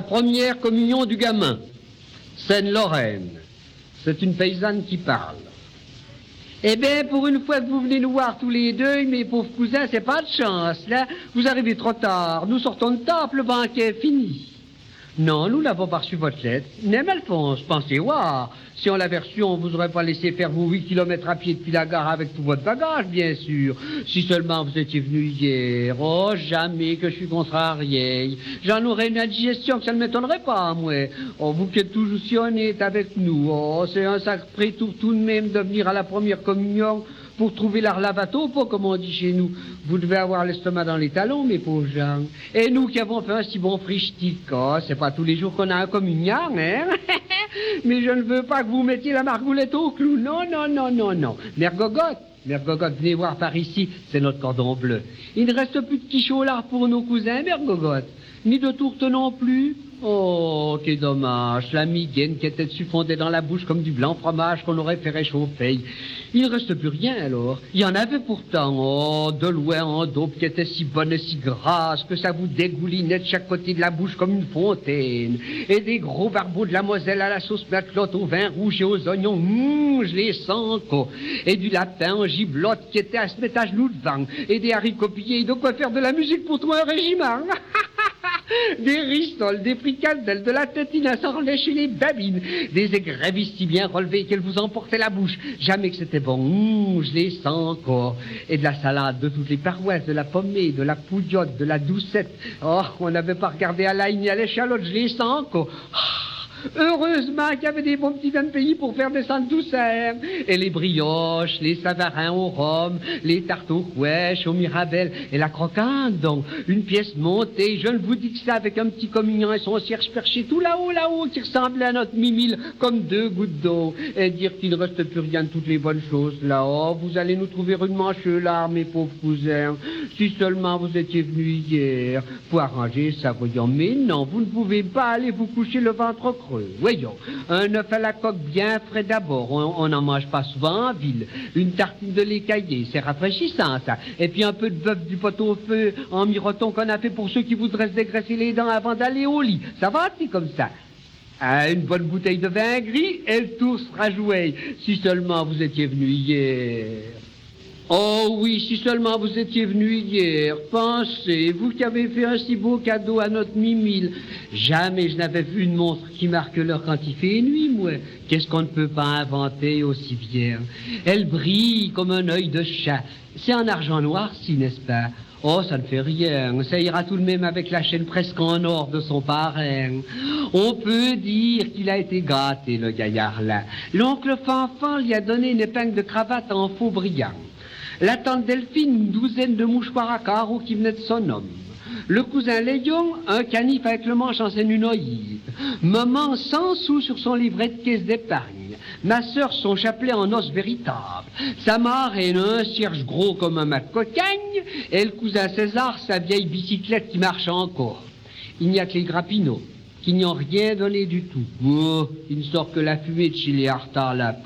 La première communion du gamin. Seine-Lorraine. C'est une paysanne qui parle. Eh bien, pour une fois que vous venez nous voir tous les deux, mes pauvres cousins, c'est pas de chance, là. Vous arrivez trop tard. Nous sortons de table, le banquet est fini. Non, nous n'avons pas reçu votre lettre. Même Alphonse, pensez voir. Si on l'avait reçu, on vous aurait pas laissé faire vos huit kilomètres à pied depuis la gare avec tout votre bagage, bien sûr. Si seulement vous étiez venu hier. Oh, jamais que je suis contrarié. J'en aurais une indigestion que ça ne m'étonnerait pas, moi. Oh, vous qui êtes toujours si honnête avec nous. Oh, c'est un sacré tour tout de même de venir à la première communion pour trouver l'art lavato, pas comme on dit chez nous. Vous devez avoir l'estomac dans les talons, mes pauvres gens. Et nous qui avons fait un si bon frichtique, oh, c'est pas tous les jours qu'on a un communion, hein? Mais je ne veux pas que vous mettiez la margoulette au clou. Non, non, non, non, non. Mère Gogotte, Mère venez voir par ici, c'est notre cordon bleu. Il ne reste plus de quicholards pour nos cousins, Mère Gogotte. Ni de tourte non plus. Oh, quel dommage. La migaine qui était dessus fondée dans la bouche comme du blanc fromage qu'on aurait fait réchauffer. Il ne reste plus rien alors. Il y en avait pourtant, oh, de loin en daube qui était si bonne et si grasse que ça vous dégoulinait de chaque côté de la bouche comme une fontaine. Et des gros barbeaux de la Moselle à la sauce matelote au vin rouge et aux oignons, Hum, je les sens, quoi. Et du lapin en giblotte qui était à se mettre à genoux devant. Et des haricots pillés, de quoi faire de la musique pour toi un régiment. Des rissoles, des fricadelles, de la tétine à s'enlècher les babines, des égrévisses si bien relevées qu'elles vous emportaient la bouche. Jamais que c'était bon. Hum, je les sens encore. Et de la salade de toutes les paroisses, de la pommée, de la poudiotte, de la doucette. Oh, on n'avait pas regardé à l'ail ni à l'échalote, je les sens encore. Ah, Heureusement qu'il y avait des bons petits vins de pays pour faire descendre tout ça. hein. Et les brioches, les savarins au rhum, les tartes aux couèches, au mirabelle, et la croquante, donc. Une pièce montée, je ne vous dis que ça avec un petit communion et son cierge perché tout là-haut, là-haut, qui ressemblait à notre mimile, comme deux gouttes d'eau. Et dire qu'il ne reste plus rien de toutes les bonnes choses, là. Oh, vous allez nous trouver une mancheux, là, mes pauvres cousins. Si seulement vous étiez venus hier pour arranger ça, voyons. Mais non, vous ne pouvez pas aller vous coucher le ventre creux. Voyons, un œuf à la coque bien frais d'abord. On n'en mange pas souvent en ville. Une tartine de lait caillé, c'est rafraîchissant, ça. Et puis un peu de bœuf du pot au feu en miroton qu'on a fait pour ceux qui voudraient se dégraisser les dents avant d'aller au lit. Ça va, c'est comme ça. Une bonne bouteille de vin gris et le tour sera joué. Si seulement vous étiez venu hier. Oh oui, si seulement vous étiez venu hier, pensez, vous qui avez fait un si beau cadeau à notre Mimile. Jamais je n'avais vu une montre qui marque l'heure quand il fait nuit, moi. Qu'est-ce qu'on ne peut pas inventer aussi bien? Elle brille comme un œil de chat. C'est en argent noir, si, n'est-ce pas? Oh, ça ne fait rien. Ça ira tout de même avec la chaîne presque en or de son parrain. On peut dire qu'il a été gâté, le gaillard-là. L'oncle Fanfan lui a donné une épingle de cravate en faux brillant. La tante Delphine, une douzaine de mouchoirs à carreaux qui venaient de son homme. Le cousin Léon, un canif avec le manche en sénunoïde. Maman, 100 sous sur son livret de caisse d'épargne. Ma sœur, son chapelet en os véritable. Sa marraine, un cierge gros comme un mat cocagne. Et le cousin César, sa vieille bicyclette qui marche encore. Il n'y a que les grappineaux, qui n'y ont rien donné du tout. Oh, il ne sort que la fumée de chez les Hartards, là.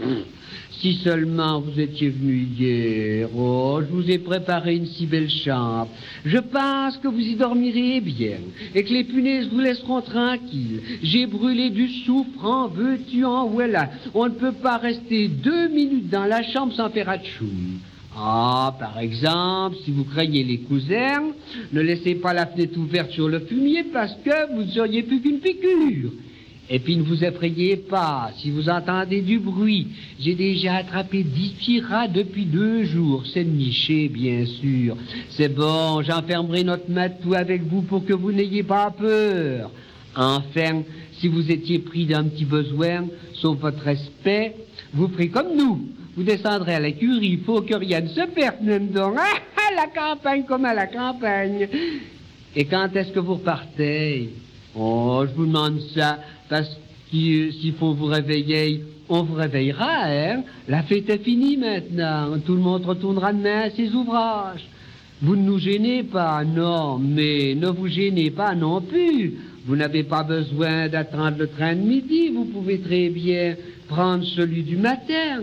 Si seulement vous étiez venu hier, oh, je vous ai préparé une si belle chambre. Je pense que vous y dormirez bien et que les punaises vous laisseront tranquilles. J'ai brûlé du soufre, en veux-tu, en voilà. On ne peut pas rester deux minutes dans la chambre sans faire atchoum. Ah, par exemple, si vous craignez les cousins, ne laissez pas la fenêtre ouverte sur le fumier parce que vous ne seriez plus qu'une piqûre. Et puis ne vous effrayez pas, si vous entendez du bruit. J'ai déjà attrapé dix petits rats depuis deux jours. C'est niché, bien sûr. C'est bon, j'enfermerai notre matou avec vous pour que vous n'ayez pas peur. Enfin, si vous étiez pris d'un petit besoin, sauf votre respect, vous ferez comme nous. Vous descendrez à l'écurie, il faut que rien ne se perde, même donc. Ah, à la campagne comme à la campagne. Et quand est-ce que vous repartez? Oh, je vous demande ça, parce que s'il faut vous réveiller, on vous réveillera, hein La fête est finie maintenant, tout le monde retournera demain à ses ouvrages. Vous ne nous gênez pas, non, mais ne vous gênez pas non plus. Vous n'avez pas besoin d'attendre le train de midi, vous pouvez très bien prendre celui du matin.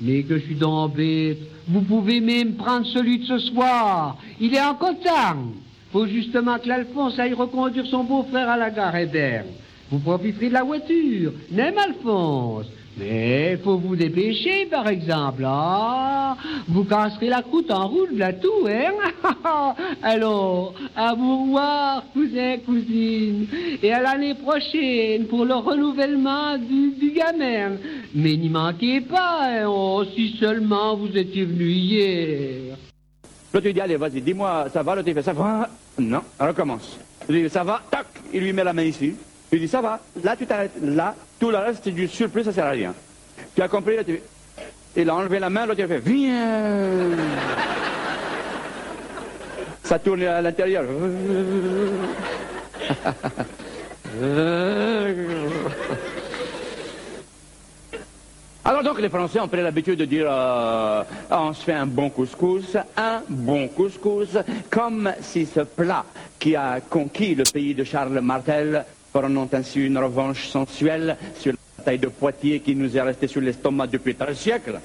Mais que je suis donc bête, vous pouvez même prendre celui de ce soir. Il est encore temps. faut justement que l'Alphonse aille reconduire son beau-frère à la gare Hébert. Vous profiterez de la voiture, n'aime Alphonse? Mais faut vous dépêcher, par exemple. Ah, vous casserez la croûte en route, là tout, hein? Alors, à vous revoir, cousins, cousines. Et à l'année prochaine pour le renouvellement du, du. Mais n'y manquez pas, hein, oh, si seulement vous étiez venu hier. L'autre lui dit, allez, vas-y, dis-moi, ça va L'autre il fait, ça va? Non, on recommence. Ça va? Tac Il lui met la main ici. Il dit, ça va Là, tu t'arrêtes. Là, tout le reste, c'est du surplus, ça sert à rien. Tu as compris là. Il a enlevé la main, l'autre il a fait, viens Ça tourne à l'intérieur. Alors donc les Français ont pris l'habitude de dire euh, on se fait un bon couscous, un bon couscous, comme si ce plat qui a conquis le pays de Charles Martel prenant ainsi une revanche sensuelle sur la bataille de Poitiers qui nous est restée sur l'estomac depuis 13 siècles.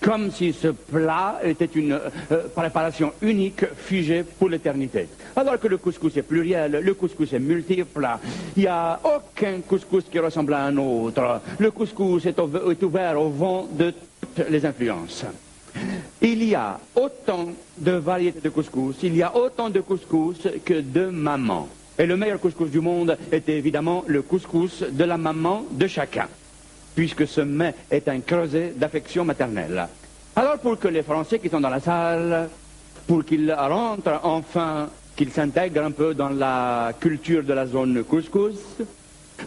Comme si ce plat était une euh, préparation unique, figée pour l'éternité. Alors que le couscous est pluriel, le couscous est multiple, il n'y a aucun couscous qui ressemble à un autre. Le couscous est, est ouvert au vent de toutes les influences. Il y a autant de variétés de couscous, il y a autant de couscous que de mamans. Et le meilleur couscous du monde est évidemment le couscous de la maman de chacun, puisque ce mets est un creuset d'affection maternelle. Alors pour que les Français qui sont dans la salle, pour qu'ils rentrent enfin, qu'ils s'intègrent un peu dans la culture de la zone couscous,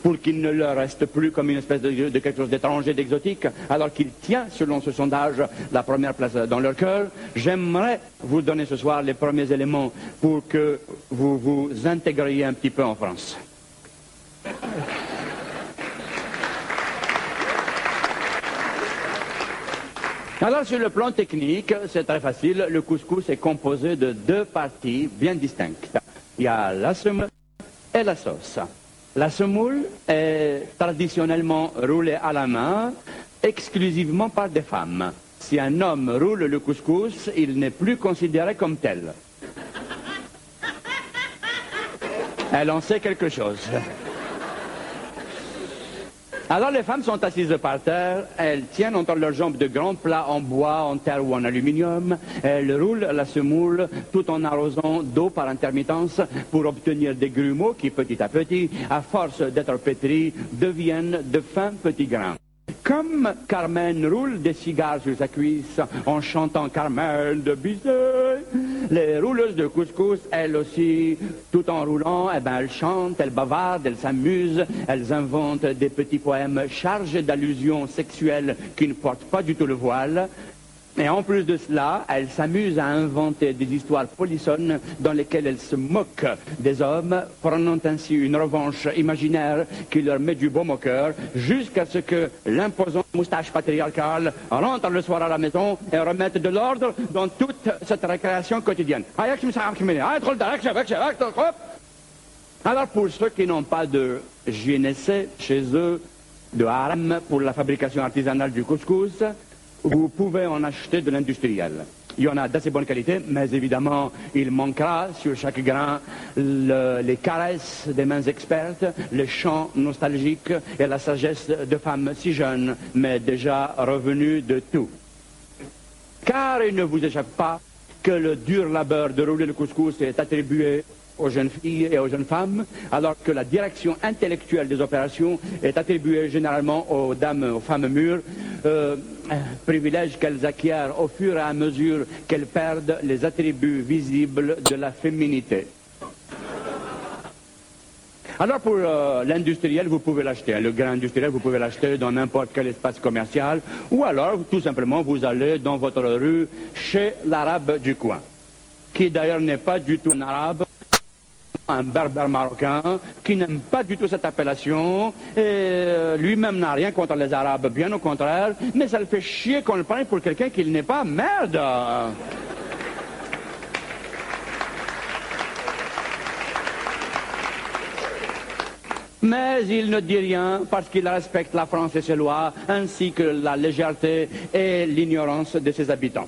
pour qu'il ne leur reste plus comme une espèce de, quelque chose d'étranger, d'exotique, alors qu'il tient, selon ce sondage, la première place dans leur cœur. J'aimerais vous donner ce soir les premiers éléments pour que vous vous intégriez un petit peu en France. Alors sur le plan technique, c'est très facile. Le couscous est composé de deux parties bien distinctes. Il y a la semoule et la sauce. La semoule est traditionnellement roulée à la main, exclusivement par des femmes. Si un homme roule le couscous, il n'est plus considéré comme tel. Elle en sait quelque chose. Alors les femmes sont assises par terre, elles tiennent entre leurs jambes de grands plats en bois, en terre ou en aluminium, elles roulent la semoule tout en arrosant d'eau par intermittence pour obtenir des grumeaux qui petit à petit, à force d'être pétris, deviennent de fins petits grains. Comme Carmen roule des cigares sur sa cuisse en chantant Carmen de Bizet, les rouleuses de couscous, elles aussi, tout en roulant, eh ben, elles chantent, elles bavardent, elles s'amusent, elles inventent des petits poèmes chargés d'allusions sexuelles qui ne portent pas du tout le voile. Et en plus de cela, elles s'amusent à inventer des histoires polissonnes dans lesquelles elles se moquent des hommes, prenant ainsi une revanche imaginaire qui leur met du baume au cœur, jusqu'à ce que l'imposante moustache patriarcale rentre le soir à la maison et remette de l'ordre dans toute cette récréation quotidienne. Alors pour ceux qui n'ont pas de GNC chez eux, de harem pour la fabrication artisanale du couscous, vous pouvez en acheter de l'industriel. Il y en a d'assez bonne qualité, mais évidemment, il manquera sur chaque grain le- les caresses des mains expertes, les chants nostalgiques et la sagesse de femmes si jeunes, mais déjà revenues de tout. Car il ne vous échappe pas que le dur labeur de rouler le couscous est attribué aux jeunes filles et aux jeunes femmes, alors que la direction intellectuelle des opérations est attribuée généralement aux dames, aux femmes mûres, euh, privilège qu'elles acquièrent au fur et à mesure qu'elles perdent les attributs visibles de la féminité. Alors pour euh, l'industriel, vous pouvez l'acheter. Le grain industriel, vous pouvez l'acheter dans n'importe quel espace commercial. Ou alors, tout simplement, vous allez dans votre rue chez l'arabe du coin. Qui d'ailleurs n'est pas du tout un arabe, un berbère marocain, qui n'aime pas du tout cette appellation. Et euh, lui-même n'a rien contre les arabes, bien au contraire. Mais ça le fait chier qu'on le prenne pour quelqu'un qu'il n'est pas. Merde Mais il ne dit rien parce qu'il respecte la France et ses lois, ainsi que la légèreté et l'ignorance de ses habitants.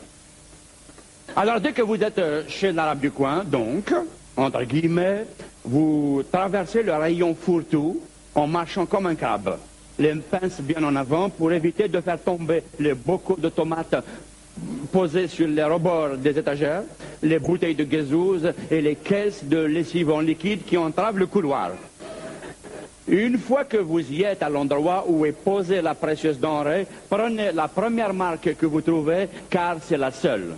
Alors dès que vous êtes euh, chez l'arabe du coin, donc, entre guillemets, vous traversez le rayon fourre-tout en marchant comme un crabe. Les pinces bien en avant pour éviter de faire tomber les bocaux de tomates posés sur les rebords des étagères, les bouteilles de gazouze et les caisses de lessive en liquide qui entravent le couloir. Une fois que vous y êtes à l'endroit où est posée la précieuse denrée, prenez la première marque que vous trouvez, car c'est la seule.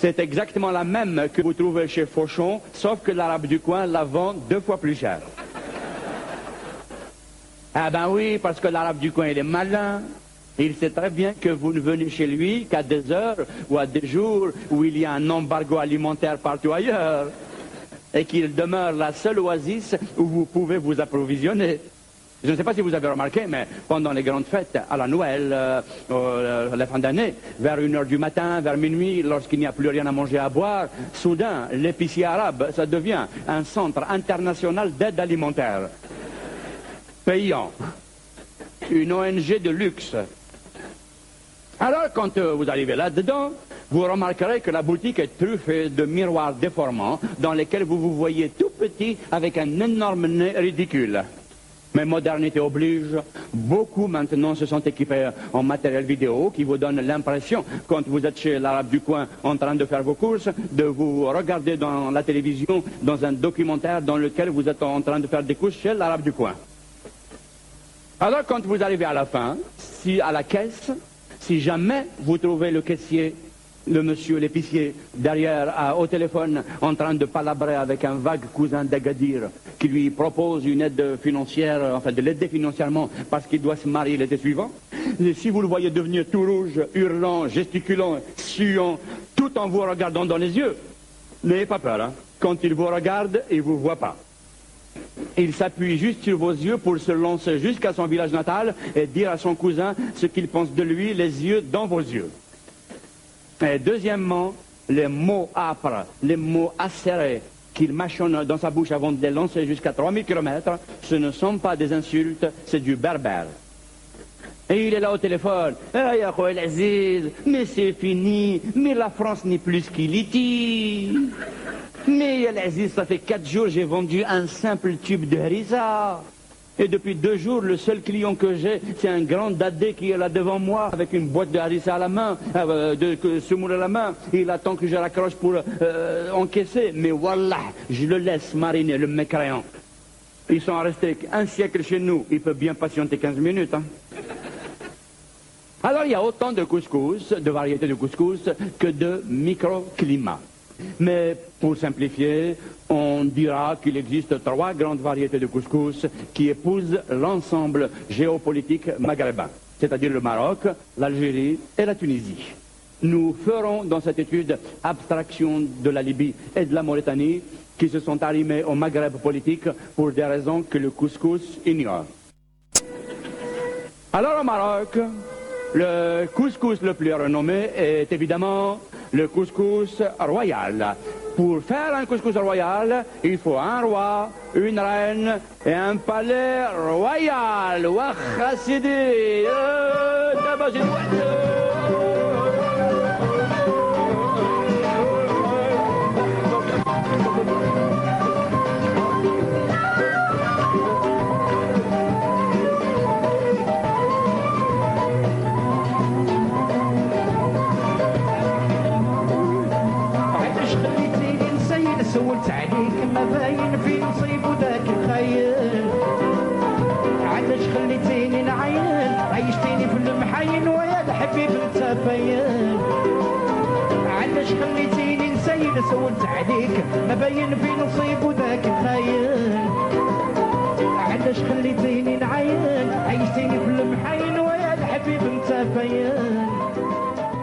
C'est exactement la même que vous trouvez chez Fauchon, sauf que l'arabe du coin la vend deux fois plus cher. Ah ben oui, parce que l'arabe du coin, il est malin. Il sait très bien que vous ne venez chez lui qu'à des heures ou à des jours où il y a un embargo alimentaire partout ailleurs. Et qu'il demeure la seule oasis où vous pouvez vous approvisionner. Je ne sais pas si vous avez remarqué, mais pendant les grandes fêtes, à la Noël, euh, euh, la fin d'année, vers une heure du matin, vers minuit, lorsqu'il n'y a plus rien à manger, à boire, soudain, l'épicier arabe, ça devient un centre international d'aide alimentaire. Payant. Une ONG de luxe. Alors, quand euh, vous arrivez là-dedans, vous remarquerez que la boutique est truffée de miroirs déformants dans lesquels vous vous voyez tout petit avec un énorme nez ridicule. Mais modernité oblige, beaucoup maintenant se sont équipés en matériel vidéo qui vous donne l'impression, quand vous êtes chez l'arabe du coin en train de faire vos courses, de vous regarder dans la télévision dans un documentaire dans lequel vous êtes en train de faire des courses chez l'arabe du coin. Alors quand vous arrivez à la fin, si à la caisse, si jamais vous trouvez le caissier, le monsieur l'épicier derrière au téléphone en train de palabrer avec un vague cousin d'Agadir qui lui propose une aide financière, enfin de l'aider financièrement parce qu'il doit se marier l'été suivant, si vous le voyez devenir tout rouge, hurlant, gesticulant, suant, tout en vous regardant dans les yeux, n'ayez pas peur. hein. Quand il vous regarde, il vous voit pas. Il s'appuie juste sur vos yeux pour se lancer jusqu'à son village natal et dire à son cousin ce qu'il pense de lui, les yeux dans vos yeux. Et deuxièmement, les mots âpres, les mots acérés qu'il mâchonne dans sa bouche avant de les lancer jusqu'à 3000 km, ce ne sont pas des insultes, c'est du berbère. Et il est là au téléphone. Khoel Aziz, mais c'est fini. Mais la France n'est plus qu'Iliti. Mais El Aziz, ça fait quatre jours, j'ai vendu un simple tube de harissa. Et depuis deux jours, le seul client que j'ai, c'est un grand dadé qui est là devant moi, avec une boîte de harissa à la main, euh, de que- semoule à la main. Il attend que je raccroche pour euh, encaisser. Mais voilà, je le laisse mariner, le mécréant. Ils sont restés un siècle chez nous. Il peut bien patienter 15 minutes. hein. Alors il y a autant de couscous, de variétés de couscous, que de microclimats. Mais pour simplifier, on dira qu'il existe trois grandes variétés de couscous qui épousent l'ensemble géopolitique maghrébin, c'est-à-dire le Maroc, l'Algérie et la Tunisie. Nous ferons dans cette étude abstraction de la Libye et de la Mauritanie qui se sont arrimés au Maghreb politique pour des raisons que le couscous ignore. Alors au Maroc, le couscous le plus renommé est évidemment le couscous royal. Pour faire un couscous royal, il faut un roi, une reine et un palais royal. ما باين في نصيب وذاك الخيل علاش خليتيني نعين عيشتيني في المحاين ويا الحبيب باين علاش خليتيني نسيل سولت عليك. ما باين في نصيب وذاك الخيل علاش خليتيني نعين عيشتيني في المحاين ويا الحبيب باين